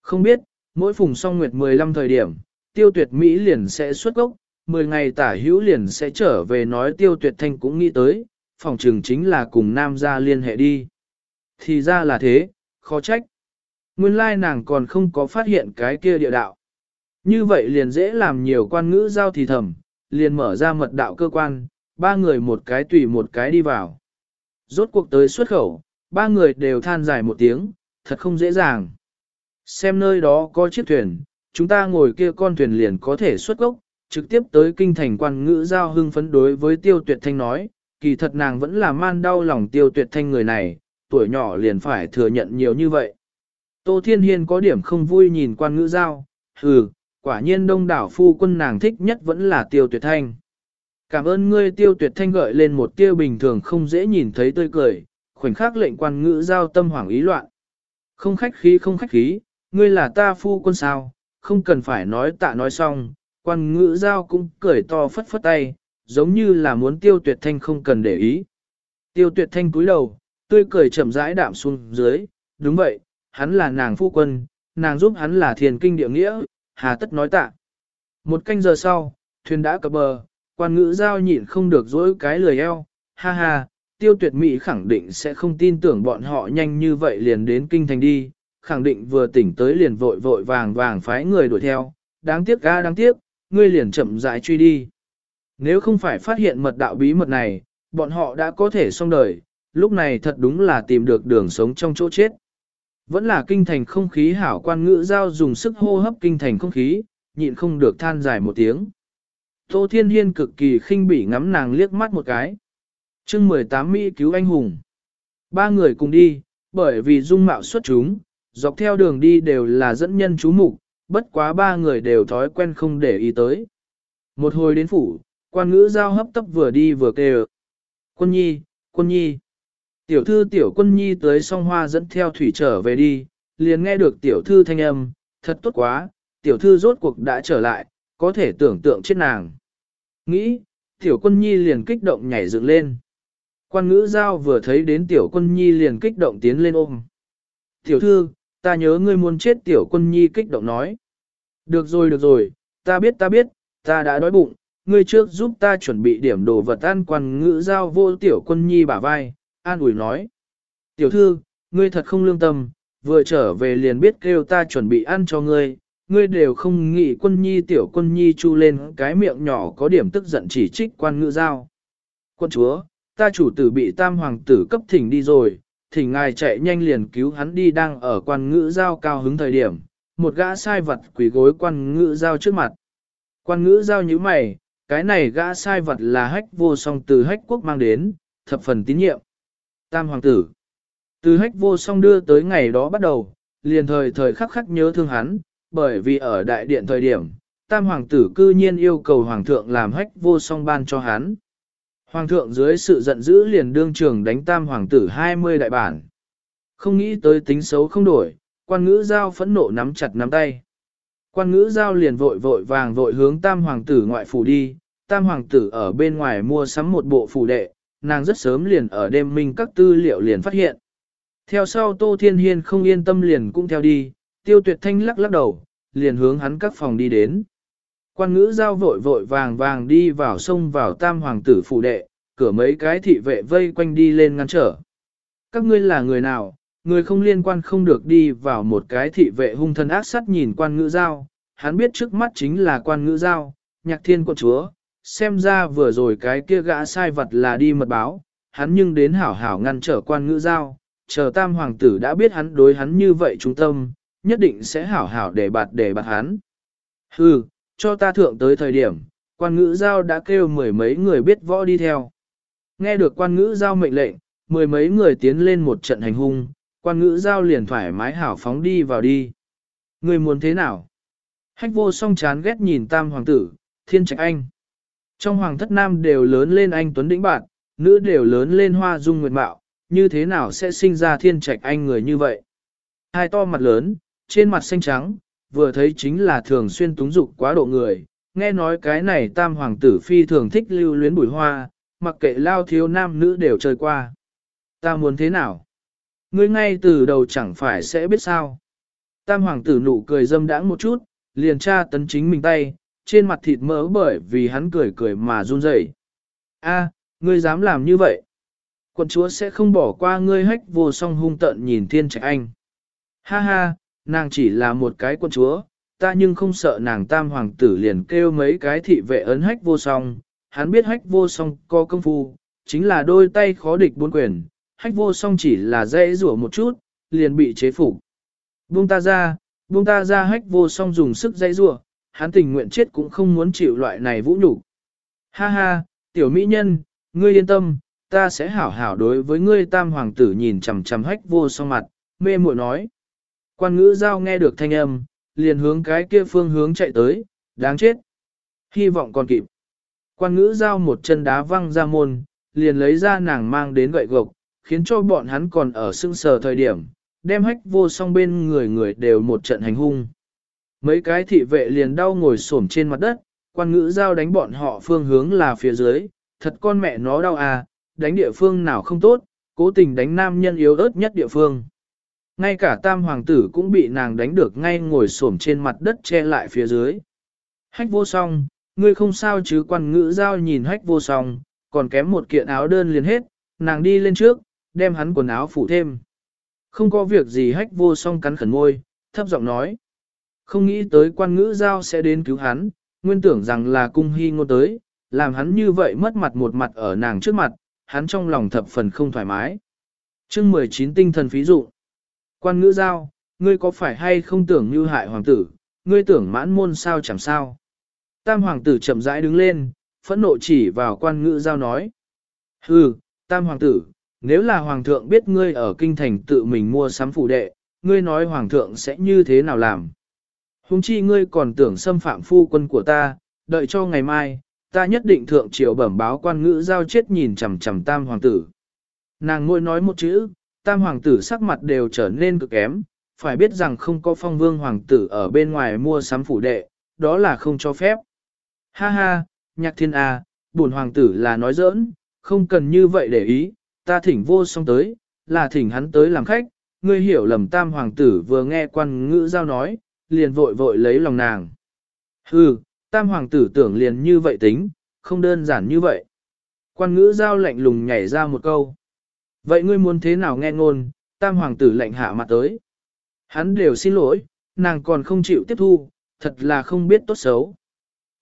Không biết, mỗi phùng song nguyệt 15 thời điểm, tiêu tuyệt Mỹ liền sẽ xuất gốc, 10 ngày tả hữu liền sẽ trở về nói tiêu tuyệt thanh cũng nghĩ tới, phòng trường chính là cùng nam gia liên hệ đi. Thì ra là thế, khó trách. Nguyên lai nàng còn không có phát hiện cái kia địa đạo. Như vậy liền dễ làm nhiều quan ngữ giao thì thầm, liền mở ra mật đạo cơ quan, ba người một cái tùy một cái đi vào. Rốt cuộc tới xuất khẩu, ba người đều than dài một tiếng, thật không dễ dàng. Xem nơi đó có chiếc thuyền, chúng ta ngồi kia con thuyền liền có thể xuất gốc, trực tiếp tới kinh thành quan ngữ giao hưng phấn đối với tiêu tuyệt thanh nói, kỳ thật nàng vẫn là man đau lòng tiêu tuyệt thanh người này, tuổi nhỏ liền phải thừa nhận nhiều như vậy. Tô Thiên Hiên có điểm không vui nhìn quan ngữ giao, hừ, quả nhiên đông đảo phu quân nàng thích nhất vẫn là tiêu tuyệt thanh. Cảm ơn ngươi tiêu tuyệt thanh gợi lên một tiêu bình thường không dễ nhìn thấy tươi cười, khoảnh khắc lệnh quan ngữ giao tâm hoảng ý loạn. Không khách khí không khách khí, ngươi là ta phu quân sao, không cần phải nói tạ nói xong, quan ngữ giao cũng cười to phất phất tay, giống như là muốn tiêu tuyệt thanh không cần để ý. Tiêu tuyệt thanh cúi đầu, tươi cười chậm rãi đạm xuống dưới, đúng vậy, hắn là nàng phu quân, nàng giúp hắn là thiền kinh địa nghĩa, hà tất nói tạ. Một canh giờ sau, thuyền đã cập bờ, quan ngữ giao nhịn không được dỗi cái lười eo, ha ha, tiêu tuyệt mỹ khẳng định sẽ không tin tưởng bọn họ nhanh như vậy liền đến kinh thành đi, khẳng định vừa tỉnh tới liền vội vội vàng vàng phái người đuổi theo, đáng tiếc ga đáng tiếc, ngươi liền chậm rãi truy đi. Nếu không phải phát hiện mật đạo bí mật này, bọn họ đã có thể xong đời, lúc này thật đúng là tìm được đường sống trong chỗ chết. Vẫn là kinh thành không khí hảo quan ngữ giao dùng sức hô hấp kinh thành không khí, nhịn không được than dài một tiếng. Tô Thiên Hiên cực kỳ khinh bỉ ngắm nàng liếc mắt một cái. chương 18 Mỹ cứu anh hùng. Ba người cùng đi, bởi vì dung mạo xuất chúng, dọc theo đường đi đều là dẫn nhân chú mục, bất quá ba người đều thói quen không để ý tới. Một hồi đến phủ, quan ngữ giao hấp tấp vừa đi vừa kêu. Quân nhi, quân nhi. Tiểu thư tiểu quân nhi tới song hoa dẫn theo thủy trở về đi, liền nghe được tiểu thư thanh âm, thật tốt quá, tiểu thư rốt cuộc đã trở lại, có thể tưởng tượng chết nàng. Nghĩ, tiểu quân nhi liền kích động nhảy dựng lên. Quan ngữ giao vừa thấy đến tiểu quân nhi liền kích động tiến lên ôm. Tiểu thư, ta nhớ ngươi muốn chết tiểu quân nhi kích động nói. Được rồi được rồi, ta biết ta biết, ta đã đói bụng, ngươi trước giúp ta chuẩn bị điểm đồ vật ăn quan ngữ giao vô tiểu quân nhi bả vai, an ủi nói. Tiểu thư, ngươi thật không lương tâm, vừa trở về liền biết kêu ta chuẩn bị ăn cho ngươi, ngươi đều không nghĩ quân nhi tiểu quân nhi chu lên cái miệng nhỏ có điểm tức giận chỉ trích quan ngữ giao. Quân chúa, ta chủ tử bị tam hoàng tử cấp thỉnh đi rồi, thỉnh ngài chạy nhanh liền cứu hắn đi đang ở quan ngữ giao cao hứng thời điểm, một gã sai vật quỷ gối quan ngữ giao trước mặt. Quan ngữ giao như mày, cái này gã sai vật là hách vô song từ hách quốc mang đến, thập phần tín nhiệm. Tam hoàng tử. Từ hách vô song đưa tới ngày đó bắt đầu, liền thời thời khắc khắc nhớ thương hắn, bởi vì ở đại điện thời điểm, tam hoàng tử cư nhiên yêu cầu hoàng thượng làm hách vô song ban cho hắn. Hoàng thượng dưới sự giận dữ liền đương trường đánh tam hoàng tử 20 đại bản. Không nghĩ tới tính xấu không đổi, quan ngữ giao phẫn nộ nắm chặt nắm tay. Quan ngữ giao liền vội vội vàng vội hướng tam hoàng tử ngoại phủ đi, tam hoàng tử ở bên ngoài mua sắm một bộ phủ đệ, nàng rất sớm liền ở đêm minh các tư liệu liền phát hiện. Theo sau Tô Thiên Hiên không yên tâm liền cũng theo đi, tiêu tuyệt thanh lắc lắc đầu, liền hướng hắn các phòng đi đến. Quan ngữ giao vội vội vàng vàng đi vào sông vào tam hoàng tử phụ đệ, cửa mấy cái thị vệ vây quanh đi lên ngăn trở. Các ngươi là người nào, người không liên quan không được đi vào một cái thị vệ hung thân ác sắt nhìn quan ngữ giao, hắn biết trước mắt chính là quan ngữ giao, nhạc thiên quận chúa, xem ra vừa rồi cái kia gã sai vật là đi mật báo, hắn nhưng đến hảo hảo ngăn trở quan ngữ giao, chờ tam hoàng tử đã biết hắn đối hắn như vậy trung tâm, nhất định sẽ hảo hảo để bạt để bạt hắn. Hừ, cho ta thượng tới thời điểm, quan ngữ giao đã kêu mười mấy người biết võ đi theo. Nghe được quan ngữ giao mệnh lệnh, mười mấy người tiến lên một trận hành hung, quan ngữ giao liền thoải mái hảo phóng đi vào đi. Người muốn thế nào? Hách vô song chán ghét nhìn tam hoàng tử, thiên trạch anh. Trong hoàng thất nam đều lớn lên anh Tuấn Đĩnh Bạn, nữ đều lớn lên hoa dung nguyệt mạo, như thế nào sẽ sinh ra thiên trạch anh người như vậy? Hai to mặt lớn, trên mặt xanh trắng, vừa thấy chính là thường xuyên túng dục quá độ người, nghe nói cái này tam hoàng tử phi thường thích lưu luyến bùi hoa, mặc kệ lao thiếu nam nữ đều chơi qua. Ta muốn thế nào? Ngươi ngay từ đầu chẳng phải sẽ biết sao. Tam hoàng tử nụ cười dâm đãng một chút, liền tra tấn chính mình tay, trên mặt thịt mỡ bởi vì hắn cười cười mà run rẩy. A, ngươi dám làm như vậy? Quận chúa sẽ không bỏ qua ngươi hách vô song hung tận nhìn thiên trạch anh. Ha ha, nàng chỉ là một cái quân chúa, ta nhưng không sợ nàng tam hoàng tử liền kêu mấy cái thị vệ ấn hách vô song, hắn biết hách vô song có công phu, chính là đôi tay khó địch bốn quyền, hách vô song chỉ là dễ rủa một chút, liền bị chế phục. Buông ta ra, buông ta ra hách vô song dùng sức dãy rủa, hắn tình nguyện chết cũng không muốn chịu loại này vũ nhục. Ha ha, tiểu mỹ nhân, ngươi yên tâm, ta sẽ hảo hảo đối với ngươi tam hoàng tử nhìn chằm chằm hách vô song mặt, mê muội nói. Quan ngữ giao nghe được thanh âm, liền hướng cái kia phương hướng chạy tới, đáng chết. Hy vọng còn kịp. Quan ngữ giao một chân đá văng ra môn, liền lấy ra nàng mang đến gậy gộc, khiến cho bọn hắn còn ở sưng sờ thời điểm, đem hách vô song bên người người đều một trận hành hung. Mấy cái thị vệ liền đau ngồi xổm trên mặt đất, quan ngữ giao đánh bọn họ phương hướng là phía dưới, thật con mẹ nó đau à, đánh địa phương nào không tốt, cố tình đánh nam nhân yếu ớt nhất địa phương. Ngay cả tam hoàng tử cũng bị nàng đánh được ngay ngồi xổm trên mặt đất che lại phía dưới. Hách vô song, ngươi không sao chứ quan ngữ giao nhìn hách vô song, còn kém một kiện áo đơn liền hết, nàng đi lên trước, đem hắn quần áo phủ thêm. Không có việc gì hách vô song cắn khẩn môi, thấp giọng nói. Không nghĩ tới quan ngữ giao sẽ đến cứu hắn, nguyên tưởng rằng là cung hy ngô tới, làm hắn như vậy mất mặt một mặt ở nàng trước mặt, hắn trong lòng thập phần không thoải mái. chương 19 tinh thần phí dụ. Quan ngữ giao, ngươi có phải hay không tưởng như hại hoàng tử, ngươi tưởng mãn môn sao chẳng sao. Tam hoàng tử chậm rãi đứng lên, phẫn nộ chỉ vào quan ngữ giao nói. Hừ, tam hoàng tử, nếu là hoàng thượng biết ngươi ở kinh thành tự mình mua sắm phủ đệ, ngươi nói hoàng thượng sẽ như thế nào làm? Hùng chi ngươi còn tưởng xâm phạm phu quân của ta, đợi cho ngày mai, ta nhất định thượng triều bẩm báo quan ngữ giao chết nhìn chằm chằm tam hoàng tử. Nàng ngôi nói một chữ, tam hoàng tử sắc mặt đều trở nên cực kém, phải biết rằng không có phong vương hoàng tử ở bên ngoài mua sắm phủ đệ, đó là không cho phép. Ha ha, nhạc thiên A, à, buồn hoàng tử là nói giỡn, không cần như vậy để ý, ta thỉnh vô song tới, là thỉnh hắn tới làm khách, ngươi hiểu lầm tam hoàng tử vừa nghe quan ngữ giao nói, liền vội vội lấy lòng nàng. Hừ, tam hoàng tử tưởng liền như vậy tính, không đơn giản như vậy. Quan ngữ giao lạnh lùng nhảy ra một câu. Vậy ngươi muốn thế nào nghe ngôn, tam hoàng tử lạnh hạ mặt tới. Hắn đều xin lỗi, nàng còn không chịu tiếp thu, thật là không biết tốt xấu.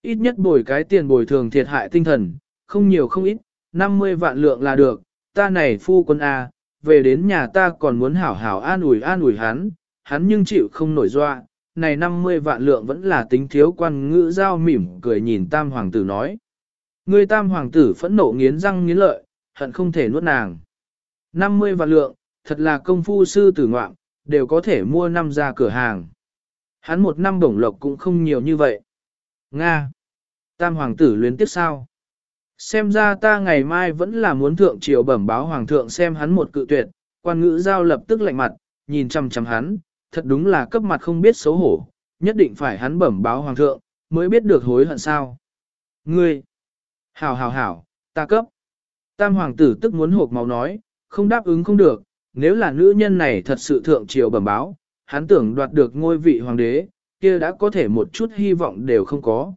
Ít nhất bồi cái tiền bồi thường thiệt hại tinh thần, không nhiều không ít, 50 vạn lượng là được, ta này phu quân A, về đến nhà ta còn muốn hảo hảo an ủi an ủi hắn, hắn nhưng chịu không nổi doa, này 50 vạn lượng vẫn là tính thiếu quan ngữ giao mỉm cười nhìn tam hoàng tử nói. Người tam hoàng tử phẫn nộ nghiến răng nghiến lợi, hận không thể nuốt nàng. 50 vạn lượng, thật là công phu sư tử ngoạm, đều có thể mua năm ra cửa hàng. Hắn một năm bổng lộc cũng không nhiều như vậy. Nga! Tam hoàng tử luyến tiếp sao? Xem ra ta ngày mai vẫn là muốn thượng triều bẩm báo hoàng thượng xem hắn một cự tuyệt, quan ngữ giao lập tức lạnh mặt, nhìn chăm chăm hắn, thật đúng là cấp mặt không biết xấu hổ, nhất định phải hắn bẩm báo hoàng thượng, mới biết được hối hận sao. Ngươi! Hảo hảo hảo, ta cấp. Tam hoàng tử tức muốn hộp máu nói, không đáp ứng không được, nếu là nữ nhân này thật sự thượng triều bẩm báo, hắn tưởng đoạt được ngôi vị hoàng đế, kia đã có thể một chút hy vọng đều không có.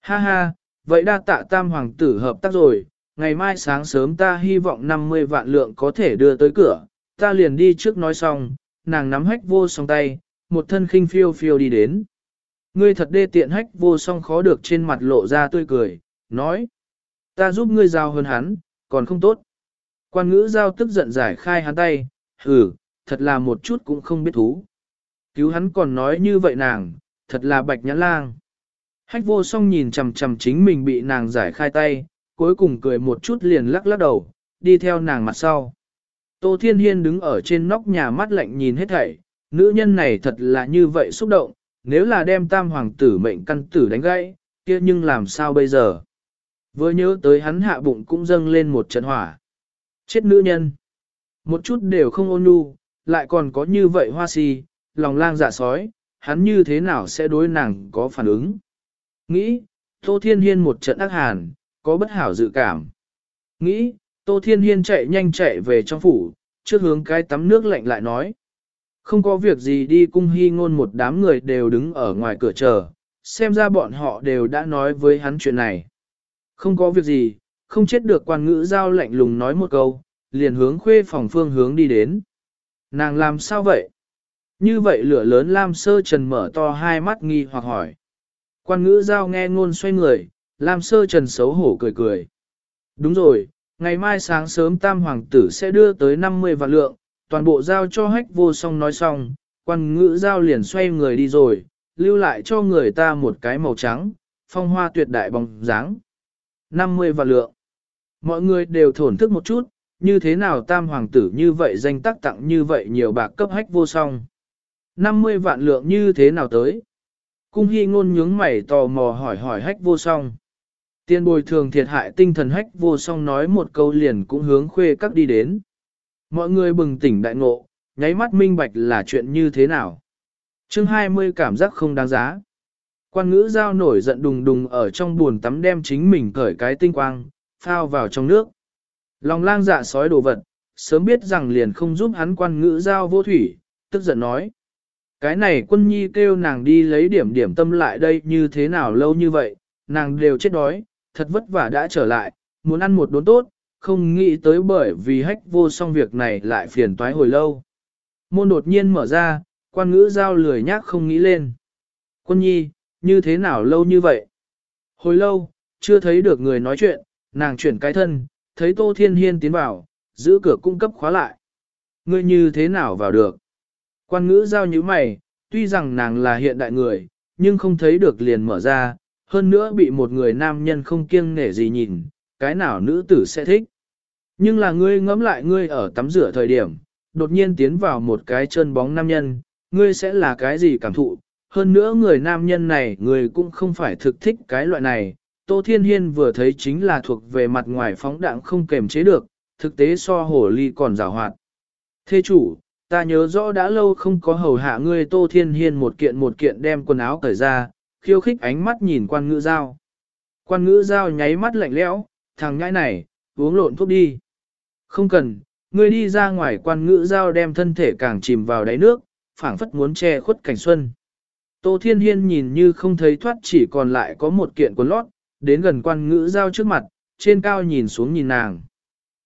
Ha ha, vậy đa tạ tam hoàng tử hợp tác rồi, ngày mai sáng sớm ta hy vọng 50 vạn lượng có thể đưa tới cửa, ta liền đi trước nói xong, nàng nắm hách vô song tay, một thân khinh phiêu phiêu đi đến. Ngươi thật đê tiện hách vô song khó được trên mặt lộ ra tươi cười, nói. Ta giúp ngươi giao hơn hắn, còn không tốt. Quan ngữ giao tức giận giải khai hắn tay, hừ, thật là một chút cũng không biết thú. Cứu hắn còn nói như vậy nàng, thật là bạch nhãn lang. Hách vô song nhìn chằm chằm chính mình bị nàng giải khai tay, cuối cùng cười một chút liền lắc lắc đầu, đi theo nàng mặt sau. Tô Thiên Hiên đứng ở trên nóc nhà mắt lạnh nhìn hết thảy, nữ nhân này thật là như vậy xúc động, nếu là đem tam hoàng tử mệnh căn tử đánh gãy, kia nhưng làm sao bây giờ? Vừa nhớ tới hắn hạ bụng cũng dâng lên một trận hỏa. Chết nữ nhân. Một chút đều không ôn nhu, lại còn có như vậy hoa si, lòng lang dạ sói, hắn như thế nào sẽ đối nàng có phản ứng. Nghĩ, Tô Thiên Hiên một trận ác hàn, có bất hảo dự cảm. Nghĩ, Tô Thiên Hiên chạy nhanh chạy về trong phủ, trước hướng cái tắm nước lạnh lại nói. Không có việc gì đi cung hy ngôn một đám người đều đứng ở ngoài cửa chờ, xem ra bọn họ đều đã nói với hắn chuyện này. Không có việc gì, không chết được quan ngữ giao lạnh lùng nói một câu, liền hướng khuê phòng phương hướng đi đến. Nàng làm sao vậy? Như vậy lửa lớn Lam Sơ Trần mở to hai mắt nghi hoặc hỏi. Quan ngữ giao nghe ngôn xoay người, Lam Sơ Trần xấu hổ cười cười. Đúng rồi, ngày mai sáng sớm tam hoàng tử sẽ đưa tới 50 vạn lượng, toàn bộ giao cho hách vô song nói xong, quan ngữ giao liền xoay người đi rồi, lưu lại cho người ta một cái màu trắng, phong hoa tuyệt đại bóng dáng. 50 vạn lượng. Mọi người đều thổn thức một chút, như thế nào tam hoàng tử như vậy danh tác tặng như vậy nhiều bạc cấp hách vô song. 50 vạn lượng như thế nào tới? Cung hy ngôn nhướng mày tò mò hỏi hỏi hách vô song. Tiên bồi thường thiệt hại tinh thần hách vô song nói một câu liền cũng hướng khuê các đi đến. Mọi người bừng tỉnh đại ngộ, nháy mắt minh bạch là chuyện như thế nào. chương 20 cảm giác không đáng giá. Quan ngữ giao nổi giận đùng đùng ở trong buồn tắm đem chính mình cởi cái tinh quang, phao vào trong nước. Lòng lang dạ sói đồ vật, sớm biết rằng liền không giúp hắn quan ngữ giao vô thủy, tức giận nói. Cái này quân nhi kêu nàng đi lấy điểm điểm tâm lại đây như thế nào lâu như vậy, nàng đều chết đói, thật vất vả đã trở lại, muốn ăn một đốn tốt, không nghĩ tới bởi vì hách vô xong việc này lại phiền toái hồi lâu. Môn đột nhiên mở ra, quan ngữ giao lười nhác không nghĩ lên. Quân nhi, như thế nào lâu như vậy? Hồi lâu, chưa thấy được người nói chuyện, nàng chuyển cái thân, thấy Tô Thiên Hiên tiến vào, giữ cửa cung cấp khóa lại. Ngươi như thế nào vào được? Quan ngữ giao như mày, tuy rằng nàng là hiện đại người, nhưng không thấy được liền mở ra, hơn nữa bị một người nam nhân không kiêng nể gì nhìn, cái nào nữ tử sẽ thích. Nhưng là ngươi ngẫm lại ngươi ở tắm rửa thời điểm, đột nhiên tiến vào một cái chân bóng nam nhân, ngươi sẽ là cái gì cảm thụ. Hơn nữa người nam nhân này người cũng không phải thực thích cái loại này, Tô Thiên Hiên vừa thấy chính là thuộc về mặt ngoài phóng đạn không kềm chế được, thực tế so hổ ly còn rào hoạt. thế chủ, ta nhớ rõ đã lâu không có hầu hạ ngươi Tô Thiên Hiên một kiện một kiện đem quần áo cởi ra, khiêu khích ánh mắt nhìn quan ngữ giao. Quan ngữ giao nháy mắt lạnh lẽo, thằng nhãi này, uống lộn thuốc đi. Không cần, ngươi đi ra ngoài quan ngữ giao đem thân thể càng chìm vào đáy nước, phảng phất muốn che khuất cảnh xuân. Tô Thiên Hiên nhìn như không thấy thoát chỉ còn lại có một kiện quần lót, đến gần quan ngữ giao trước mặt, trên cao nhìn xuống nhìn nàng.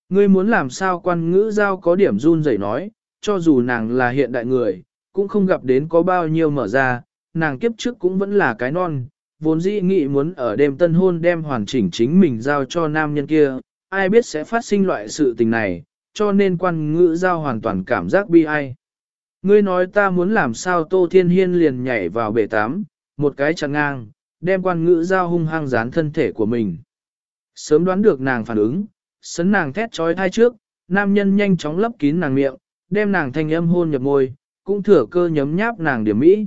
Ngươi muốn làm sao quan ngữ giao có điểm run rẩy nói, cho dù nàng là hiện đại người, cũng không gặp đến có bao nhiêu mở ra, nàng kiếp trước cũng vẫn là cái non, vốn dĩ nghĩ muốn ở đêm tân hôn đem hoàn chỉnh chính mình giao cho nam nhân kia, ai biết sẽ phát sinh loại sự tình này, cho nên quan ngữ giao hoàn toàn cảm giác bi ai. Ngươi nói ta muốn làm sao Tô Thiên Hiên liền nhảy vào bể tám, một cái chặn ngang, đem quan ngữ giao hung hăng dán thân thể của mình. Sớm đoán được nàng phản ứng, sấn nàng thét trói thai trước, nam nhân nhanh chóng lấp kín nàng miệng, đem nàng thanh âm hôn nhập môi, cũng thừa cơ nhấm nháp nàng điểm mỹ.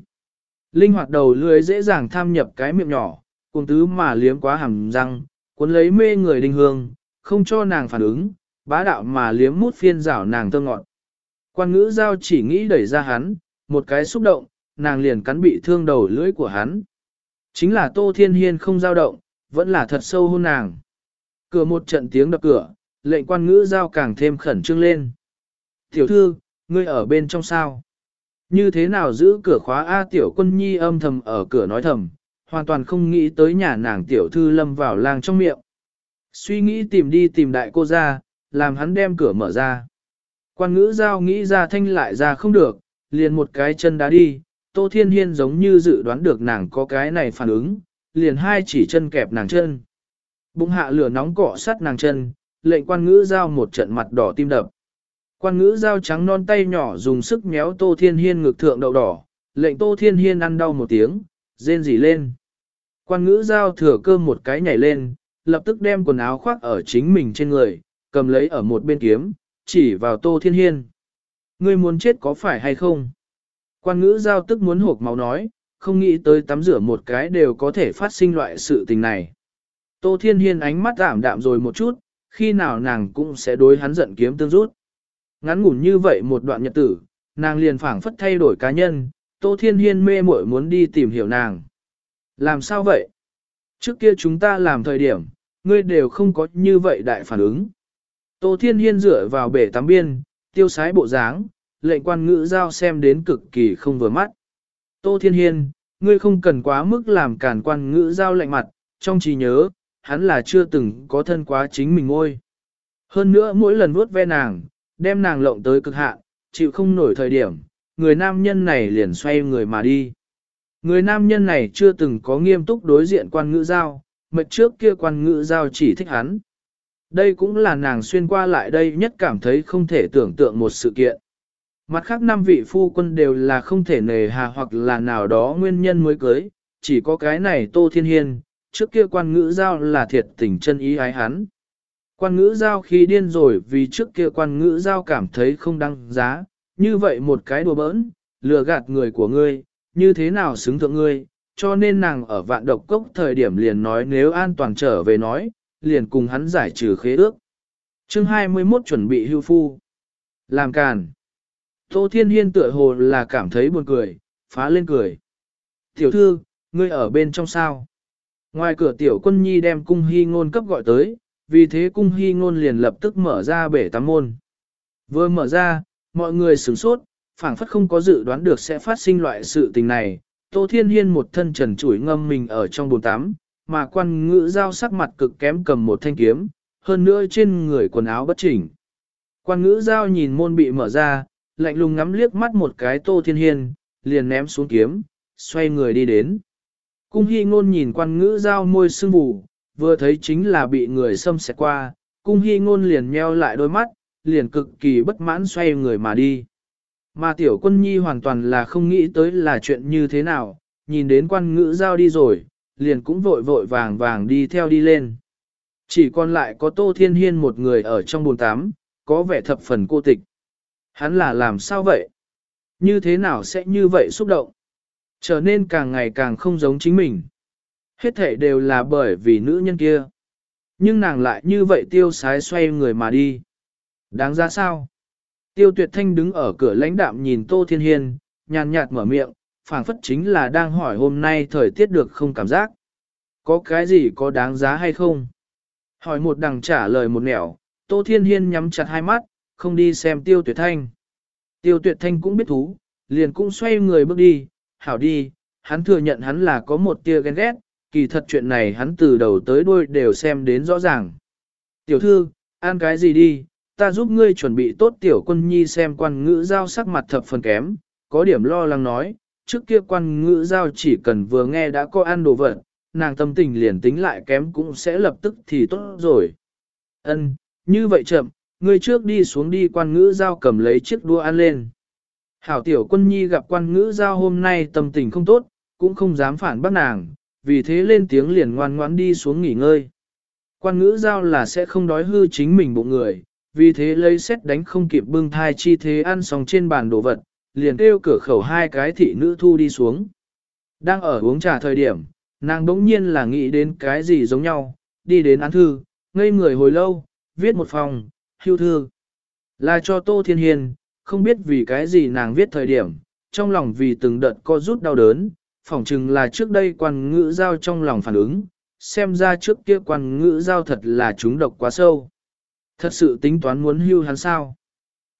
Linh hoạt đầu lưỡi dễ dàng tham nhập cái miệng nhỏ, cùng tứ mà liếm quá hàm răng, cuốn lấy mê người đinh hương, không cho nàng phản ứng, bá đạo mà liếm mút phiên rảo nàng thơ ngọt. Quan ngữ giao chỉ nghĩ đẩy ra hắn, một cái xúc động, nàng liền cắn bị thương đầu lưỡi của hắn. Chính là Tô Thiên Hiên không dao động, vẫn là thật sâu hôn nàng. Cửa một trận tiếng đập cửa, lệnh quan ngữ giao càng thêm khẩn trương lên. Tiểu thư, ngươi ở bên trong sao? Như thế nào giữ cửa khóa A tiểu quân nhi âm thầm ở cửa nói thầm, hoàn toàn không nghĩ tới nhà nàng tiểu thư lâm vào lang trong miệng. Suy nghĩ tìm đi tìm đại cô ra, làm hắn đem cửa mở ra. Quan ngữ giao nghĩ ra thanh lại ra không được, liền một cái chân đá đi, Tô Thiên Hiên giống như dự đoán được nàng có cái này phản ứng, liền hai chỉ chân kẹp nàng chân. Bụng hạ lửa nóng cọ sắt nàng chân, lệnh quan ngữ giao một trận mặt đỏ tim đập. Quan ngữ giao trắng non tay nhỏ dùng sức méo Tô Thiên Hiên ngực thượng đậu đỏ, lệnh Tô Thiên Hiên ăn đau một tiếng, rên rỉ lên. Quan ngữ giao thừa cơm một cái nhảy lên, lập tức đem quần áo khoác ở chính mình trên người, cầm lấy ở một bên kiếm, chỉ vào Tô Thiên Hiên. Ngươi muốn chết có phải hay không? Quan ngữ giao tức muốn hộp máu nói, không nghĩ tới tắm rửa một cái đều có thể phát sinh loại sự tình này. Tô Thiên Hiên ánh mắt giảm đạm rồi một chút, khi nào nàng cũng sẽ đối hắn giận kiếm tương rút. Ngắn ngủn như vậy một đoạn nhật tử, nàng liền phảng phất thay đổi cá nhân, Tô Thiên Hiên mê muội muốn đi tìm hiểu nàng. Làm sao vậy? Trước kia chúng ta làm thời điểm, ngươi đều không có như vậy đại phản ứng. Tô Thiên Hiên dựa vào bể tắm biên, tiêu sái bộ dáng, lệnh quan ngữ giao xem đến cực kỳ không vừa mắt. Tô Thiên Hiên, ngươi không cần quá mức làm cản quan ngữ giao lạnh mặt, trong trí nhớ, hắn là chưa từng có thân quá chính mình ngôi. Hơn nữa mỗi lần vuốt ve nàng, đem nàng lộng tới cực hạn, chịu không nổi thời điểm, người nam nhân này liền xoay người mà đi. Người nam nhân này chưa từng có nghiêm túc đối diện quan ngữ giao, mệt trước kia quan ngữ giao chỉ thích hắn. Đây cũng là nàng xuyên qua lại đây nhất cảm thấy không thể tưởng tượng một sự kiện. Mặt khác năm vị phu quân đều là không thể nề hà hoặc là nào đó nguyên nhân mới cưới, chỉ có cái này Tô Thiên Hiên, trước kia quan ngữ giao là thiệt tình chân ý ái hắn. Quan ngữ giao khi điên rồi vì trước kia quan ngữ giao cảm thấy không đăng giá, như vậy một cái đùa bỡn, lừa gạt người của ngươi, như thế nào xứng thượng ngươi, cho nên nàng ở vạn độc cốc thời điểm liền nói nếu an toàn trở về nói, liền cùng hắn giải trừ khế ước. chương 21 chuẩn bị hưu phu. Làm càn. Tô Thiên Hiên tựa hồ là cảm thấy buồn cười, phá lên cười. Tiểu thư, ngươi ở bên trong sao? Ngoài cửa tiểu quân nhi đem cung hy ngôn cấp gọi tới, vì thế cung hy ngôn liền lập tức mở ra bể tắm môn. Vừa mở ra, mọi người sửng sốt, phảng phất không có dự đoán được sẽ phát sinh loại sự tình này. Tô Thiên Hiên một thân trần trụi ngâm mình ở trong bồn tắm, mà quan ngữ giao sắc mặt cực kém cầm một thanh kiếm, hơn nữa trên người quần áo bất chỉnh. Quan ngữ giao nhìn môn bị mở ra, lạnh lùng ngắm liếc mắt một cái Tô Thiên Hiên, liền ném xuống kiếm, xoay người đi đến. Cung hy ngôn nhìn quan ngữ giao môi sưng vù, vừa thấy chính là bị người xâm xẹt qua, cung hy ngôn liền nheo lại đôi mắt, liền cực kỳ bất mãn xoay người mà đi. Mà tiểu quân nhi hoàn toàn là không nghĩ tới là chuyện như thế nào, nhìn đến quan ngữ giao đi rồi, liền cũng vội vội vàng vàng đi theo đi lên. Chỉ còn lại có Tô Thiên Hiên một người ở trong bồn tắm, có vẻ thập phần cô tịch. Hắn là làm sao vậy? Như thế nào sẽ như vậy xúc động? Trở nên càng ngày càng không giống chính mình. Hết thể đều là bởi vì nữ nhân kia. Nhưng nàng lại như vậy tiêu sái xoay người mà đi. Đáng ra sao? Tiêu tuyệt thanh đứng ở cửa lãnh đạm nhìn Tô Thiên Hiên, nhàn nhạt mở miệng, phảng phất chính là đang hỏi hôm nay thời tiết được không cảm giác. Có cái gì có đáng giá hay không? Hỏi một đằng trả lời một nẻo, Tô Thiên Hiên nhắm chặt hai mắt, không đi xem tiêu tuyệt thanh. Tiêu tuyệt thanh cũng biết thú, liền cũng xoay người bước đi, hảo đi, hắn thừa nhận hắn là có một tia ghen ghét, kỳ thật chuyện này hắn từ đầu tới đuôi đều xem đến rõ ràng. Tiểu thư, ăn cái gì đi, ta giúp ngươi chuẩn bị tốt tiểu quân nhi xem quan ngữ giao sắc mặt thập phần kém, có điểm lo lắng nói, trước kia quan ngữ giao chỉ cần vừa nghe đã có ăn đồ vật, nàng tâm tình liền tính lại kém cũng sẽ lập tức thì tốt rồi. Ân, như vậy chậm, ngươi trước đi xuống đi quan ngữ giao cầm lấy chiếc đua ăn lên. Hảo tiểu quân nhi gặp quan ngữ giao hôm nay tâm tình không tốt, cũng không dám phản bác nàng, vì thế lên tiếng liền ngoan ngoãn đi xuống nghỉ ngơi. Quan ngữ giao là sẽ không đói hư chính mình bụng người, vì thế lấy xét đánh không kịp bưng thai chi thế ăn xong trên bàn đồ vật, liền kêu cửa khẩu hai cái thị nữ thu đi xuống. Đang ở uống trà thời điểm, nàng đống nhiên là nghĩ đến cái gì giống nhau, đi đến án thư, ngây người hồi lâu, viết một phòng, hưu thư. Là cho Tô Thiên Hiền, không biết vì cái gì nàng viết thời điểm, trong lòng vì từng đợt co rút đau đớn, phỏng chừng là trước đây quan ngữ giao trong lòng phản ứng, xem ra trước kia quan ngữ giao thật là chúng độc quá sâu. Thật sự tính toán muốn hưu hắn sao?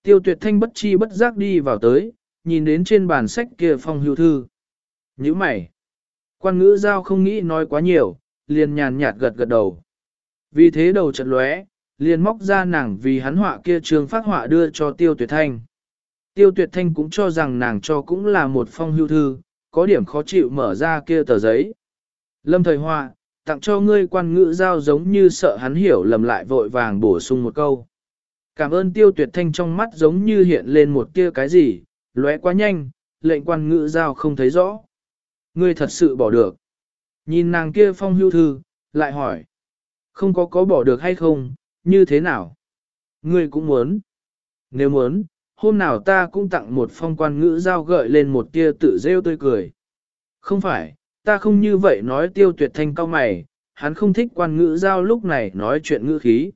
Tiêu tuyệt thanh bất chi bất giác đi vào tới, nhìn đến trên bàn sách kia phong hưu thư. Nhữ mày. Quan ngữ giao không nghĩ nói quá nhiều, liền nhàn nhạt gật gật đầu. Vì thế đầu chợt lóe, liền móc ra nàng vì hắn họa kia trường phát họa đưa cho tiêu tuyệt thanh. Tiêu tuyệt thanh cũng cho rằng nàng cho cũng là một phong hưu thư, có điểm khó chịu mở ra kia tờ giấy. Lâm thời hoa tặng cho ngươi quan ngữ giao giống như sợ hắn hiểu lầm lại vội vàng bổ sung một câu. Cảm ơn tiêu tuyệt thanh trong mắt giống như hiện lên một tia cái gì, lóe quá nhanh, lệnh quan ngữ giao không thấy rõ. Ngươi thật sự bỏ được. Nhìn nàng kia phong hưu thư, lại hỏi. Không có có bỏ được hay không, như thế nào? Ngươi cũng muốn. Nếu muốn, hôm nào ta cũng tặng một phong quan ngữ giao gợi lên một tia tự rêu tươi cười. Không phải, ta không như vậy nói tiêu tuyệt thanh cao mày, hắn không thích quan ngữ giao lúc này nói chuyện ngữ khí.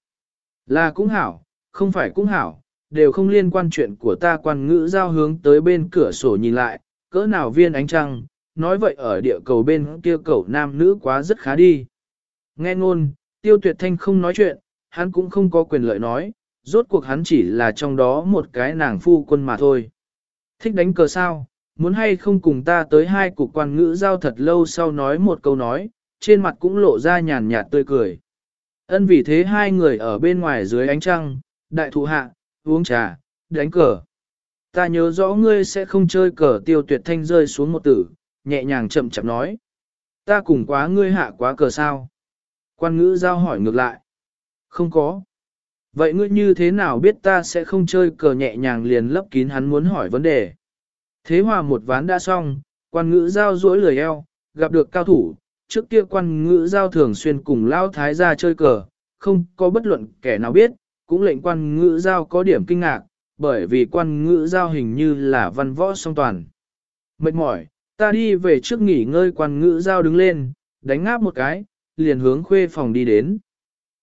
Là cũng hảo, không phải cũng hảo, đều không liên quan chuyện của ta quan ngữ giao hướng tới bên cửa sổ nhìn lại, cỡ nào viên ánh trăng, nói vậy ở địa cầu bên kia cầu nam nữ quá rất khá đi. Nghe ngôn, tiêu tuyệt thanh không nói chuyện, hắn cũng không có quyền lợi nói, rốt cuộc hắn chỉ là trong đó một cái nàng phu quân mà thôi. Thích đánh cờ sao, muốn hay không cùng ta tới hai cục quan ngữ giao thật lâu sau nói một câu nói, trên mặt cũng lộ ra nhàn nhạt tươi cười. Ân vì thế hai người ở bên ngoài dưới ánh trăng, đại thụ hạ, uống trà, đánh cờ. Ta nhớ rõ ngươi sẽ không chơi cờ tiêu tuyệt thanh rơi xuống một tử, nhẹ nhàng chậm chậm nói. Ta cùng quá ngươi hạ quá cờ sao? Quan ngữ giao hỏi ngược lại. Không có. Vậy ngươi như thế nào biết ta sẽ không chơi cờ nhẹ nhàng liền lấp kín hắn muốn hỏi vấn đề? Thế hòa một ván đã xong, quan ngữ giao duỗi lười eo, gặp được cao thủ, trước kia quan ngữ giao thường xuyên cùng lao thái ra chơi cờ, không có bất luận kẻ nào biết, cũng lệnh quan ngữ giao có điểm kinh ngạc, bởi vì quan ngữ giao hình như là văn võ song toàn. Mệt mỏi, ta đi về trước nghỉ ngơi quan ngữ giao đứng lên, đánh ngáp một cái, liền hướng khuê phòng đi đến.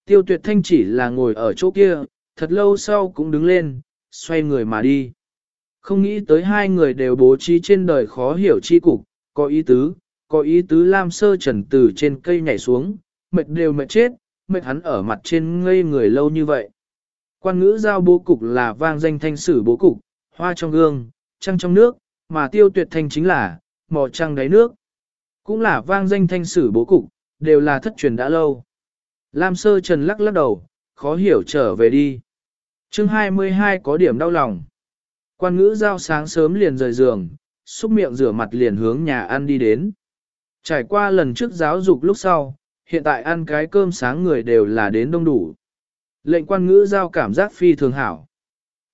Tiêu tuyệt thanh chỉ là ngồi ở chỗ kia, thật lâu sau cũng đứng lên, xoay người mà đi. Không nghĩ tới hai người đều bố trí trên đời khó hiểu chi cục, có ý tứ, có ý tứ Lam Sơ Trần từ trên cây nhảy xuống, mệt đều mệt chết, mệt hắn ở mặt trên ngây người lâu như vậy. Quan ngữ giao bố cục là vang danh thanh sử bố cục, hoa trong gương, trăng trong nước, mà tiêu tuyệt thanh chính là, mò trăng đáy nước. Cũng là vang danh thanh sử bố cục, đều là thất truyền đã lâu. Lam Sơ Trần lắc lắc đầu, khó hiểu trở về đi. chương 22 có điểm đau lòng. Quan ngữ giao sáng sớm liền rời giường, xúc miệng rửa mặt liền hướng nhà ăn đi đến. Trải qua lần trước giáo dục lúc sau, hiện tại ăn cái cơm sáng người đều là đến đông đủ. Lệnh quan ngữ giao cảm giác phi thường hảo.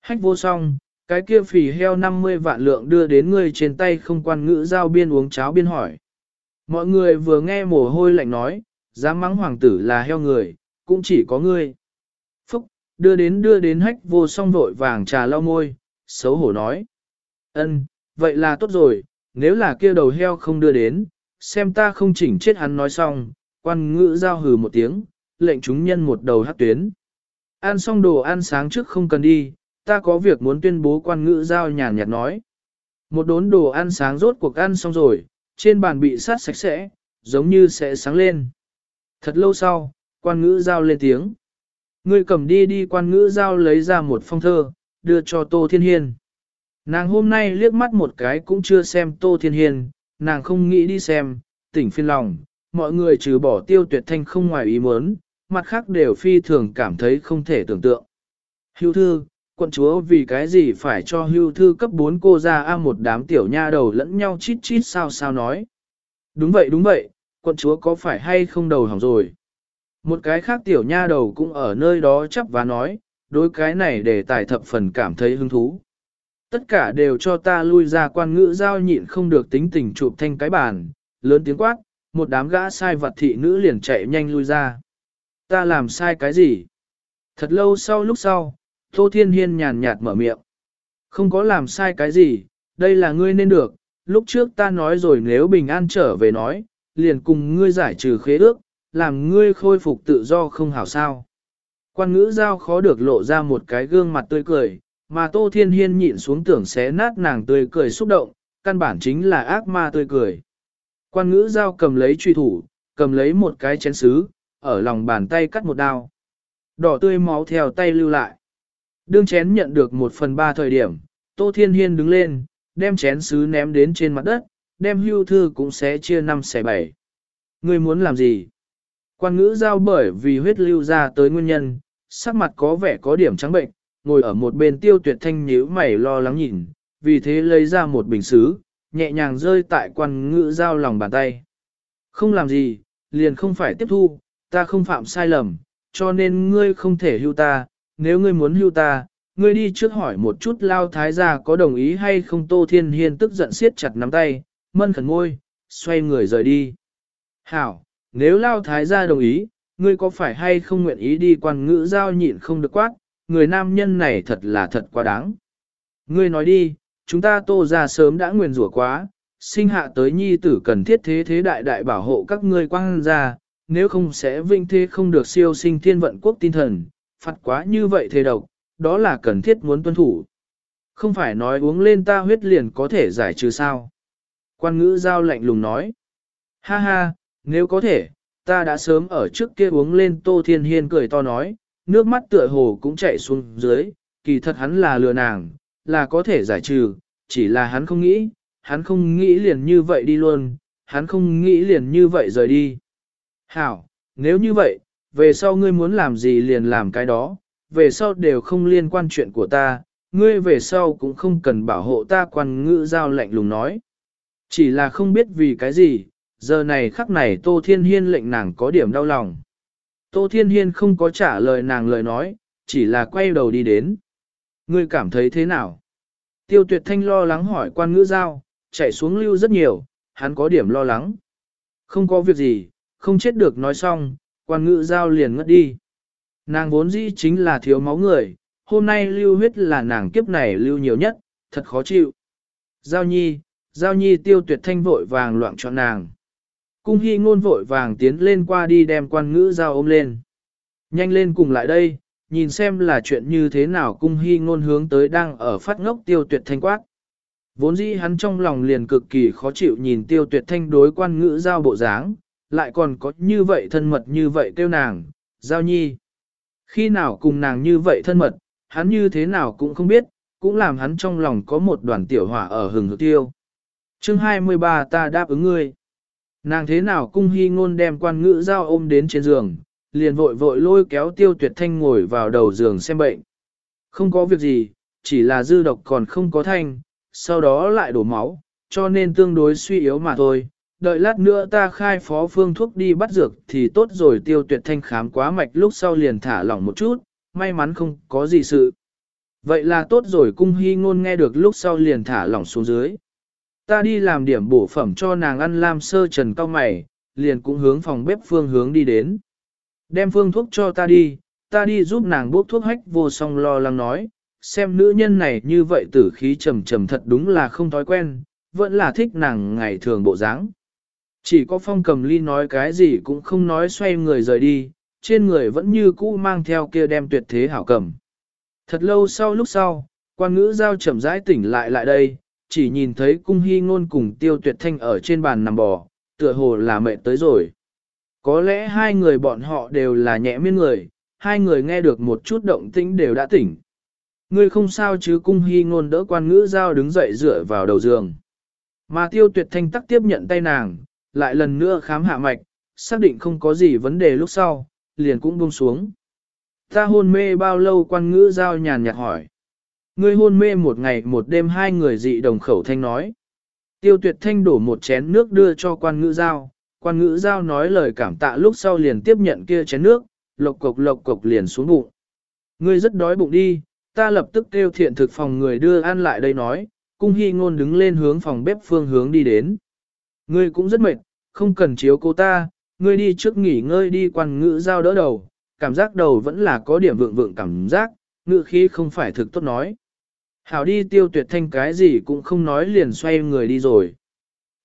Hách vô song, Cái kia phì heo 50 vạn lượng đưa đến ngươi trên tay không quan ngữ giao biên uống cháo biên hỏi. Mọi người vừa nghe mồ hôi lạnh nói, dám mắng hoàng tử là heo người, cũng chỉ có ngươi. Phúc, đưa đến đưa đến hách vô song vội vàng trà lau môi, xấu hổ nói. ân vậy là tốt rồi, nếu là kia đầu heo không đưa đến, xem ta không chỉnh chết hắn nói xong, quan ngữ giao hừ một tiếng, lệnh chúng nhân một đầu hát tuyến. Ăn xong đồ ăn sáng trước không cần đi, ta có việc muốn tuyên bố quan ngữ giao nhàn nhạt nói. Một đốn đồ ăn sáng rốt cuộc ăn xong rồi, trên bàn bị sát sạch sẽ, giống như sẽ sáng lên. Thật lâu sau, quan ngữ giao lên tiếng. Ngươi cầm đi đi quan ngữ giao lấy ra một phong thơ, đưa cho Tô Thiên Hiên. Nàng hôm nay liếc mắt một cái cũng chưa xem Tô Thiên Hiên, nàng không nghĩ đi xem, tỉnh phiên lòng, mọi người trừ bỏ tiêu tuyệt thanh không ngoài ý muốn, mặt khác đều phi thường cảm thấy không thể tưởng tượng. Hưu thư, quận chúa vì cái gì phải cho hưu thư cấp 4 cô ra a một đám tiểu nha đầu lẫn nhau chít chít sao sao nói. Đúng vậy đúng vậy, quận chúa có phải hay không đầu hỏng rồi. Một cái khác tiểu nha đầu cũng ở nơi đó chấp và nói, đối cái này để tài thập phần cảm thấy hứng thú. Tất cả đều cho ta lui ra quan ngữ giao nhịn không được tính tình chụp thanh cái bàn, lớn tiếng quát, một đám gã sai vật thị nữ liền chạy nhanh lui ra. Ta làm sai cái gì? Thật lâu sau lúc sau, Tô Thiên Hiên nhàn nhạt mở miệng. Không có làm sai cái gì, đây là ngươi nên được, lúc trước ta nói rồi nếu bình an trở về nói, liền cùng ngươi giải trừ khế ước, làm ngươi khôi phục tự do không hảo sao. Quan ngữ giao khó được lộ ra một cái gương mặt tươi cười, mà Tô Thiên Hiên nhịn xuống tưởng xé nát nàng tươi cười xúc động, căn bản chính là ác ma tươi cười. Quan ngữ giao cầm lấy truy thủ, cầm lấy một cái chén sứ, ở lòng bàn tay cắt một đao. Đỏ tươi máu theo tay lưu lại. Đương chén nhận được một phần ba thời điểm, Tô Thiên Hiên đứng lên, đem chén sứ ném đến trên mặt đất, đem hưu thư cũng sẽ chia năm xẻ bảy. Ngươi muốn làm gì? Quan ngữ giao bởi vì huyết lưu ra tới nguyên nhân, sắc mặt có vẻ có điểm trắng bệnh, ngồi ở một bên tiêu tuyệt thanh nhíu mày lo lắng nhìn, vì thế lấy ra một bình xứ, nhẹ nhàng rơi tại quan ngữ giao lòng bàn tay. Không làm gì, liền không phải tiếp thu, ta không phạm sai lầm, cho nên ngươi không thể hưu ta, nếu ngươi muốn hưu ta, ngươi đi trước hỏi một chút lao thái gia có đồng ý hay không Tô Thiên Hiên tức giận siết chặt nắm tay, mân khẩn ngôi, xoay người rời đi. Hảo, nếu lao thái gia đồng ý, ngươi có phải hay không nguyện ý đi quan ngữ giao nhịn không được quát, người nam nhân này thật là thật quá đáng. Ngươi nói đi, chúng ta tô ra sớm đã nguyền rủa quá, sinh hạ tới nhi tử cần thiết thế thế đại đại bảo hộ các ngươi quang ra, nếu không sẽ vinh thế không được siêu sinh thiên vận quốc tinh thần, phạt quá như vậy thế độc, đó là cần thiết muốn tuân thủ. Không phải nói uống lên ta huyết liền có thể giải trừ sao. Quan ngữ giao lạnh lùng nói. Ha ha, nếu có thể, ta đã sớm ở trước kia uống lên Tô Thiên Hiên cười to nói, nước mắt tựa hồ cũng chạy xuống dưới, kỳ thật hắn là lừa nàng, là có thể giải trừ, chỉ là hắn không nghĩ, hắn không nghĩ liền như vậy đi luôn, hắn không nghĩ liền như vậy rời đi. Hảo, nếu như vậy, về sau ngươi muốn làm gì liền làm cái đó, về sau đều không liên quan chuyện của ta, ngươi về sau cũng không cần bảo hộ ta quan ngữ giao lạnh lùng nói. Chỉ là không biết vì cái gì, giờ này khắc này Tô Thiên Hiên lệnh nàng có điểm đau lòng. Tô Thiên Hiên không có trả lời nàng lời nói, chỉ là quay đầu đi đến. Ngươi cảm thấy thế nào? Tiêu tuyệt thanh lo lắng hỏi quan ngữ giao, chạy xuống lưu rất nhiều, hắn có điểm lo lắng. Không có việc gì, không chết được nói xong, quan ngữ giao liền ngất đi. Nàng vốn dĩ chính là thiếu máu người, hôm nay lưu huyết là nàng kiếp này lưu nhiều nhất, thật khó chịu. Giao nhi, giao nhi tiêu tuyệt thanh vội vàng loạn cho nàng. Cung hy ngôn vội vàng tiến lên qua đi đem quan ngữ giao ôm lên. Nhanh lên cùng lại đây, nhìn xem là chuyện như thế nào cung hy ngôn hướng tới đang ở phát ngốc tiêu tuyệt thanh quát. Vốn dĩ hắn trong lòng liền cực kỳ khó chịu nhìn tiêu tuyệt thanh đối quan ngữ giao bộ dáng, lại còn có như vậy thân mật như vậy kêu nàng, giao nhi. Khi nào cùng nàng như vậy thân mật, hắn như thế nào cũng không biết, cũng làm hắn trong lòng có một đoàn tiểu hỏa ở hừng hực tiêu chương 23 ta đáp ứng ngươi. Nàng thế nào cung hy ngôn đem quan ngữ giao ôm đến trên giường, liền vội vội lôi kéo tiêu tuyệt thanh ngồi vào đầu giường xem bệnh. Không có việc gì, chỉ là dư độc còn không có thanh, sau đó lại đổ máu, cho nên tương đối suy yếu mà thôi. Đợi lát nữa ta khai phó phương thuốc đi bắt dược thì tốt rồi tiêu tuyệt thanh khám quá mạch lúc sau liền thả lỏng một chút, may mắn không có gì sự. Vậy là tốt rồi cung hy ngôn nghe được lúc sau liền thả lỏng xuống dưới. Ta đi làm điểm bổ phẩm cho nàng ăn lam sơ trần cao mày, liền cũng hướng phòng bếp phương hướng đi đến. Đem phương thuốc cho ta đi, ta đi giúp nàng bốc thuốc hách vô song lo lắng nói, xem nữ nhân này như vậy tử khí trầm trầm thật đúng là không thói quen, vẫn là thích nàng ngày thường bộ dáng. Chỉ có phong cầm ly nói cái gì cũng không nói xoay người rời đi, trên người vẫn như cũ mang theo kia đem tuyệt thế hảo cầm. Thật lâu sau lúc sau, quan ngữ giao chậm rãi tỉnh lại lại đây, chỉ nhìn thấy cung hy ngôn cùng tiêu tuyệt thanh ở trên bàn nằm bò, tựa hồ là mệt tới rồi. Có lẽ hai người bọn họ đều là nhẹ miên người, hai người nghe được một chút động tĩnh đều đã tỉnh. Ngươi không sao chứ cung hy ngôn đỡ quan ngữ giao đứng dậy dựa vào đầu giường. Mà tiêu tuyệt thanh tắc tiếp nhận tay nàng, lại lần nữa khám hạ mạch, xác định không có gì vấn đề lúc sau, liền cũng buông xuống. Ta hôn mê bao lâu quan ngữ giao nhàn nhạt hỏi. Ngươi hôn mê một ngày một đêm hai người dị đồng khẩu thanh nói. Tiêu tuyệt thanh đổ một chén nước đưa cho quan ngữ giao, quan ngữ giao nói lời cảm tạ lúc sau liền tiếp nhận kia chén nước, lộc cộc lộc cộc liền xuống bụng. Ngươi rất đói bụng đi, ta lập tức kêu thiện thực phòng người đưa ăn lại đây nói, cung hy ngôn đứng lên hướng phòng bếp phương hướng đi đến. Ngươi cũng rất mệt, không cần chiếu cô ta, ngươi đi trước nghỉ ngơi đi quan ngữ giao đỡ đầu, cảm giác đầu vẫn là có điểm vượng vượng cảm giác, ngữ khí không phải thực tốt nói. Hảo đi tiêu tuyệt thanh cái gì cũng không nói liền xoay người đi rồi.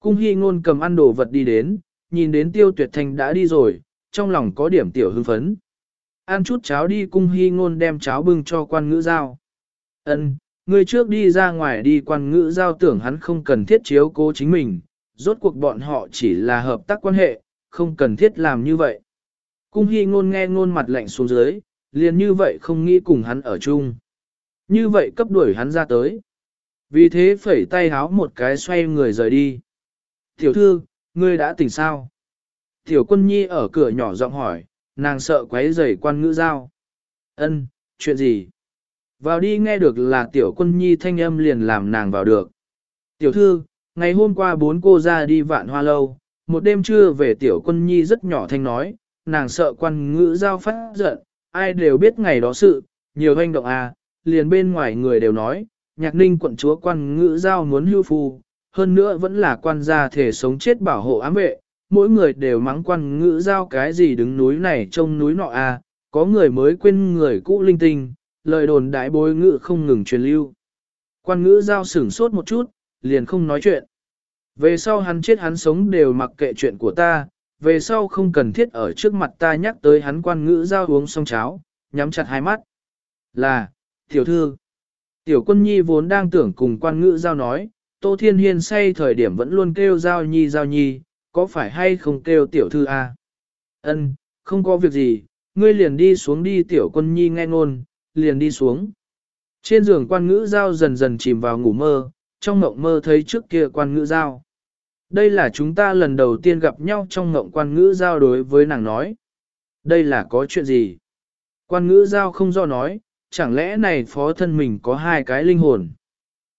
Cung hy ngôn cầm ăn đồ vật đi đến, nhìn đến tiêu tuyệt thanh đã đi rồi, trong lòng có điểm tiểu hưng phấn. Ăn chút cháo đi cung hy ngôn đem cháo bưng cho quan ngữ giao. Ân, người trước đi ra ngoài đi quan ngữ giao tưởng hắn không cần thiết chiếu cố chính mình, rốt cuộc bọn họ chỉ là hợp tác quan hệ, không cần thiết làm như vậy. Cung hy ngôn nghe ngôn mặt lạnh xuống dưới, liền như vậy không nghĩ cùng hắn ở chung. Như vậy cấp đuổi hắn ra tới. Vì thế phẩy tay háo một cái xoay người rời đi. Tiểu thư, ngươi đã tỉnh sao? Tiểu quân nhi ở cửa nhỏ giọng hỏi, nàng sợ quấy rầy quan ngữ giao. Ân, chuyện gì? Vào đi nghe được là tiểu quân nhi thanh âm liền làm nàng vào được. Tiểu thư, ngày hôm qua bốn cô ra đi vạn hoa lâu, một đêm trưa về tiểu quân nhi rất nhỏ thanh nói, nàng sợ quan ngữ giao phát giận, ai đều biết ngày đó sự, nhiều hành động à, liền bên ngoài người đều nói, nhạc ninh quận chúa quan ngữ giao muốn hưu phu, hơn nữa vẫn là quan gia thể sống chết bảo hộ ám vệ, mỗi người đều mắng quan ngữ giao cái gì đứng núi này trông núi nọ à, có người mới quên người cũ linh tinh, lời đồn đại bối ngữ không ngừng truyền lưu. Quan ngữ giao sửng sốt một chút, liền không nói chuyện. Về sau hắn chết hắn sống đều mặc kệ chuyện của ta, về sau không cần thiết ở trước mặt ta nhắc tới hắn quan ngữ giao uống xong cháo, nhắm chặt hai mắt. Là, tiểu thư, tiểu quân nhi vốn đang tưởng cùng quan ngữ giao nói, Tô Thiên Hiên say thời điểm vẫn luôn kêu giao nhi giao nhi, có phải hay không kêu tiểu thư a? À? Ân, không có việc gì, ngươi liền đi xuống đi tiểu quân nhi nghe ngôn, liền đi xuống. Trên giường quan ngữ giao dần dần chìm vào ngủ mơ, trong mộng mơ thấy trước kia quan ngữ giao. Đây là chúng ta lần đầu tiên gặp nhau trong mộng quan ngữ giao đối với nàng nói. Đây là có chuyện gì? Quan ngữ giao không do nói, chẳng lẽ này phó thân mình có hai cái linh hồn?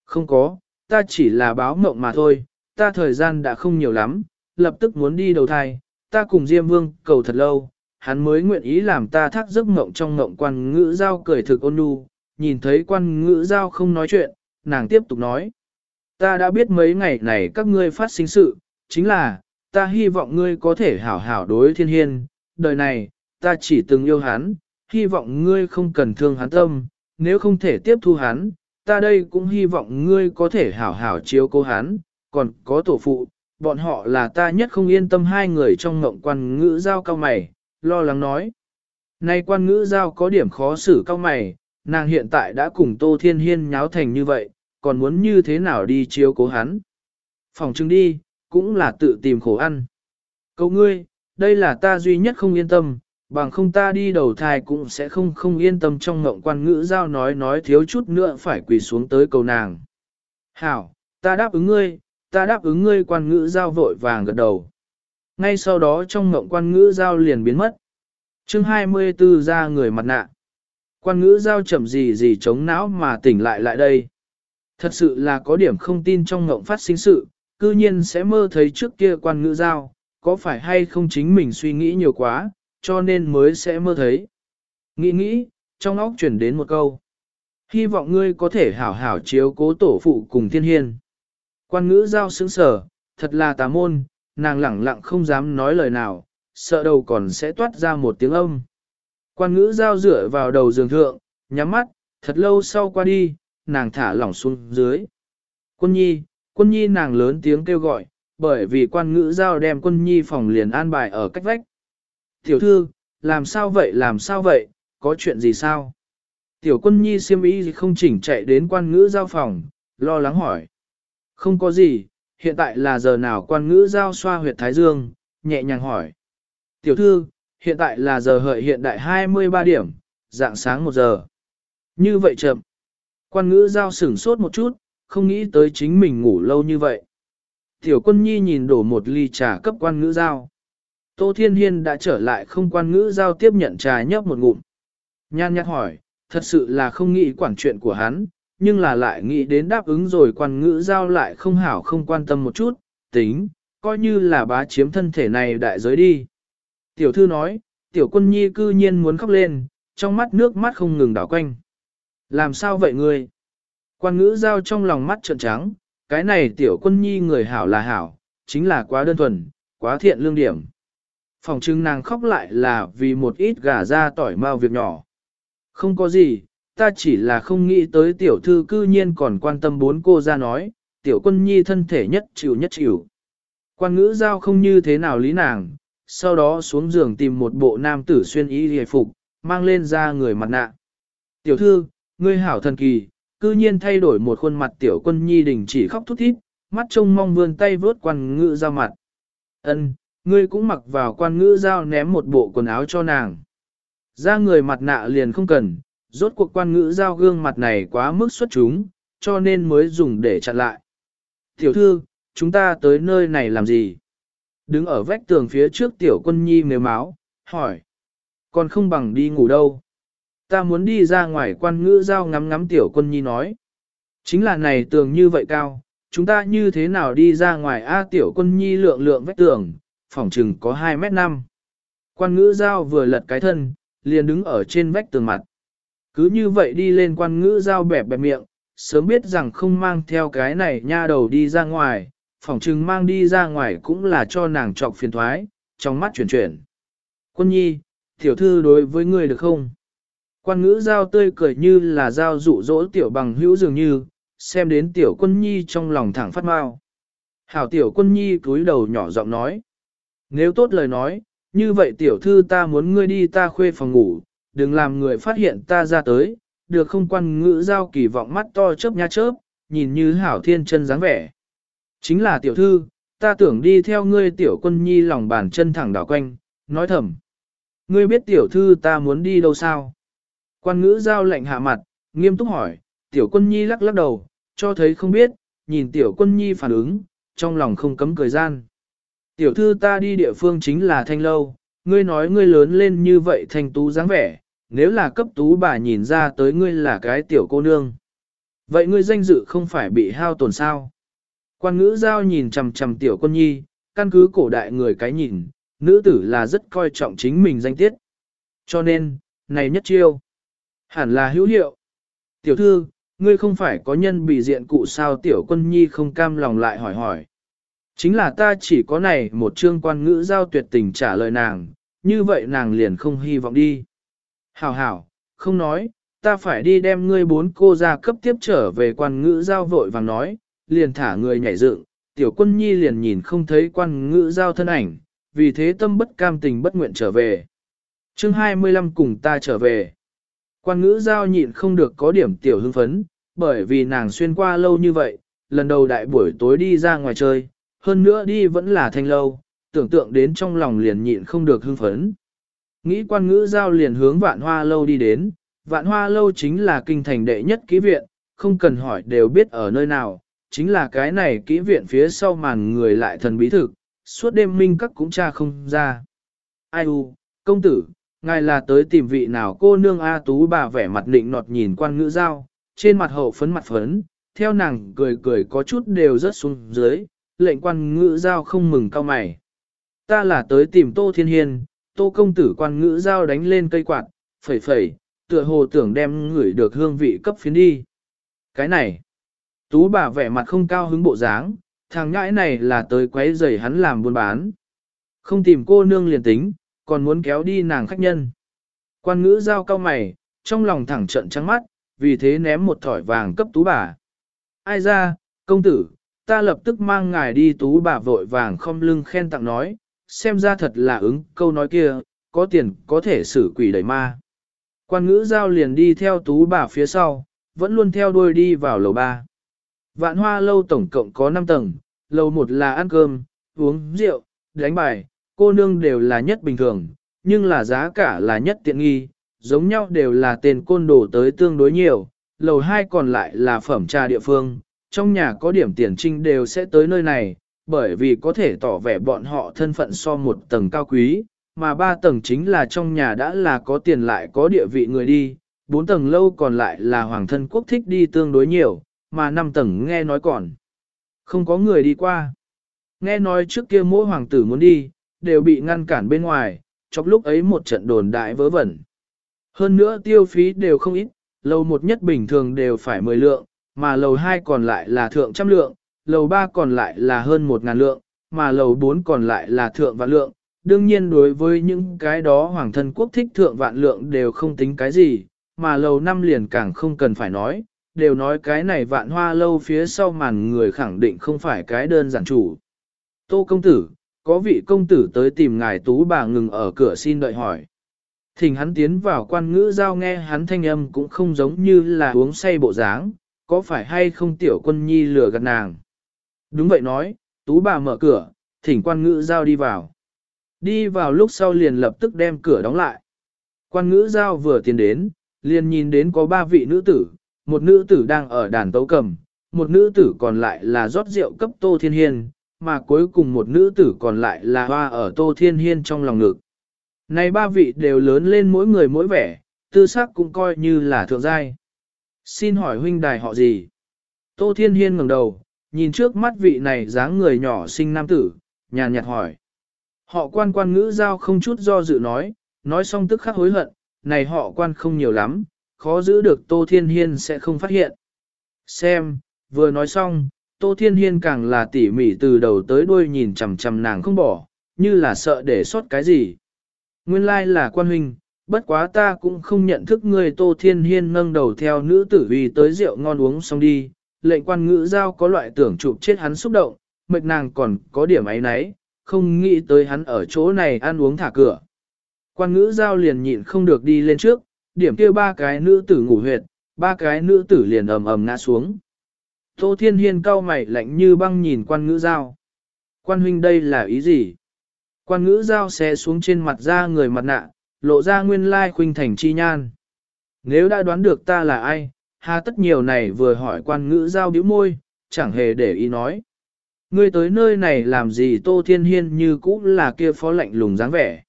Không có, ta chỉ là báo mộng mà thôi, ta thời gian đã không nhiều lắm, lập tức muốn đi đầu thai, ta cùng Diêm Vương cầu thật lâu, hắn mới nguyện ý làm ta thác giấc mộng trong mộng quan ngữ giao cười thực ôn nhu, nhìn thấy quan ngữ giao không nói chuyện, nàng tiếp tục nói. Ta đã biết mấy ngày này các ngươi phát sinh sự, chính là, ta hy vọng ngươi có thể hảo hảo đối thiên hiên, đời này, ta chỉ từng yêu hắn, hy vọng ngươi không cần thương hắn tâm, nếu không thể tiếp thu hắn, ta đây cũng hy vọng ngươi có thể hảo hảo chiếu cố hắn, còn có tổ phụ, bọn họ là ta nhất không yên tâm hai người trong ngộng quan ngữ giao cao mày, lo lắng nói. Nay quan ngữ giao có điểm khó xử cao mày, nàng hiện tại đã cùng Tô Thiên Hiên nháo thành như vậy, còn muốn như thế nào đi chiếu cố hắn. Phòng trưng đi, cũng là tự tìm khổ ăn. Câu ngươi, đây là ta duy nhất không yên tâm, bằng không ta đi đầu thai cũng sẽ không không yên tâm trong ngộng quan ngữ giao nói nói thiếu chút nữa phải quỳ xuống tới cầu nàng. Hảo, ta đáp ứng ngươi, ta đáp ứng ngươi quan ngữ giao vội vàng gật đầu. Ngay sau đó trong ngộng quan ngữ giao liền biến mất. chương 24 ra người mặt nạ. Quan ngữ giao chậm gì gì chống não mà tỉnh lại lại đây. Thật sự là có điểm không tin trong ngộng phát sinh sự, cư nhiên sẽ mơ thấy trước kia quan ngữ giao, có phải hay không chính mình suy nghĩ nhiều quá, cho nên mới sẽ mơ thấy. Nghĩ nghĩ, trong óc chuyển đến một câu. Hy vọng ngươi có thể hảo hảo chiếu cố tổ phụ cùng thiên hiên. Quan ngữ giao sững sở, thật là tà môn, nàng lẳng lặng không dám nói lời nào, sợ đầu còn sẽ toát ra một tiếng âm. Quan ngữ giao dựa vào đầu giường thượng, nhắm mắt, thật lâu sau qua đi, nàng thả lỏng xuống dưới. Quân nhi, quân nhi nàng lớn tiếng kêu gọi, bởi vì quan ngữ giao đem quân nhi phòng liền an bài ở cách vách. Tiểu thư, làm sao vậy làm sao vậy, có chuyện gì sao? Tiểu quân nhi siêm ý không chỉnh chạy đến quan ngữ giao phòng, lo lắng hỏi. Không có gì, hiện tại là giờ nào quan ngữ giao xoa huyệt thái dương, nhẹ nhàng hỏi. Tiểu thư, hiện tại là giờ hợi hiện đại 23 điểm, dạng sáng 1 giờ. Như vậy chậm. Quan ngữ giao sửng sốt một chút, không nghĩ tới chính mình ngủ lâu như vậy. Tiểu quân nhi nhìn đổ một ly trà cấp quan ngữ giao. Tô Thiên Hiên đã trở lại không quan ngữ giao tiếp nhận trà nhấp một ngụm. Nhan nhắc hỏi, thật sự là không nghĩ quản chuyện của hắn, nhưng là lại nghĩ đến đáp ứng rồi quan ngữ giao lại không hảo không quan tâm một chút, tính, coi như là bá chiếm thân thể này đại giới đi. Tiểu thư nói, tiểu quân nhi cư nhiên muốn khóc lên, trong mắt nước mắt không ngừng đảo quanh. Làm sao vậy ngươi? Quan ngữ giao trong lòng mắt trợn trắng, cái này tiểu quân nhi người hảo là hảo, chính là quá đơn thuần, quá thiện lương điểm. Phòng trưng nàng khóc lại là vì một ít gà ra tỏi mau việc nhỏ. Không có gì, ta chỉ là không nghĩ tới tiểu thư cư nhiên còn quan tâm bốn cô ra nói, tiểu quân nhi thân thể nhất chịu nhất chịu. Quan ngữ giao không như thế nào lý nàng, sau đó xuống giường tìm một bộ nam tử xuyên y hề phục, mang lên ra người mặt nạ. Tiểu thư, ngươi hảo thần kỳ, cư nhiên thay đổi một khuôn mặt tiểu quân nhi đình chỉ khóc thút thít, mắt trông mong vươn tay vớt quan ngữ giao mặt. Ân, ngươi cũng mặc vào quan ngữ giao ném một bộ quần áo cho nàng. Ra người mặt nạ liền không cần, rốt cuộc quan ngữ giao gương mặt này quá mức xuất chúng, cho nên mới dùng để chặn lại. Tiểu thư, chúng ta tới nơi này làm gì? Đứng ở vách tường phía trước tiểu quân nhi nếu máu, hỏi. Còn không bằng đi ngủ đâu. Ta muốn đi ra ngoài quan ngữ giao ngắm ngắm tiểu quân nhi nói. Chính là này tường như vậy cao, chúng ta như thế nào đi ra ngoài A tiểu quân nhi lượng lượng vách tường, Phỏng chừng có 2 mét 5. Quan ngữ giao vừa lật cái thân, liền đứng ở trên vách tường mặt. Cứ như vậy đi lên quan ngữ giao bẹp bẹp miệng, sớm biết rằng không mang theo cái này nha đầu đi ra ngoài, phỏng chừng mang đi ra ngoài cũng là cho nàng trọc phiền thoái, trong mắt chuyển chuyển. Quân nhi, tiểu thư đối với ngươi được không? Quan ngữ giao tươi cười như là giao dụ dỗ tiểu bằng hữu dường như, xem đến tiểu quân nhi trong lòng thẳng phát mau. Hảo tiểu quân nhi cúi đầu nhỏ giọng nói. Nếu tốt lời nói, như vậy tiểu thư ta muốn ngươi đi ta khuê phòng ngủ, đừng làm người phát hiện ta ra tới, được không quan ngữ giao kỳ vọng mắt to chớp nha chớp, nhìn như hảo thiên chân dáng vẻ. Chính là tiểu thư, ta tưởng đi theo ngươi tiểu quân nhi lòng bàn chân thẳng đảo quanh, nói thầm. Ngươi biết tiểu thư ta muốn đi đâu sao? Quan ngữ giao lệnh hạ mặt, nghiêm túc hỏi, tiểu quân nhi lắc lắc đầu, cho thấy không biết, nhìn tiểu quân nhi phản ứng, trong lòng không cấm cười gian. Tiểu thư ta đi địa phương chính là thanh lâu, ngươi nói ngươi lớn lên như vậy thanh tú dáng vẻ, nếu là cấp tú bà nhìn ra tới ngươi là cái tiểu cô nương. Vậy ngươi danh dự không phải bị hao tổn sao? Quan ngữ giao nhìn chằm chằm tiểu quân nhi, căn cứ cổ đại người cái nhìn, nữ tử là rất coi trọng chính mình danh tiết. Cho nên, này nhất chiêu, hẳn là hữu hiệu. Tiểu thư, ngươi không phải có nhân bị diện cụ sao tiểu quân nhi không cam lòng lại hỏi hỏi. Chính là ta chỉ có này một chương quan ngữ giao tuyệt tình trả lời nàng, như vậy nàng liền không hy vọng đi. Hảo hảo, không nói, ta phải đi đem ngươi bốn cô ra cấp tiếp trở về quan ngữ giao vội vàng nói, liền thả người nhảy dựng, tiểu quân nhi liền nhìn không thấy quan ngữ giao thân ảnh, vì thế tâm bất cam tình bất nguyện trở về. chương 25 cùng ta trở về. Quan ngữ giao nhịn không được có điểm tiểu hưng phấn, bởi vì nàng xuyên qua lâu như vậy, lần đầu đại buổi tối đi ra ngoài chơi, hơn nữa đi vẫn là thanh lâu, tưởng tượng đến trong lòng liền nhịn không được hưng phấn. Nghĩ quan ngữ giao liền hướng vạn hoa lâu đi đến, vạn hoa lâu chính là kinh thành đệ nhất ký viện, không cần hỏi đều biết ở nơi nào, chính là cái này kỹ viện phía sau màn người lại thần bí thực, suốt đêm minh các cũng tra không ra. Ai u, công tử, ngài là tới tìm vị nào cô nương A tú bà vẻ mặt định nọt nhìn quan ngữ giao, trên mặt hậu phấn mặt phấn, theo nàng cười cười có chút đều rớt xuống dưới, lệnh quan ngữ giao không mừng cao mày. Ta là tới tìm Tô Thiên Hiên, Tô công tử quan ngữ giao đánh lên cây quạt, phẩy phẩy, tựa hồ tưởng đem người được hương vị cấp phiến đi. Cái này, tú bà vẻ mặt không cao hứng bộ dáng, thằng nhãi này là tới quấy rầy hắn làm buôn bán. Không tìm cô nương liền tính, còn muốn kéo đi nàng khách nhân. Quan ngữ giao cao mày, trong lòng thẳng trận trắng mắt, vì thế ném một thỏi vàng cấp tú bà. Ai ra, công tử, ta lập tức mang ngài đi tú bà vội vàng không lưng khen tặng nói, xem ra thật là ứng câu nói kia, có tiền có thể xử quỷ đẩy ma. Quan ngữ giao liền đi theo tú bà phía sau, vẫn luôn theo đuôi đi vào lầu ba. Vạn hoa lâu tổng cộng có 5 tầng, lầu 1 là ăn cơm, uống rượu, đánh bài, cô nương đều là nhất bình thường, nhưng là giá cả là nhất tiện nghi, giống nhau đều là tên côn đồ tới tương đối nhiều, lầu 2 còn lại là phẩm trà địa phương, trong nhà có điểm tiền trinh đều sẽ tới nơi này, bởi vì có thể tỏ vẻ bọn họ thân phận so một tầng cao quý, mà ba tầng chính là trong nhà đã là có tiền lại có địa vị người đi, bốn tầng lâu còn lại là hoàng thân quốc thích đi tương đối nhiều, mà năm tầng nghe nói còn không có người đi qua. Nghe nói trước kia mỗi hoàng tử muốn đi, đều bị ngăn cản bên ngoài, trong lúc ấy một trận đồn đại vớ vẩn. Hơn nữa tiêu phí đều không ít, lâu một nhất bình thường đều phải 10 lượng, mà lầu 2 còn lại là thượng trăm lượng, lầu 3 còn lại là hơn 1 ngàn lượng, mà lầu 4 còn lại là thượng vạn lượng. Đương nhiên đối với những cái đó hoàng thân quốc thích thượng vạn lượng đều không tính cái gì, mà lầu 5 liền càng không cần phải nói, đều nói cái này vạn hoa lâu phía sau màn người khẳng định không phải cái đơn giản chủ. Tô công tử, có vị công tử tới tìm ngài tú bà ngừng ở cửa xin đợi hỏi. Thỉnh hắn tiến vào quan ngữ giao nghe hắn thanh âm cũng không giống như là uống say bộ dáng, có phải hay không tiểu quân nhi lừa gạt nàng. Đúng vậy nói, tú bà mở cửa, thỉnh quan ngữ giao đi vào. Đi vào lúc sau liền lập tức đem cửa đóng lại. Quan ngữ giao vừa tiến đến, liền nhìn đến có ba vị nữ tử, một nữ tử đang ở đàn tấu cầm, một nữ tử còn lại là rót rượu cấp Tô Thiên Hiên, mà cuối cùng một nữ tử còn lại là hoa ở Tô Thiên Hiên trong lòng ngực. Này ba vị đều lớn lên mỗi người mỗi vẻ, tư sắc cũng coi như là thượng giai. Xin hỏi huynh đài họ gì? Tô Thiên Hiên ngẩng đầu, nhìn trước mắt vị này dáng người nhỏ sinh nam tử, nhàn nhạt hỏi. Họ quan quan ngữ giao không chút do dự nói, nói xong tức khắc hối hận, này họ quan không nhiều lắm, khó giữ được Tô Thiên Hiên sẽ không phát hiện. Xem, vừa nói xong, Tô Thiên Hiên càng là tỉ mỉ từ đầu tới đuôi nhìn chằm chằm nàng không bỏ, như là sợ để sót cái gì. Nguyên lai là quan huynh, bất quá ta cũng không nhận thức người Tô Thiên Hiên nâng đầu theo nữ tử vì tới rượu ngon uống xong đi, lệnh quan ngữ giao có loại tưởng chụp chết hắn xúc động, mệt nàng còn có điểm ấy nấy, không nghĩ tới hắn ở chỗ này ăn uống thả cửa. Quan ngữ giao liền nhịn không được đi lên trước, điểm kia ba cái nữ tử ngủ huyệt, ba cái nữ tử liền ầm ầm ngã xuống. Tô Thiên Hiên cau mày lạnh như băng nhìn quan ngữ giao. Quan huynh đây là ý gì? Quan ngữ giao xé xuống trên mặt ra người mặt nạ, lộ ra nguyên lai khuynh thành chi nhan. Nếu đã đoán được ta là ai, hà tất nhiều này vừa hỏi quan ngữ giao điếu môi, chẳng hề để ý nói. Ngươi tới nơi này làm gì Tô Thiên Hiên như cũ là kia phó lạnh lùng dáng vẻ.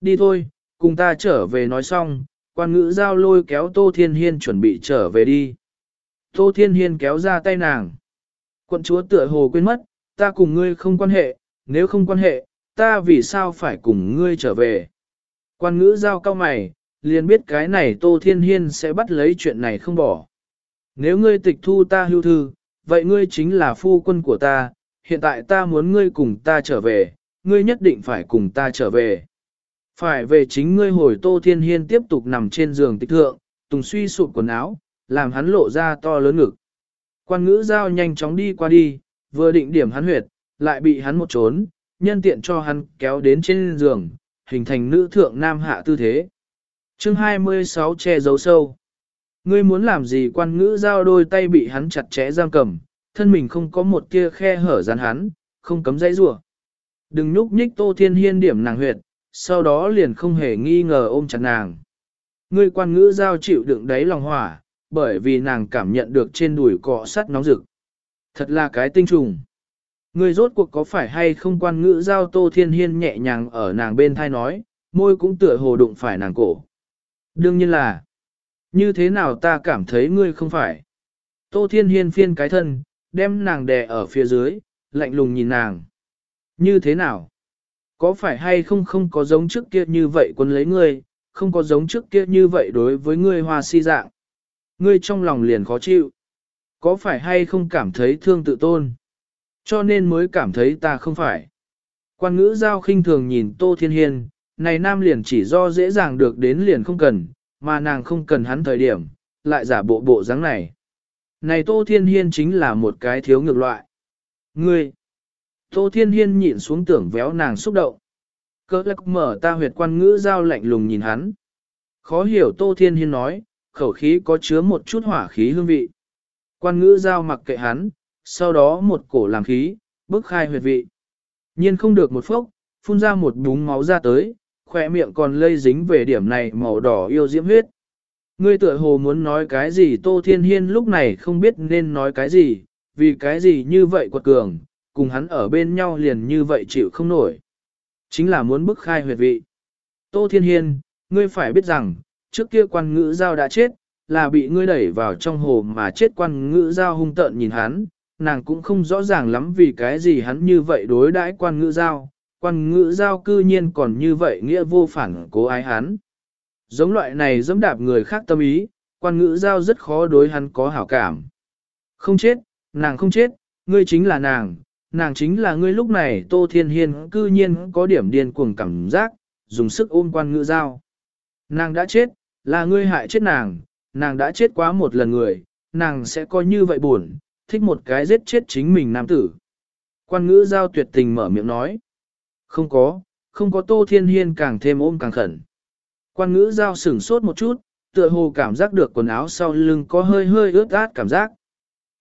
Đi thôi, cùng ta trở về nói xong, quan ngữ giao lôi kéo Tô Thiên Hiên chuẩn bị trở về đi. Tô Thiên Hiên kéo ra tay nàng. Quận chúa tựa hồ quên mất, ta cùng ngươi không quan hệ, nếu không quan hệ, ta vì sao phải cùng ngươi trở về. Quan ngữ giao cao mày, liền biết cái này Tô Thiên Hiên sẽ bắt lấy chuyện này không bỏ. Nếu ngươi tịch thu ta hưu thư, vậy ngươi chính là phu quân của ta, hiện tại ta muốn ngươi cùng ta trở về, ngươi nhất định phải cùng ta trở về. Phải về chính ngươi hồi Tô Thiên Hiên tiếp tục nằm trên giường tịch thượng, tùng suy sụp quần áo, làm hắn lộ ra to lớn ngực. Quan ngữ giao nhanh chóng đi qua đi, vừa định điểm hắn huyệt, lại bị hắn một trốn, nhân tiện cho hắn kéo đến trên giường, hình thành nữ thượng nam hạ tư thế. chương 26 che giấu sâu. Ngươi muốn làm gì quan ngữ giao đôi tay bị hắn chặt chẽ giam cầm, thân mình không có một tia khe hở rắn hắn, không cấm dãy rủa. Đừng nhúc nhích tô thiên hiên điểm nàng huyệt, sau đó liền không hề nghi ngờ ôm chặt nàng. Ngươi quan ngữ giao chịu đựng đáy lòng hỏa, bởi vì nàng cảm nhận được trên đùi cọ sắt nóng rực. Thật là cái tinh trùng. Ngươi rốt cuộc có phải hay không quan ngữ giao tô thiên hiên nhẹ nhàng ở nàng bên thai nói, môi cũng tựa hồ đụng phải nàng cổ. Đương nhiên là, như thế nào ta cảm thấy ngươi không phải. Tô thiên hiên phiên cái thân, đem nàng đè ở phía dưới, lạnh lùng nhìn nàng. Như thế nào? Có phải hay không không có giống trước kia như vậy quân lấy ngươi, không có giống trước kia như vậy đối với ngươi hoa si dạng. Ngươi trong lòng liền khó chịu. Có phải hay không cảm thấy thương tự tôn? Cho nên mới cảm thấy ta không phải. Quan ngữ giao khinh thường nhìn Tô Thiên Hiên, này nam liền chỉ do dễ dàng được đến liền không cần, mà nàng không cần hắn thời điểm, lại giả bộ bộ dáng này. Này Tô Thiên Hiên chính là một cái thiếu ngược loại. Ngươi! Tô Thiên Hiên nhịn xuống tưởng véo nàng xúc động. Cơ lắc mở ta huyệt quan ngữ giao lạnh lùng nhìn hắn. Khó hiểu Tô Thiên Hiên nói, khẩu khí có chứa một chút hỏa khí hương vị. Quan ngữ giao mặc kệ hắn, sau đó một cổ làm khí, bức khai huyệt vị. Nhiên không được một phốc, phun ra một búng máu ra tới, khỏe miệng còn lây dính về điểm này màu đỏ yêu diễm huyết. Ngươi tựa hồ muốn nói cái gì Tô Thiên Hiên lúc này không biết nên nói cái gì, vì cái gì như vậy quật cường, cùng hắn ở bên nhau liền như vậy chịu không nổi. Chính là muốn bức khai huyệt vị. Tô Thiên Hiên, ngươi phải biết rằng, trước kia quan ngữ giao đã chết, là bị ngươi đẩy vào trong hồ mà chết quan ngữ giao hung tợn nhìn hắn, nàng cũng không rõ ràng lắm vì cái gì hắn như vậy đối đãi quan ngữ giao, quan ngữ giao cư nhiên còn như vậy nghĩa vô phản cố ái hắn. Giống loại này dẫm đạp người khác tâm ý, quan ngữ giao rất khó đối hắn có hảo cảm. Không chết, nàng không chết, ngươi chính là nàng, nàng chính là ngươi lúc này Tô Thiên Hiên cư nhiên có điểm điên cuồng cảm giác, dùng sức ôm quan ngữ giao. Nàng đã chết, là ngươi hại chết nàng, nàng đã chết quá một lần người, nàng sẽ coi như vậy buồn, thích một cái giết chết chính mình nam tử. Quan ngữ giao tuyệt tình mở miệng nói. Không có, không có Tô Thiên Hiên càng thêm ôm càng khẩn. Quan ngữ giao sửng sốt một chút, tựa hồ cảm giác được quần áo sau lưng có hơi hơi ướt át cảm giác.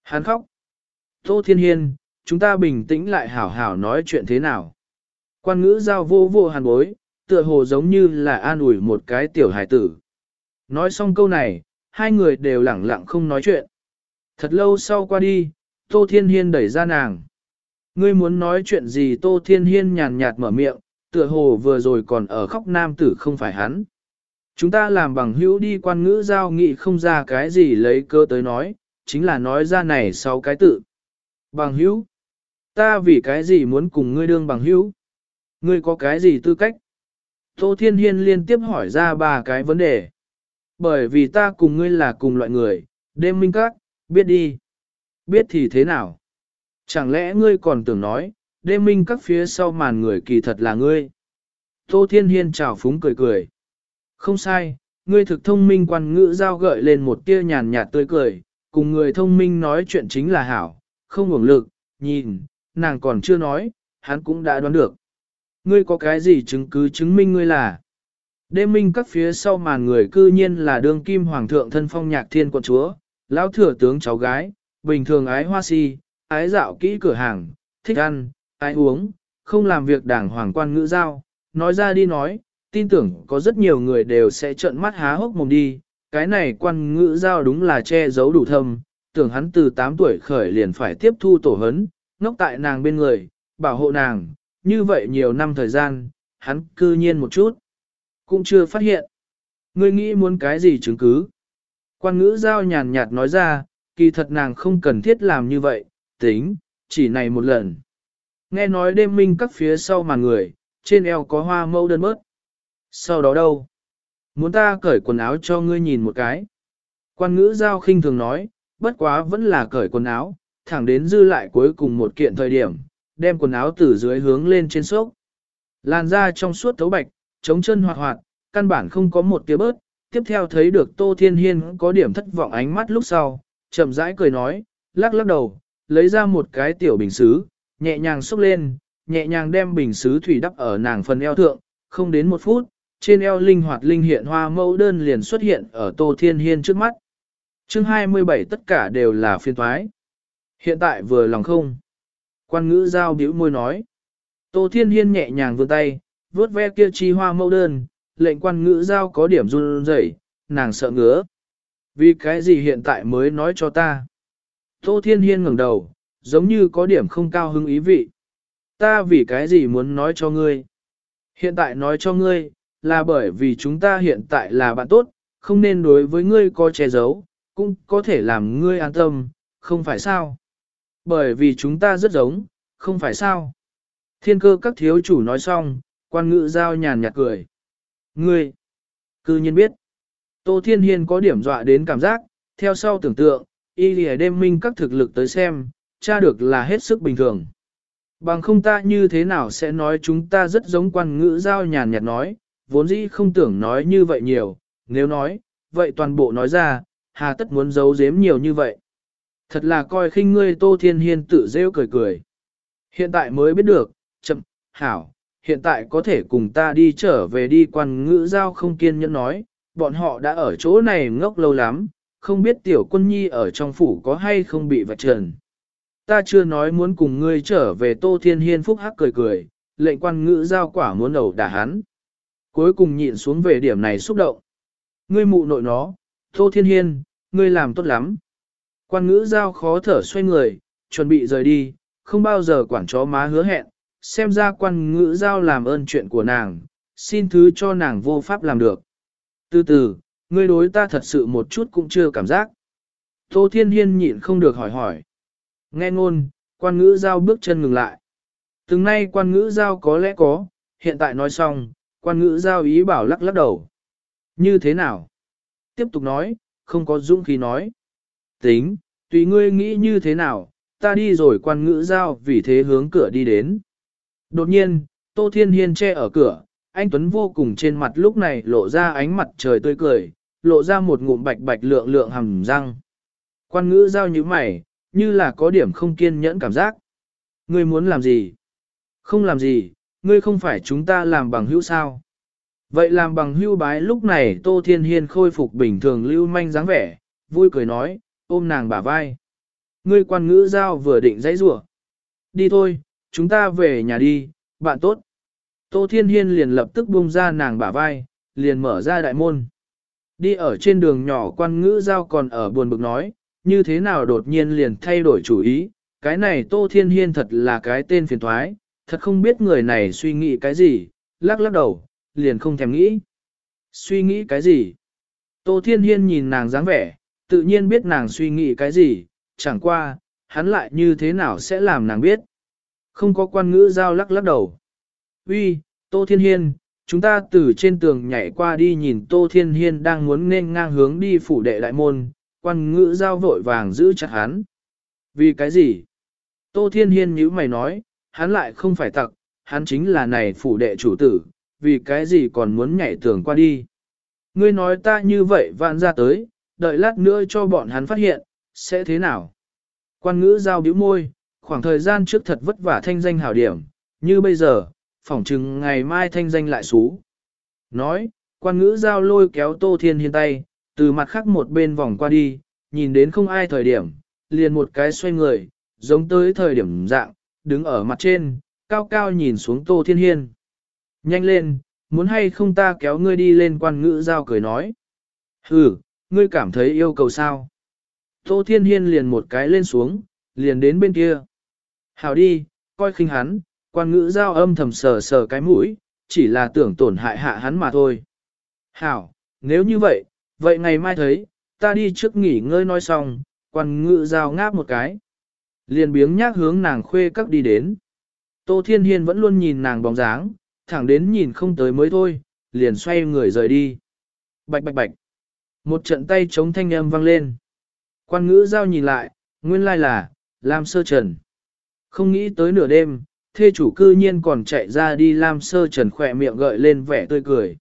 Hắn khóc. Tô Thiên Hiên, chúng ta bình tĩnh lại hảo hảo nói chuyện thế nào. Quan ngữ giao vô vô hàn bối, tựa hồ giống như là an ủi một cái tiểu hài tử. Nói xong câu này, hai người đều lẳng lặng không nói chuyện. Thật lâu sau qua đi, Tô Thiên Hiên đẩy ra nàng. Ngươi muốn nói chuyện gì Tô Thiên Hiên nhàn nhạt mở miệng, tựa hồ vừa rồi còn ở khóc nam tử không phải hắn. Chúng ta làm bằng hữu đi quan ngữ giao nghị không ra cái gì lấy cơ tới nói, chính là nói ra này sau cái tự. Bằng hữu? Ta vì cái gì muốn cùng ngươi đương bằng hữu? Ngươi có cái gì tư cách? Tô Thiên Hiên liên tiếp hỏi ra ba cái vấn đề. Bởi vì ta cùng ngươi là cùng loại người, đêm minh các, biết đi. Biết thì thế nào? Chẳng lẽ ngươi còn tưởng nói, đêm minh các phía sau màn người kỳ thật là ngươi? Tô Thiên Hiên chào phúng cười cười. Không sai, ngươi thực thông minh quan ngữ giao gợi lên một tia nhàn nhạt tươi cười, cùng người thông minh nói chuyện chính là hảo, không ngủng lực, nhìn, nàng còn chưa nói, hắn cũng đã đoán được. Ngươi có cái gì chứng cứ chứng minh ngươi là? Đêm minh các phía sau màn người cư nhiên là đương kim hoàng thượng thân phong nhạc thiên quận chúa, lão thừa tướng cháu gái, bình thường ái hoa si, ái dạo kỹ cửa hàng, thích ăn, ái uống, không làm việc đảng hoàng quan ngữ giao, nói ra đi nói, tin tưởng có rất nhiều người đều sẽ trợn mắt há hốc mồm đi, cái này quan ngữ giao đúng là che giấu đủ thâm, tưởng hắn từ 8 tuổi khởi liền phải tiếp thu tổ hấn, ngốc tại nàng bên người, bảo hộ nàng, như vậy nhiều năm thời gian, hắn cư nhiên một chút, cũng chưa phát hiện. Ngươi nghĩ muốn cái gì chứng cứ? Quan ngữ giao nhàn nhạt nói ra, kỳ thật nàng không cần thiết làm như vậy, tính, chỉ này một lần. Nghe nói đêm minh các phía sau mà người, trên eo có hoa mâu đơn bớt. Sau đó đâu? Muốn ta cởi quần áo cho ngươi nhìn một cái. Quan ngữ giao khinh thường nói, bất quá vẫn là cởi quần áo, thẳng đến dư lại cuối cùng một kiện thời điểm, đem quần áo từ dưới hướng lên trên sốc. Làn da trong suốt thấu bạch, chống chân hoạt hoạt, căn bản không có một tia bớt, tiếp theo thấy được Tô Thiên Hiên có điểm thất vọng ánh mắt lúc sau, chậm rãi cười nói, lắc lắc đầu, lấy ra một cái tiểu bình xứ, nhẹ nhàng xúc lên, nhẹ nhàng đem bình xứ thủy đắp ở nàng phần eo thượng, không đến một phút, trên eo linh hoạt linh hiện hoa mẫu đơn liền xuất hiện ở Tô Thiên Hiên trước mắt. chương 27 tất cả đều là phiên thoái. Hiện tại vừa lòng không. Quan ngữ giao biểu môi nói. Tô Thiên Hiên nhẹ nhàng vươn tay, vuốt ve kia chi hoa mẫu đơn, lệnh quan ngữ giao có điểm run rẩy, nàng sợ ngứa. Vì cái gì hiện tại mới nói cho ta? Tô Thiên Hiên ngẩng đầu, giống như có điểm không cao hứng ý vị. Ta vì cái gì muốn nói cho ngươi? Hiện tại nói cho ngươi, là bởi vì chúng ta hiện tại là bạn tốt, không nên đối với ngươi có che giấu, cũng có thể làm ngươi an tâm, không phải sao? Bởi vì chúng ta rất giống, không phải sao? Thiên cơ các thiếu chủ nói xong, quan ngữ giao nhàn nhạt cười. Ngươi, Cư nhiên biết, Tô Thiên Hiên có điểm dọa đến cảm giác, theo sau tưởng tượng, y lìa đêm minh các thực lực tới xem, tra được là hết sức bình thường. Bằng không ta như thế nào sẽ nói chúng ta rất giống quan ngữ giao nhàn nhạt nói, vốn dĩ không tưởng nói như vậy nhiều, nếu nói, vậy toàn bộ nói ra, hà tất muốn giấu giếm nhiều như vậy. Thật là coi khinh ngươi Tô Thiên Hiên tự rêu cười cười. Hiện tại mới biết được, chậm, hảo, hiện tại có thể cùng ta đi trở về đi quan ngữ giao không kiên nhẫn nói, bọn họ đã ở chỗ này ngốc lâu lắm, không biết tiểu quân nhi ở trong phủ có hay không bị vạch trần. Ta chưa nói muốn cùng ngươi trở về Tô Thiên Hiên phúc hắc cười cười, lệnh quan ngữ giao quả muốn đầu đả hắn. Cuối cùng nhịn xuống về điểm này xúc động. Ngươi mụ nội nó, Tô Thiên Hiên, ngươi làm tốt lắm. Quan ngữ giao khó thở xoay người, chuẩn bị rời đi, không bao giờ quản chó má hứa hẹn, xem ra quan ngữ giao làm ơn chuyện của nàng, xin thứ cho nàng vô pháp làm được. Từ từ, ngươi đối ta thật sự một chút cũng chưa cảm giác. Tô Thiên Hiên nhịn không được hỏi hỏi. Nghe ngôn, quan ngữ giao bước chân ngừng lại. Từng nay quan ngữ giao có lẽ có, hiện tại nói xong, quan ngữ giao ý bảo lắc lắc đầu. Như thế nào? Tiếp tục nói, không có dũng khí nói. Tính, tùy ngươi nghĩ như thế nào, ta đi rồi quan ngữ giao vì thế hướng cửa đi đến. Đột nhiên, Tô Thiên Hiên che ở cửa, anh Tuấn vô cùng trên mặt lúc này lộ ra ánh mặt trời tươi cười, lộ ra một ngụm bạch bạch lượng lượng hầm răng. Quan ngữ giao như mày, như là có điểm không kiên nhẫn cảm giác. Ngươi muốn làm gì? Không làm gì, ngươi không phải chúng ta làm bằng hữu sao? Vậy làm bằng hữu bái lúc này Tô Thiên Hiên khôi phục bình thường lưu manh dáng vẻ, vui cười nói, ôm nàng bả vai. Ngươi quan ngữ giao vừa định dãy rủa Đi thôi, chúng ta về nhà đi, bạn tốt. Tô Thiên Hiên liền lập tức buông ra nàng bả vai, liền mở ra đại môn. Đi ở trên đường nhỏ quan ngữ giao còn ở buồn bực nói, như thế nào đột nhiên liền thay đổi chủ ý, cái này Tô Thiên Hiên thật là cái tên phiền thoái, thật không biết người này suy nghĩ cái gì, lắc lắc đầu, liền không thèm nghĩ. Suy nghĩ cái gì? Tô Thiên Hiên nhìn nàng dáng vẻ, tự nhiên biết nàng suy nghĩ cái gì, chẳng qua, hắn lại như thế nào sẽ làm nàng biết. Không có quan ngữ giao lắc lắc đầu. Uy, Tô Thiên Hiên, chúng ta từ trên tường nhảy qua đi nhìn Tô Thiên Hiên đang muốn nên ngang hướng đi phủ đệ đại môn, quan ngữ giao vội vàng giữ chặt hắn. Vì cái gì? Tô Thiên Hiên nhíu mày nói, hắn lại không phải tặc, hắn chính là này phủ đệ chủ tử, vì cái gì còn muốn nhảy tường qua đi. Ngươi nói ta như vậy vạn ra tới, đợi lát nữa cho bọn hắn phát hiện, sẽ thế nào? Quan ngữ giao bĩu môi, khoảng thời gian trước thật vất vả thanh danh hảo điểm, như bây giờ, phỏng chừng ngày mai thanh danh lại xú. Nói, quan ngữ giao lôi kéo Tô Thiên Hiên tay, từ mặt khác một bên vòng qua đi, nhìn đến không ai thời điểm, liền một cái xoay người, giống tới thời điểm dạng, đứng ở mặt trên, cao cao nhìn xuống Tô Thiên Hiên. Nhanh lên, muốn hay không ta kéo ngươi đi lên quan ngữ giao cười nói. hừ, ngươi cảm thấy yêu cầu sao? Tô Thiên Hiên liền một cái lên xuống, liền đến bên kia. Hào đi, coi khinh hắn, quan ngữ giao âm thầm sờ sờ cái mũi, chỉ là tưởng tổn hại hạ hắn mà thôi. Hảo, nếu như vậy, vậy ngày mai thấy, ta đi trước nghỉ ngơi nói xong, quan ngữ giao ngáp một cái. Liền biếng nhác hướng nàng khuê các đi đến. Tô Thiên Hiên vẫn luôn nhìn nàng bóng dáng, thẳng đến nhìn không tới mới thôi, liền xoay người rời đi. Bạch bạch bạch. Một trận tay chống thanh âm vang lên. Quan ngữ giao nhìn lại, nguyên lai là, Lam Sơ Trần. Không nghĩ tới nửa đêm, thê chủ cư nhiên còn chạy ra đi Lam Sơ Trần khỏe miệng gợi lên vẻ tươi cười.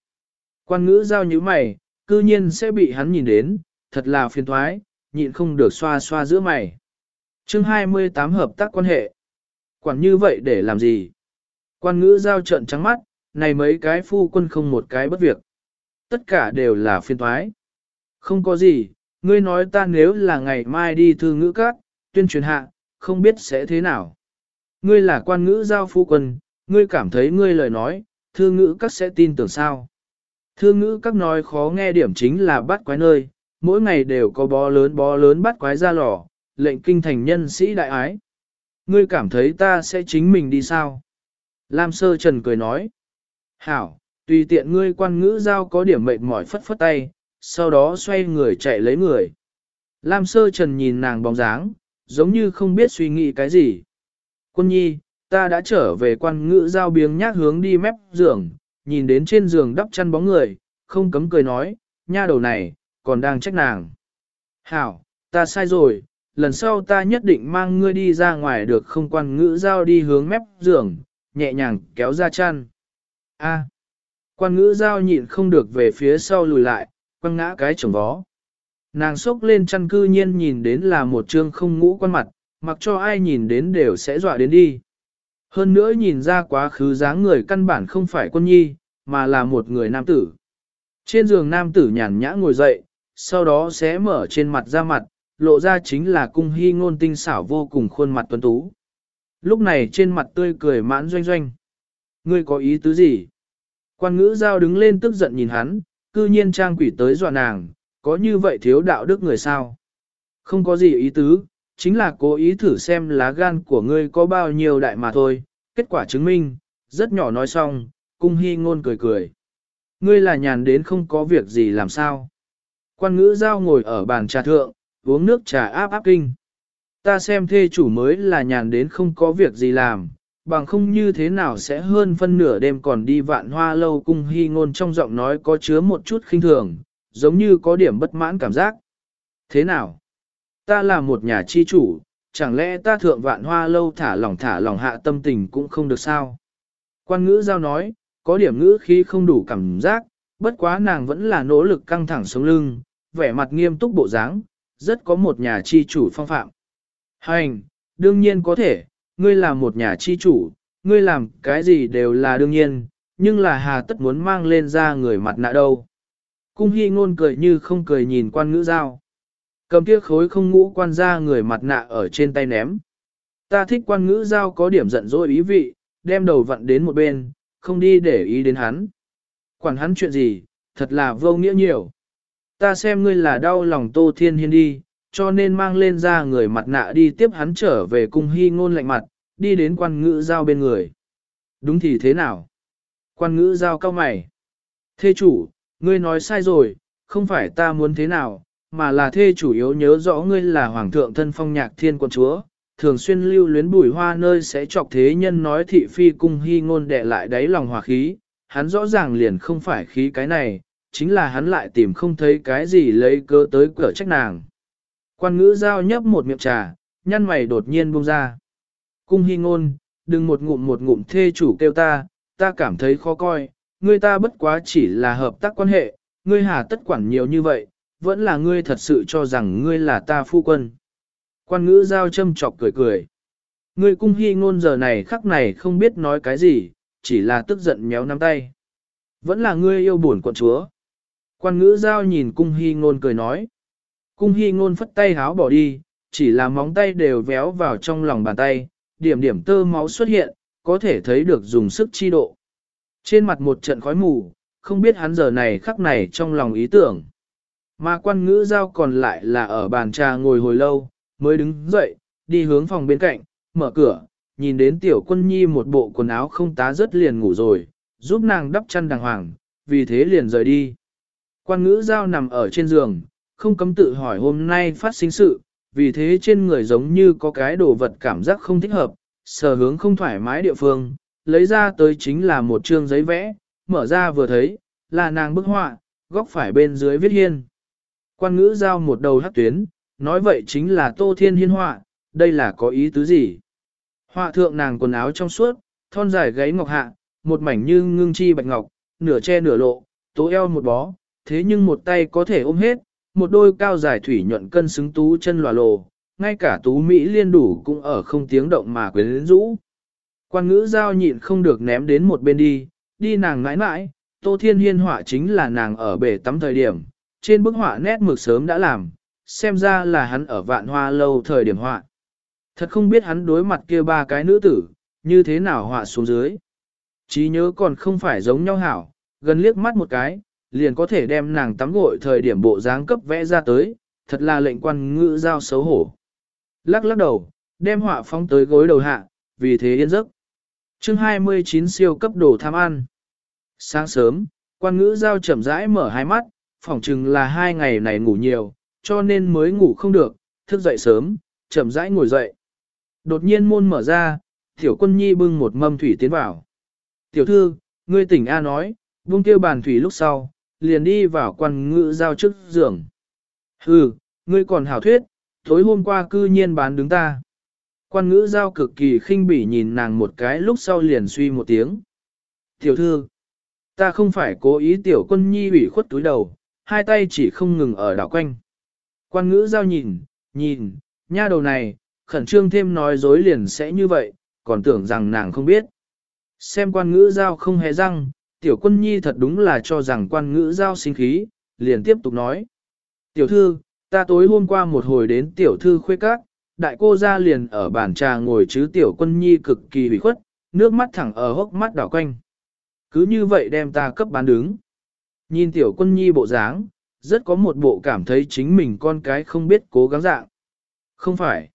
Quan ngữ giao như mày, cư nhiên sẽ bị hắn nhìn đến, thật là phiền thoái, nhịn không được xoa xoa giữa mày. chương 28 hợp tác quan hệ. Quản như vậy để làm gì? Quan ngữ giao trận trắng mắt, này mấy cái phu quân không một cái bất việc. Tất cả đều là phiền thoái. Không có gì, ngươi nói ta nếu là ngày mai đi thư ngữ các, tuyên truyền hạ, không biết sẽ thế nào. Ngươi là quan ngữ giao phu quân, ngươi cảm thấy ngươi lời nói, thương ngữ các sẽ tin tưởng sao. Thương ngữ các nói khó nghe điểm chính là bắt quái nơi, mỗi ngày đều có bó lớn bó lớn bắt quái ra lò, lệnh kinh thành nhân sĩ đại ái. Ngươi cảm thấy ta sẽ chính mình đi sao? Lam Sơ Trần cười nói. Hảo, tùy tiện ngươi quan ngữ giao có điểm mệt mỏi phất phất tay, sau đó xoay người chạy lấy người. Lam Sơ Trần nhìn nàng bóng dáng, giống như không biết suy nghĩ cái gì. Quân nhi, ta đã trở về quan ngữ giao biếng nhác hướng đi mép giường, nhìn đến trên giường đắp chăn bóng người, không cấm cười nói, nha đầu này, còn đang trách nàng. Hảo, ta sai rồi, lần sau ta nhất định mang ngươi đi ra ngoài được không quan ngữ giao đi hướng mép giường, nhẹ nhàng kéo ra chăn. A. quan ngữ giao nhịn không được về phía sau lùi lại, quăng ngã cái chồng vó. Nàng sốc lên chăn cư nhiên nhìn đến là một trương không ngũ quan mặt, mặc cho ai nhìn đến đều sẽ dọa đến đi. Hơn nữa nhìn ra quá khứ dáng người căn bản không phải quân nhi, mà là một người nam tử. Trên giường nam tử nhàn nhã ngồi dậy, sau đó sẽ mở trên mặt ra mặt, lộ ra chính là cung hy ngôn tinh xảo vô cùng khuôn mặt tuấn tú. Lúc này trên mặt tươi cười mãn doanh doanh. Ngươi có ý tứ gì? Quan ngữ giao đứng lên tức giận nhìn hắn, cư nhiên trang quỷ tới dọa nàng, có như vậy thiếu đạo đức người sao? Không có gì ý tứ, chính là cố ý thử xem lá gan của ngươi có bao nhiêu đại mà thôi, kết quả chứng minh, rất nhỏ nói xong, cung hy ngôn cười cười. Ngươi là nhàn đến không có việc gì làm sao? Quan ngữ giao ngồi ở bàn trà thượng, uống nước trà áp áp kinh. Ta xem thê chủ mới là nhàn đến không có việc gì làm, bằng không như thế nào sẽ hơn phân nửa đêm còn đi vạn hoa lâu cung hy ngôn trong giọng nói có chứa một chút khinh thường, giống như có điểm bất mãn cảm giác. Thế nào? Ta là một nhà chi chủ, chẳng lẽ ta thượng vạn hoa lâu thả lỏng thả lỏng hạ tâm tình cũng không được sao? Quan ngữ giao nói, có điểm ngữ khi không đủ cảm giác, bất quá nàng vẫn là nỗ lực căng thẳng sống lưng, vẻ mặt nghiêm túc bộ dáng, rất có một nhà chi chủ phong phạm. Hành, đương nhiên có thể, ngươi là một nhà chi chủ, ngươi làm cái gì đều là đương nhiên, nhưng là hà tất muốn mang lên ra người mặt nạ đâu. Cung hy ngôn cười như không cười nhìn quan ngữ giao. Cầm kia khối không ngũ quan ra người mặt nạ ở trên tay ném. Ta thích quan ngữ giao có điểm giận dỗi ý vị, đem đầu vặn đến một bên, không đi để ý đến hắn. Quản hắn chuyện gì, thật là vô nghĩa nhiều. Ta xem ngươi là đau lòng Tô Thiên Hiên đi, cho nên mang lên ra người mặt nạ đi tiếp hắn trở về cung hy ngôn lạnh mặt, đi đến quan ngữ giao bên người. Đúng thì thế nào? Quan ngữ giao cao mày. Thê chủ, ngươi nói sai rồi, không phải ta muốn thế nào, mà là thê chủ yếu nhớ rõ ngươi là hoàng thượng thân phong nhạc thiên quân chúa, thường xuyên lưu luyến bùi hoa nơi sẽ chọc thế nhân nói thị phi cung hy ngôn đệ lại đáy lòng hòa khí, hắn rõ ràng liền không phải khí cái này, chính là hắn lại tìm không thấy cái gì lấy cớ tới cửa trách nàng. Quan ngữ giao nhấp một miệng trà, nhăn mày đột nhiên buông ra. Cung hy ngôn, đừng một ngụm một ngụm thê chủ kêu ta, ta cảm thấy khó coi, ngươi ta bất quá chỉ là hợp tác quan hệ, ngươi hà tất quản nhiều như vậy, vẫn là ngươi thật sự cho rằng ngươi là ta phu quân. Quan ngữ giao châm chọc cười cười. Ngươi cung hy ngôn giờ này khắc này không biết nói cái gì, chỉ là tức giận méo nắm tay. Vẫn là ngươi yêu buồn quận chúa. Quan ngữ giao nhìn cung hy ngôn cười nói. Cung hy ngôn phất tay háo bỏ đi, chỉ là móng tay đều véo vào trong lòng bàn tay, điểm điểm tơ máu xuất hiện, có thể thấy được dùng sức chi độ. Trên mặt một trận khói mù, không biết hắn giờ này khắc này trong lòng ý tưởng. Mà quan ngữ giao còn lại là ở bàn trà ngồi hồi lâu, mới đứng dậy, đi hướng phòng bên cạnh, mở cửa, nhìn đến tiểu quân nhi một bộ quần áo không tá rất liền ngủ rồi, giúp nàng đắp chăn đàng hoàng, vì thế liền rời đi. Quan ngữ giao nằm ở trên giường, không cấm tự hỏi hôm nay phát sinh sự, vì thế trên người giống như có cái đồ vật cảm giác không thích hợp, sở hướng không thoải mái địa phương, lấy ra tới chính là một chương giấy vẽ, mở ra vừa thấy, là nàng bức họa, góc phải bên dưới viết hiên. Quan ngữ giao một đầu hắc tuyến, nói vậy chính là tô thiên hiên họa, đây là có ý tứ gì? Họa thượng nàng quần áo trong suốt, thon dài gáy ngọc hạ, một mảnh như ngưng chi bạch ngọc, nửa che nửa lộ, tố eo một bó, thế nhưng một tay có thể ôm hết, một đôi cao dài thủy nhuận cân xứng tú chân lòa lồ, ngay cả tú Mỹ liên đủ cũng ở không tiếng động mà quyến rũ. Quan ngữ giao nhịn không được ném đến một bên đi, đi nàng ngãi mãi, Tô Thiên Hiên họa chính là nàng ở bể tắm thời điểm, trên bức họa nét mực sớm đã làm, xem ra là hắn ở vạn hoa lâu thời điểm họa. Thật không biết hắn đối mặt kia ba cái nữ tử, như thế nào họa xuống dưới. Chí nhớ còn không phải giống nhau hảo, gần liếc mắt một cái, liền có thể đem nàng tắm gội thời điểm bộ dáng cấp vẽ ra tới, thật là lệnh quan ngữ giao xấu hổ. Lắc lắc đầu, đem họa phóng tới gối đầu hạ, vì thế yên giấc. chương 29 siêu cấp đồ tham ăn. Sáng sớm, quan ngữ giao chậm rãi mở hai mắt, phỏng chừng là hai ngày này ngủ nhiều, cho nên mới ngủ không được, thức dậy sớm, chậm rãi ngồi dậy. Đột nhiên môn mở ra, tiểu quân nhi bưng một mâm thủy tiến vào. Tiểu thư, ngươi tỉnh A nói, buông kêu bàn thủy lúc sau, liền đi vào quan ngự giao trước giường. Hừ, ngươi còn hảo thuyết, tối hôm qua cư nhiên bán đứng ta. Quan ngữ giao cực kỳ khinh bỉ nhìn nàng một cái lúc sau liền suy một tiếng. Tiểu thư, ta không phải cố ý tiểu quân nhi ủy khuất túi đầu, hai tay chỉ không ngừng ở đảo quanh. Quan ngữ giao nhìn, nhìn, nha đầu này, khẩn trương thêm nói dối liền sẽ như vậy, còn tưởng rằng nàng không biết. Xem quan ngữ giao không hề răng, tiểu quân nhi thật đúng là cho rằng quan ngữ giao sinh khí, liền tiếp tục nói. Tiểu thư, ta tối hôm qua một hồi đến tiểu thư khuê các, đại cô ra liền ở bàn trà ngồi chứ tiểu quân nhi cực kỳ hủy khuất, nước mắt thẳng ở hốc mắt đảo quanh. Cứ như vậy đem ta cấp bán đứng. Nhìn tiểu quân nhi bộ dáng, rất có một bộ cảm thấy chính mình con cái không biết cố gắng dạng. Không phải.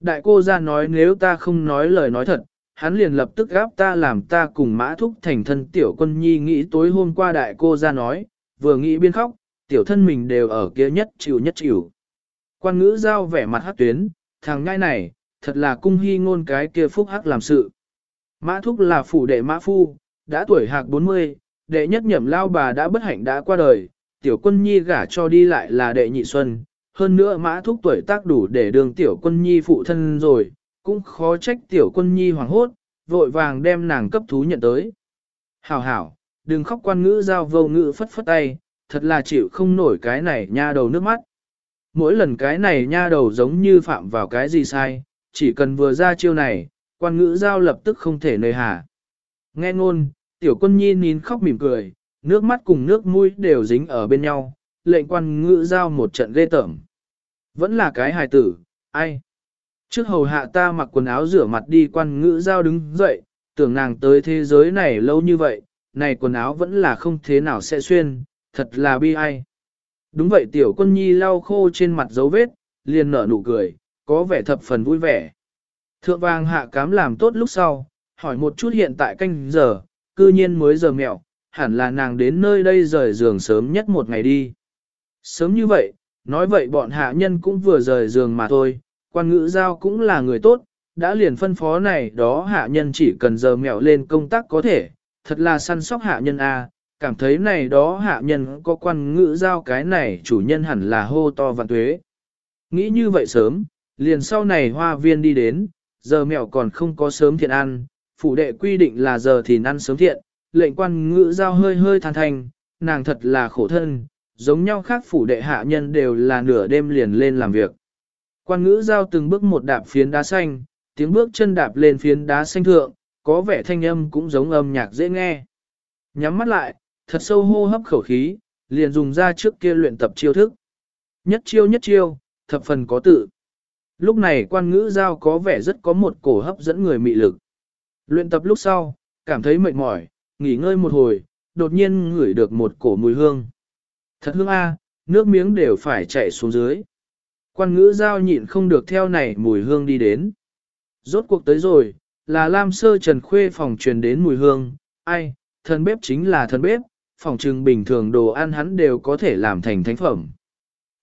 Đại cô ra nói nếu ta không nói lời nói thật, hắn liền lập tức gáp ta làm ta cùng mã thúc thành thân tiểu quân nhi nghĩ tối hôm qua đại cô ra nói, vừa nghĩ biên khóc, tiểu thân mình đều ở kia nhất chịu nhất chịu. Quan ngữ giao vẻ mặt hát tuyến, thằng ngai này, thật là cung hy ngôn cái kia phúc hắc làm sự. Mã thúc là phủ đệ mã phu, đã tuổi hạc 40, đệ nhất nhậm lao bà đã bất hạnh đã qua đời, tiểu quân nhi gả cho đi lại là đệ nhị xuân, hơn nữa mã thúc tuổi tác đủ để đường tiểu quân nhi phụ thân rồi, cũng khó trách tiểu quân nhi hoàng hốt, vội vàng đem nàng cấp thú nhận tới. Hảo hảo, đừng khóc quan ngữ giao vô ngữ phất phất tay, thật là chịu không nổi cái này nha đầu nước mắt. Mỗi lần cái này nha đầu giống như phạm vào cái gì sai, chỉ cần vừa ra chiêu này, quan ngữ giao lập tức không thể nơi hà. Nghe ngôn, tiểu quân nhi nín khóc mỉm cười, nước mắt cùng nước mũi đều dính ở bên nhau, lệnh quan ngữ giao một trận ghê tởm. Vẫn là cái hài tử, ai? Trước hầu hạ ta mặc quần áo rửa mặt đi quan ngữ giao đứng dậy, tưởng nàng tới thế giới này lâu như vậy, này quần áo vẫn là không thế nào sẽ xuyên, thật là bi ai. Đúng vậy tiểu quân nhi lau khô trên mặt dấu vết, liền nở nụ cười, có vẻ thập phần vui vẻ. Thượng vàng hạ cám làm tốt lúc sau, hỏi một chút hiện tại canh giờ, cư nhiên mới giờ mẹo, hẳn là nàng đến nơi đây rời giường sớm nhất một ngày đi. Sớm như vậy, nói vậy bọn hạ nhân cũng vừa rời giường mà thôi, quan ngữ giao cũng là người tốt, đã liền phân phó này đó hạ nhân chỉ cần giờ mẹo lên công tác có thể, thật là săn sóc hạ nhân A, cảm thấy này đó hạ nhân có quan ngữ giao cái này chủ nhân hẳn là hô to vạn tuế. Nghĩ như vậy sớm, liền sau này hoa viên đi đến, giờ mẹo còn không có sớm thiện ăn, phủ đệ quy định là giờ thì ăn sớm thiện, lệnh quan ngữ giao hơi hơi than thành, nàng thật là khổ thân, giống nhau khác phủ đệ hạ nhân đều là nửa đêm liền lên làm việc. Quan ngữ giao từng bước một đạp phiến đá xanh, tiếng bước chân đạp lên phiến đá xanh thượng, có vẻ thanh âm cũng giống âm nhạc dễ nghe. Nhắm mắt lại, thật sâu hô hấp khẩu khí, liền dùng ra trước kia luyện tập chiêu thức. Nhất chiêu nhất chiêu, thập phần có tự. Lúc này quan ngữ giao có vẻ rất có một cổ hấp dẫn người mị lực. Luyện tập lúc sau, cảm thấy mệt mỏi, nghỉ ngơi một hồi, đột nhiên ngửi được một cổ mùi hương. Thật hương a, nước miếng đều phải chạy xuống dưới. Quan ngữ giao nhịn không được theo này mùi hương đi đến. Rốt cuộc tới rồi, là Lam Sơ Trần Khuê phòng truyền đến mùi hương, ai, thần bếp chính là thần bếp, phòng trừng bình thường đồ ăn hắn đều có thể làm thành thánh phẩm.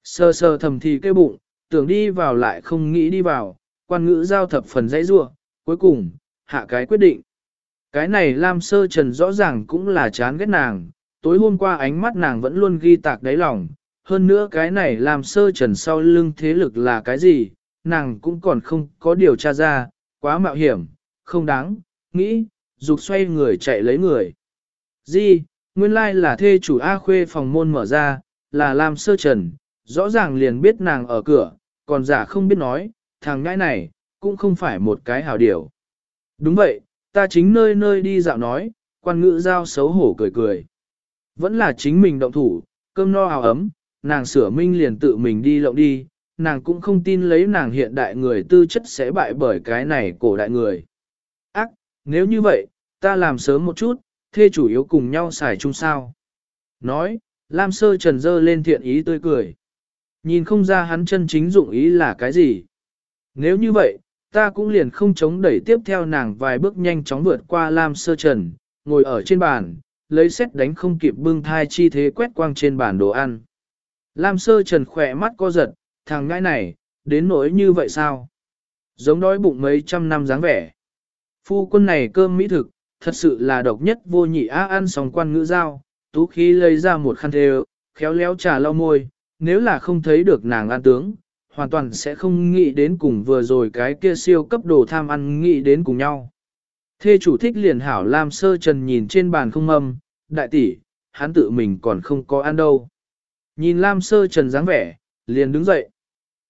Sơ sơ thầm thì kêu bụng, tưởng đi vào lại không nghĩ đi vào, quan ngữ giao thập phần dãy rua, cuối cùng, hạ cái quyết định. Cái này Lam Sơ Trần rõ ràng cũng là chán ghét nàng, tối hôm qua ánh mắt nàng vẫn luôn ghi tạc đáy lòng, hơn nữa cái này Lam Sơ Trần sau lưng thế lực là cái gì, nàng cũng còn không có điều tra ra, quá mạo hiểm, không đáng, nghĩ, dục xoay người chạy lấy người. Di, nguyên lai là thê chủ A Khuê phòng môn mở ra, là Lam Sơ Trần, rõ ràng liền biết nàng ở cửa, còn giả không biết nói, thằng ngãi này, cũng không phải một cái hảo điều. Đúng vậy, ta chính nơi nơi đi dạo nói, quan ngữ giao xấu hổ cười cười. Vẫn là chính mình động thủ, cơm no hào ấm, nàng sửa minh liền tự mình đi lộng đi, nàng cũng không tin lấy nàng hiện đại người tư chất sẽ bại bởi cái này cổ đại người. Ác, nếu như vậy, ta làm sớm một chút, thê chủ yếu cùng nhau xài chung sao. Nói, Lam Sơ Trần dơ lên thiện ý tươi cười. Nhìn không ra hắn chân chính dụng ý là cái gì. Nếu như vậy, ta cũng liền không chống đẩy tiếp theo nàng vài bước nhanh chóng vượt qua Lam Sơ Trần, ngồi ở trên bàn, lấy xét đánh không kịp bưng thai chi thế quét quang trên bàn đồ ăn. Lam Sơ Trần khỏe mắt co giật, thằng ngãi này, đến nỗi như vậy sao? Giống đói bụng mấy trăm năm dáng vẻ. Phu quân này cơm mỹ thực, thật sự là độc nhất vô nhị á ăn sòng quan ngữ giao, tú khí lấy ra một khăn thề, khéo léo trà lau môi, nếu là không thấy được nàng ăn tướng, hoàn toàn sẽ không nghĩ đến cùng vừa rồi cái kia siêu cấp đồ tham ăn nghĩ đến cùng nhau. Thê chủ thích liền hảo Lam Sơ Trần nhìn trên bàn không âm. đại tỷ, hắn tự mình còn không có ăn đâu. Nhìn Lam Sơ Trần dáng vẻ, liền đứng dậy.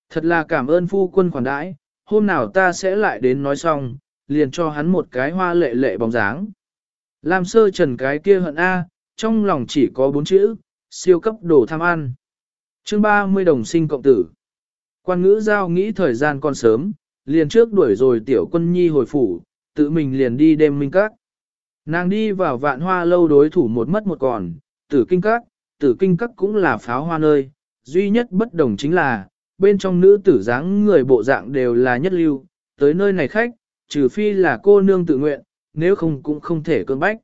Thật là cảm ơn phu quân khoản đãi, hôm nào ta sẽ lại đến nói xong, liền cho hắn một cái hoa lệ lệ bóng dáng. Lam Sơ Trần cái kia hận A, trong lòng chỉ có bốn chữ, siêu cấp đồ tham ăn. chương 30 đồng sinh cộng tử. Quan ngữ giao nghĩ thời gian còn sớm, liền trước đuổi rồi tiểu quân nhi hồi phủ, tự mình liền đi đêm minh các. Nàng đi vào vạn hoa lâu đối thủ một mất một còn, tử kinh các, tử kinh các cũng là pháo hoa nơi, duy nhất bất đồng chính là, bên trong nữ tử dáng người bộ dạng đều là nhất lưu, tới nơi này khách, trừ phi là cô nương tự nguyện, nếu không cũng không thể cơn bách.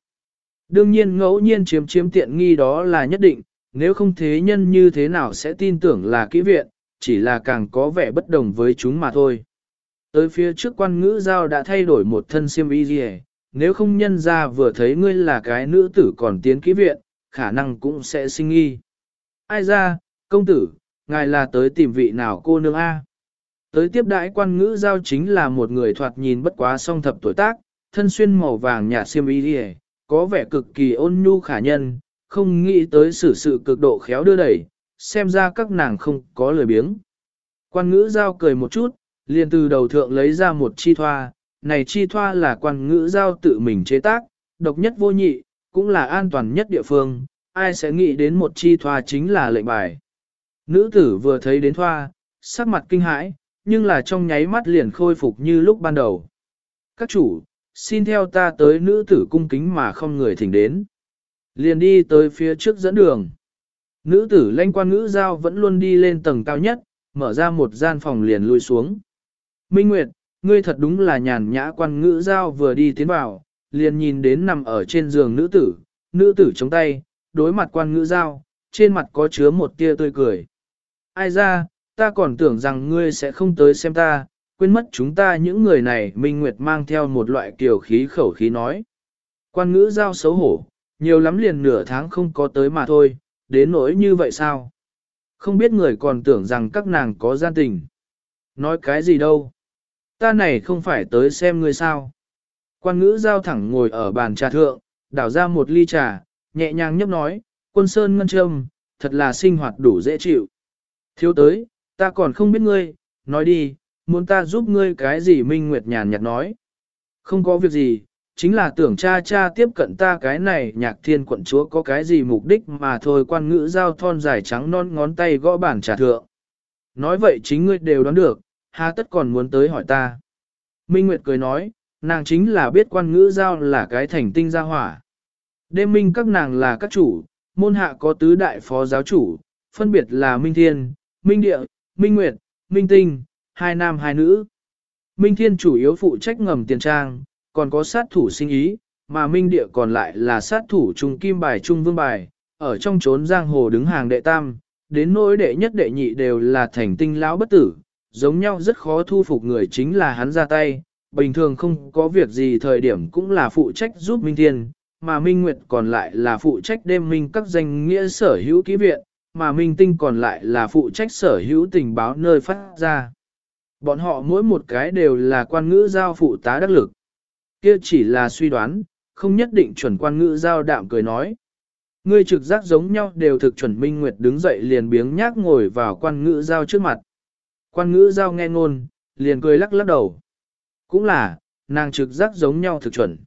Đương nhiên ngẫu nhiên chiếm chiếm tiện nghi đó là nhất định, nếu không thế nhân như thế nào sẽ tin tưởng là kỹ viện, chỉ là càng có vẻ bất đồng với chúng mà thôi. Tới phía trước quan ngữ giao đã thay đổi một thân siêm y gì nếu không nhân ra vừa thấy ngươi là cái nữ tử còn tiến kỹ viện, khả năng cũng sẽ sinh nghi. Ai ra, công tử, ngài là tới tìm vị nào cô nương A. Tới tiếp đãi quan ngữ giao chính là một người thoạt nhìn bất quá song thập tuổi tác, thân xuyên màu vàng nhạt xiêm y đi có vẻ cực kỳ ôn nhu khả nhân, không nghĩ tới sự sự cực độ khéo đưa đẩy, xem ra các nàng không có lời biếng. Quan ngữ giao cười một chút, liền từ đầu thượng lấy ra một chi thoa, này chi thoa là quan ngữ giao tự mình chế tác, độc nhất vô nhị, cũng là an toàn nhất địa phương, ai sẽ nghĩ đến một chi thoa chính là lệnh bài. Nữ tử vừa thấy đến thoa, sắc mặt kinh hãi, nhưng là trong nháy mắt liền khôi phục như lúc ban đầu. Các chủ, xin theo ta tới nữ tử cung kính mà không người thỉnh đến. Liền đi tới phía trước dẫn đường. Nữ tử lanh quan ngữ giao vẫn luôn đi lên tầng cao nhất, mở ra một gian phòng liền lui xuống. Minh Nguyệt, ngươi thật đúng là nhàn nhã quan ngữ giao vừa đi tiến vào, liền nhìn đến nằm ở trên giường nữ tử, nữ tử chống tay, đối mặt quan ngữ giao, trên mặt có chứa một tia tươi cười. Ai ra, ta còn tưởng rằng ngươi sẽ không tới xem ta, quên mất chúng ta những người này Minh Nguyệt mang theo một loại kiểu khí khẩu khí nói. Quan ngữ giao xấu hổ, nhiều lắm liền nửa tháng không có tới mà thôi, đến nỗi như vậy sao? Không biết người còn tưởng rằng các nàng có gian tình. Nói cái gì đâu? Ta này không phải tới xem ngươi sao? Quan ngữ giao thẳng ngồi ở bàn trà thượng, đảo ra một ly trà, nhẹ nhàng nhấp nói, quân sơn ngân châm, thật là sinh hoạt đủ dễ chịu. Thiếu tới, ta còn không biết ngươi, nói đi, muốn ta giúp ngươi cái gì Minh Nguyệt nhàn nhạt nói. Không có việc gì, chính là tưởng cha cha tiếp cận ta cái này nhạc thiên quận chúa có cái gì mục đích mà thôi quan ngữ giao thon dài trắng non ngón tay gõ bản trà thượng. Nói vậy chính ngươi đều đoán được, hà tất còn muốn tới hỏi ta. Minh Nguyệt cười nói, nàng chính là biết quan ngữ giao là cái thành tinh gia hỏa. Đêm minh các nàng là các chủ, môn hạ có tứ đại phó giáo chủ, phân biệt là Minh Thiên, Minh Địa, Minh Nguyệt, Minh Tinh, hai nam hai nữ. Minh Thiên chủ yếu phụ trách ngầm tiền trang, còn có sát thủ sinh ý, mà Minh Địa còn lại là sát thủ trung kim bài trung vương bài, ở trong chốn giang hồ đứng hàng đệ tam, đến nỗi đệ nhất đệ nhị đều là thành tinh lão bất tử, giống nhau rất khó thu phục người chính là hắn ra tay, bình thường không có việc gì thời điểm cũng là phụ trách giúp Minh Thiên, mà Minh Nguyệt còn lại là phụ trách đêm minh các danh nghĩa sở hữu ký viện, mà Minh Tinh còn lại là phụ trách sở hữu tình báo nơi phát ra. Bọn họ mỗi một cái đều là quan ngữ giao phụ tá đắc lực. Kia chỉ là suy đoán, không nhất định chuẩn quan ngữ giao đạm cười nói. Ngươi trực giác giống nhau đều thực chuẩn Minh Nguyệt đứng dậy liền biếng nhác ngồi vào quan ngữ giao trước mặt. Quan ngữ giao nghe ngôn, liền cười lắc lắc đầu. Cũng là, nàng trực giác giống nhau thực chuẩn.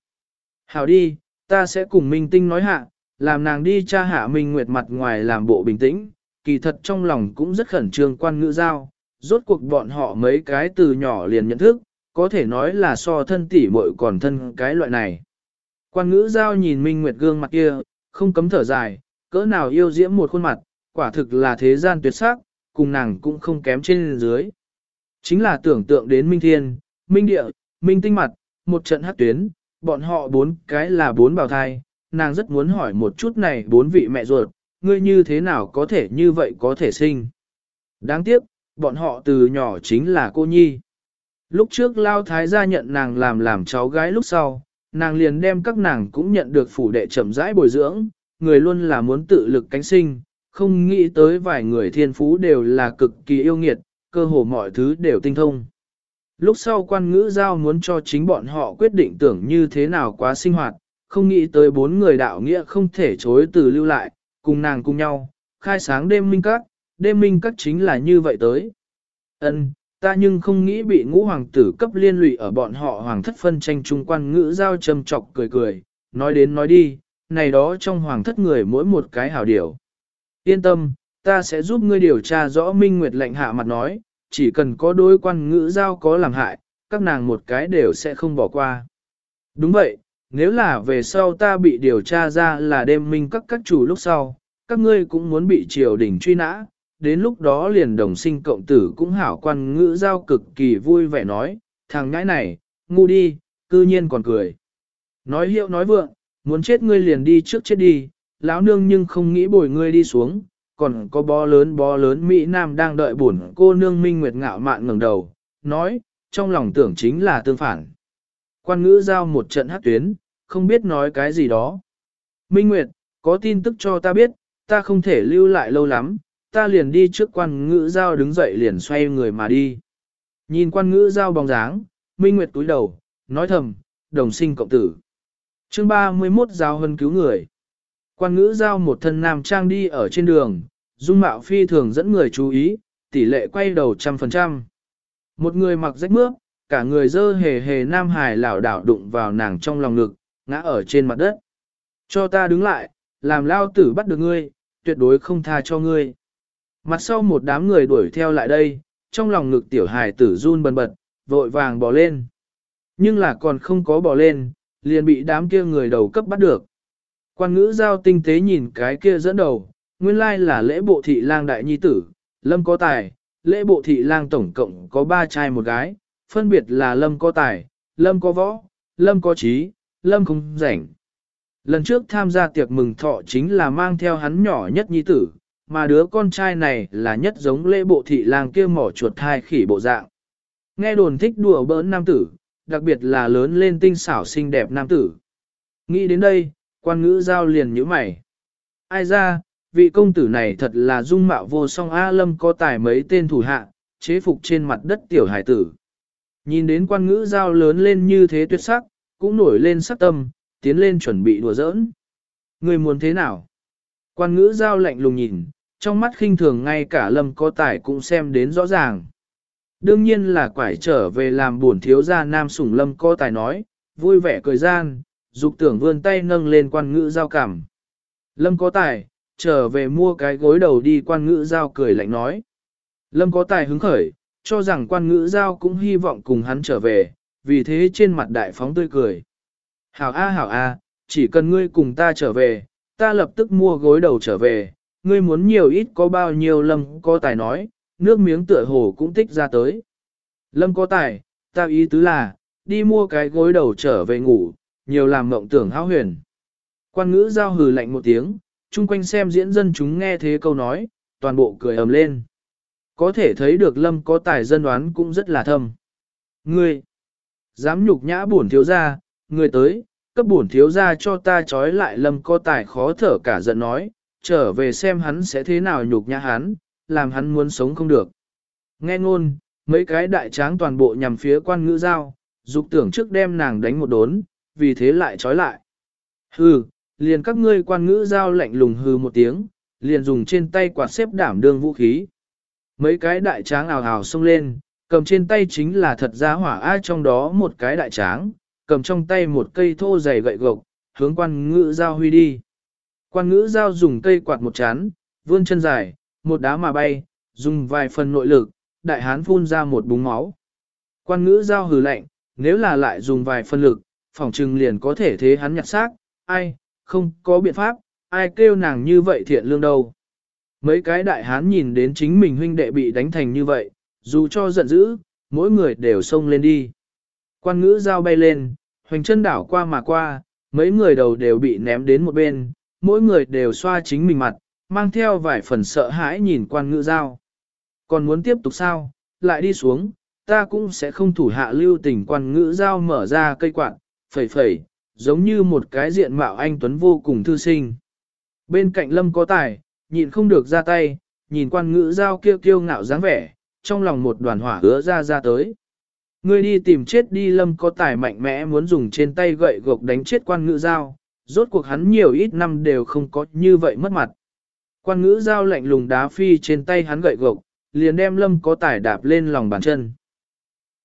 Hảo đi, ta sẽ cùng Minh Tinh nói hạ, làm nàng đi tra hạ Minh Nguyệt mặt ngoài làm bộ bình tĩnh, kỳ thật trong lòng cũng rất khẩn trương quan ngữ giao, rốt cuộc bọn họ mấy cái từ nhỏ liền nhận thức, có thể nói là so thân tỷ muội còn thân cái loại này. Quan ngữ giao nhìn Minh Nguyệt gương mặt kia, không cấm thở dài, cỡ nào yêu diễm một khuôn mặt, quả thực là thế gian tuyệt sắc, cùng nàng cũng không kém trên dưới. Chính là tưởng tượng đến Minh Thiên, Minh Địa, Minh Tinh mặt, một trận hát tuyến, bọn họ bốn cái là bốn bào thai, nàng rất muốn hỏi một chút này bốn vị mẹ ruột, ngươi như thế nào có thể như vậy có thể sinh. Đáng tiếc, bọn họ từ nhỏ chính là cô nhi. Lúc trước Lao Thái gia nhận nàng làm làm cháu gái lúc sau, nàng liền đem các nàng cũng nhận được phủ đệ chậm rãi bồi dưỡng, người luôn là muốn tự lực cánh sinh, không nghĩ tới vài người thiên phú đều là cực kỳ yêu nghiệt, cơ hồ mọi thứ đều tinh thông. Lúc sau quan ngữ giao muốn cho chính bọn họ quyết định tưởng như thế nào quá sinh hoạt, không nghĩ tới bốn người đạo nghĩa không thể chối từ lưu lại, cùng nàng cùng nhau, khai sáng đêm minh các, đêm minh các chính là như vậy tới. Ân, ta nhưng không nghĩ bị ngũ hoàng tử cấp liên lụy ở bọn họ hoàng thất phân tranh trung quan ngữ giao châm chọc cười cười, nói đến nói đi, này đó trong hoàng thất người mỗi một cái hảo điều. Yên tâm, ta sẽ giúp ngươi điều tra rõ minh nguyệt lệnh hạ mặt nói, chỉ cần có đôi quan ngữ giao có làm hại, các nàng một cái đều sẽ không bỏ qua. Đúng vậy, nếu là về sau ta bị điều tra ra là đêm minh các các chủ lúc sau, các ngươi cũng muốn bị triều đình truy nã, đến lúc đó liền đồng sinh cộng tử cũng hảo quan ngữ giao cực kỳ vui vẻ nói, thằng ngãi này, ngu đi, cư nhiên còn cười. Nói hiệu nói vượng, muốn chết ngươi liền đi trước chết đi, lão nương nhưng không nghĩ bồi ngươi đi xuống, còn có bó lớn bó lớn Mỹ Nam đang đợi buồn cô nương minh nguyệt ngạo mạn ngẩng đầu, nói, trong lòng tưởng chính là tương phản. Quan ngữ giao một trận hát tuyến, không biết nói cái gì đó. Minh Nguyệt, có tin tức cho ta biết, ta không thể lưu lại lâu lắm, ta liền đi trước quan ngữ giao đứng dậy liền xoay người mà đi. Nhìn quan ngữ giao bóng dáng, Minh Nguyệt túi đầu, nói thầm, đồng sinh cộng tử. chương 31 giao hân cứu người. Quan ngữ giao một thân nam trang đi ở trên đường, dung mạo phi thường dẫn người chú ý, tỷ lệ quay đầu trăm phần trăm. Một người mặc rách mướp, cả người dơ hề hề nam hài lảo đảo đụng vào nàng trong lòng ngực, ngã ở trên mặt đất. Cho ta đứng lại, làm lao tử bắt được ngươi, tuyệt đối không tha cho ngươi. Mặt sau một đám người đuổi theo lại đây, trong lòng ngực tiểu hài tử run bần bật, vội vàng bỏ lên. Nhưng là còn không có bỏ lên, liền bị đám kia người đầu cấp bắt được. Quan ngữ giao tinh tế nhìn cái kia dẫn đầu, nguyên lai là lễ bộ thị lang đại nhi tử, lâm có tài, lễ bộ thị lang tổng cộng có ba trai một gái, phân biệt là lâm có tài, lâm có võ, lâm có trí, lâm không rảnh. Lần trước tham gia tiệc mừng thọ chính là mang theo hắn nhỏ nhất nhi tử, mà đứa con trai này là nhất giống lễ bộ thị lang kia mỏ chuột thai khỉ bộ dạng. Nghe đồn thích đùa bỡn nam tử, đặc biệt là lớn lên tinh xảo xinh đẹp nam tử. Nghĩ đến đây, quan ngữ giao liền nhíu mày. Ai ra, vị công tử này thật là dung mạo vô song A Lâm có tài mấy tên thủ hạ, chế phục trên mặt đất tiểu hải tử. Nhìn đến quan ngữ giao lớn lên như thế tuyệt sắc, cũng nổi lên sắc tâm, tiến lên chuẩn bị đùa giỡn. Người muốn thế nào? Quan ngữ giao lạnh lùng nhìn, trong mắt khinh thường ngay cả lâm có tài cũng xem đến rõ ràng. Đương nhiên là quải trở về làm buồn thiếu gia nam sủng lâm có tài nói, vui vẻ cười gian, dục tưởng vươn tay nâng lên quan ngữ giao cảm. Lâm có tài, trở về mua cái gối đầu đi quan ngữ giao cười lạnh nói. Lâm có tài hứng khởi, cho rằng quan ngữ giao cũng hy vọng cùng hắn trở về, vì thế trên mặt đại phóng tươi cười. Hảo A hảo A, chỉ cần ngươi cùng ta trở về, ta lập tức mua gối đầu trở về, ngươi muốn nhiều ít có bao nhiêu lâm có tài nói, nước miếng tựa hồ cũng tích ra tới. Lâm có tài, ta ý tứ là, đi mua cái gối đầu trở về ngủ, nhiều làm mộng tưởng hão huyền. Quan ngữ giao hừ lạnh một tiếng, chung quanh xem diễn dân chúng nghe thế câu nói, toàn bộ cười ầm lên. Có thể thấy được lâm có tài dân đoán cũng rất là thâm. Ngươi, dám nhục nhã bổn thiếu gia, người tới, cấp bổn thiếu gia cho ta trói lại lâm có tài khó thở cả giận nói, trở về xem hắn sẽ thế nào nhục nhã hắn, làm hắn muốn sống không được. Nghe ngôn, mấy cái đại tráng toàn bộ nhằm phía quan ngữ giao, dục tưởng trước đem nàng đánh một đốn, vì thế lại trói lại. Hừ, liền các ngươi quan ngữ giao lạnh lùng hừ một tiếng, liền dùng trên tay quạt xếp đảm đương vũ khí. Mấy cái đại tráng ào ào xông lên, cầm trên tay chính là thật giá hỏa ai trong đó một cái đại tráng, cầm trong tay một cây thô dày gậy gộc, hướng quan ngữ giao huy đi. Quan ngữ giao dùng cây quạt một chán, vươn chân dài, một đá mà bay, dùng vài phần nội lực, đại hán phun ra một búng máu. Quan ngữ giao hừ lạnh, nếu là lại dùng vài phần lực, phòng trừng liền có thể thế hắn nhặt xác, ai, không có biện pháp, ai kêu nàng như vậy thiện lương đâu. Mấy cái đại hán nhìn đến chính mình huynh đệ bị đánh thành như vậy, dù cho giận dữ, mỗi người đều xông lên đi. Quan ngữ giao bay lên, hoành chân đảo qua mà qua, mấy người đầu đều bị ném đến một bên, mỗi người đều xoa chính mình mặt, mang theo vài phần sợ hãi nhìn quan ngữ giao. Còn muốn tiếp tục sao, lại đi xuống, ta cũng sẽ không thủ hạ lưu tình quan ngữ giao mở ra cây quạt, phẩy phẩy, giống như một cái diện mạo anh tuấn vô cùng thư sinh. Bên cạnh lâm có tài, nhịn không được ra tay, nhìn quan ngữ giao kêu kiêu ngạo dáng vẻ, trong lòng một đoàn hỏa hứa ra ra tới. Ngươi đi tìm chết đi lâm có tài mạnh mẽ muốn dùng trên tay gậy gộc đánh chết quan ngữ giao, rốt cuộc hắn nhiều ít năm đều không có như vậy mất mặt. Quan ngữ giao lạnh lùng đá phi trên tay hắn gậy gộc, liền đem lâm có tải đạp lên lòng bàn chân.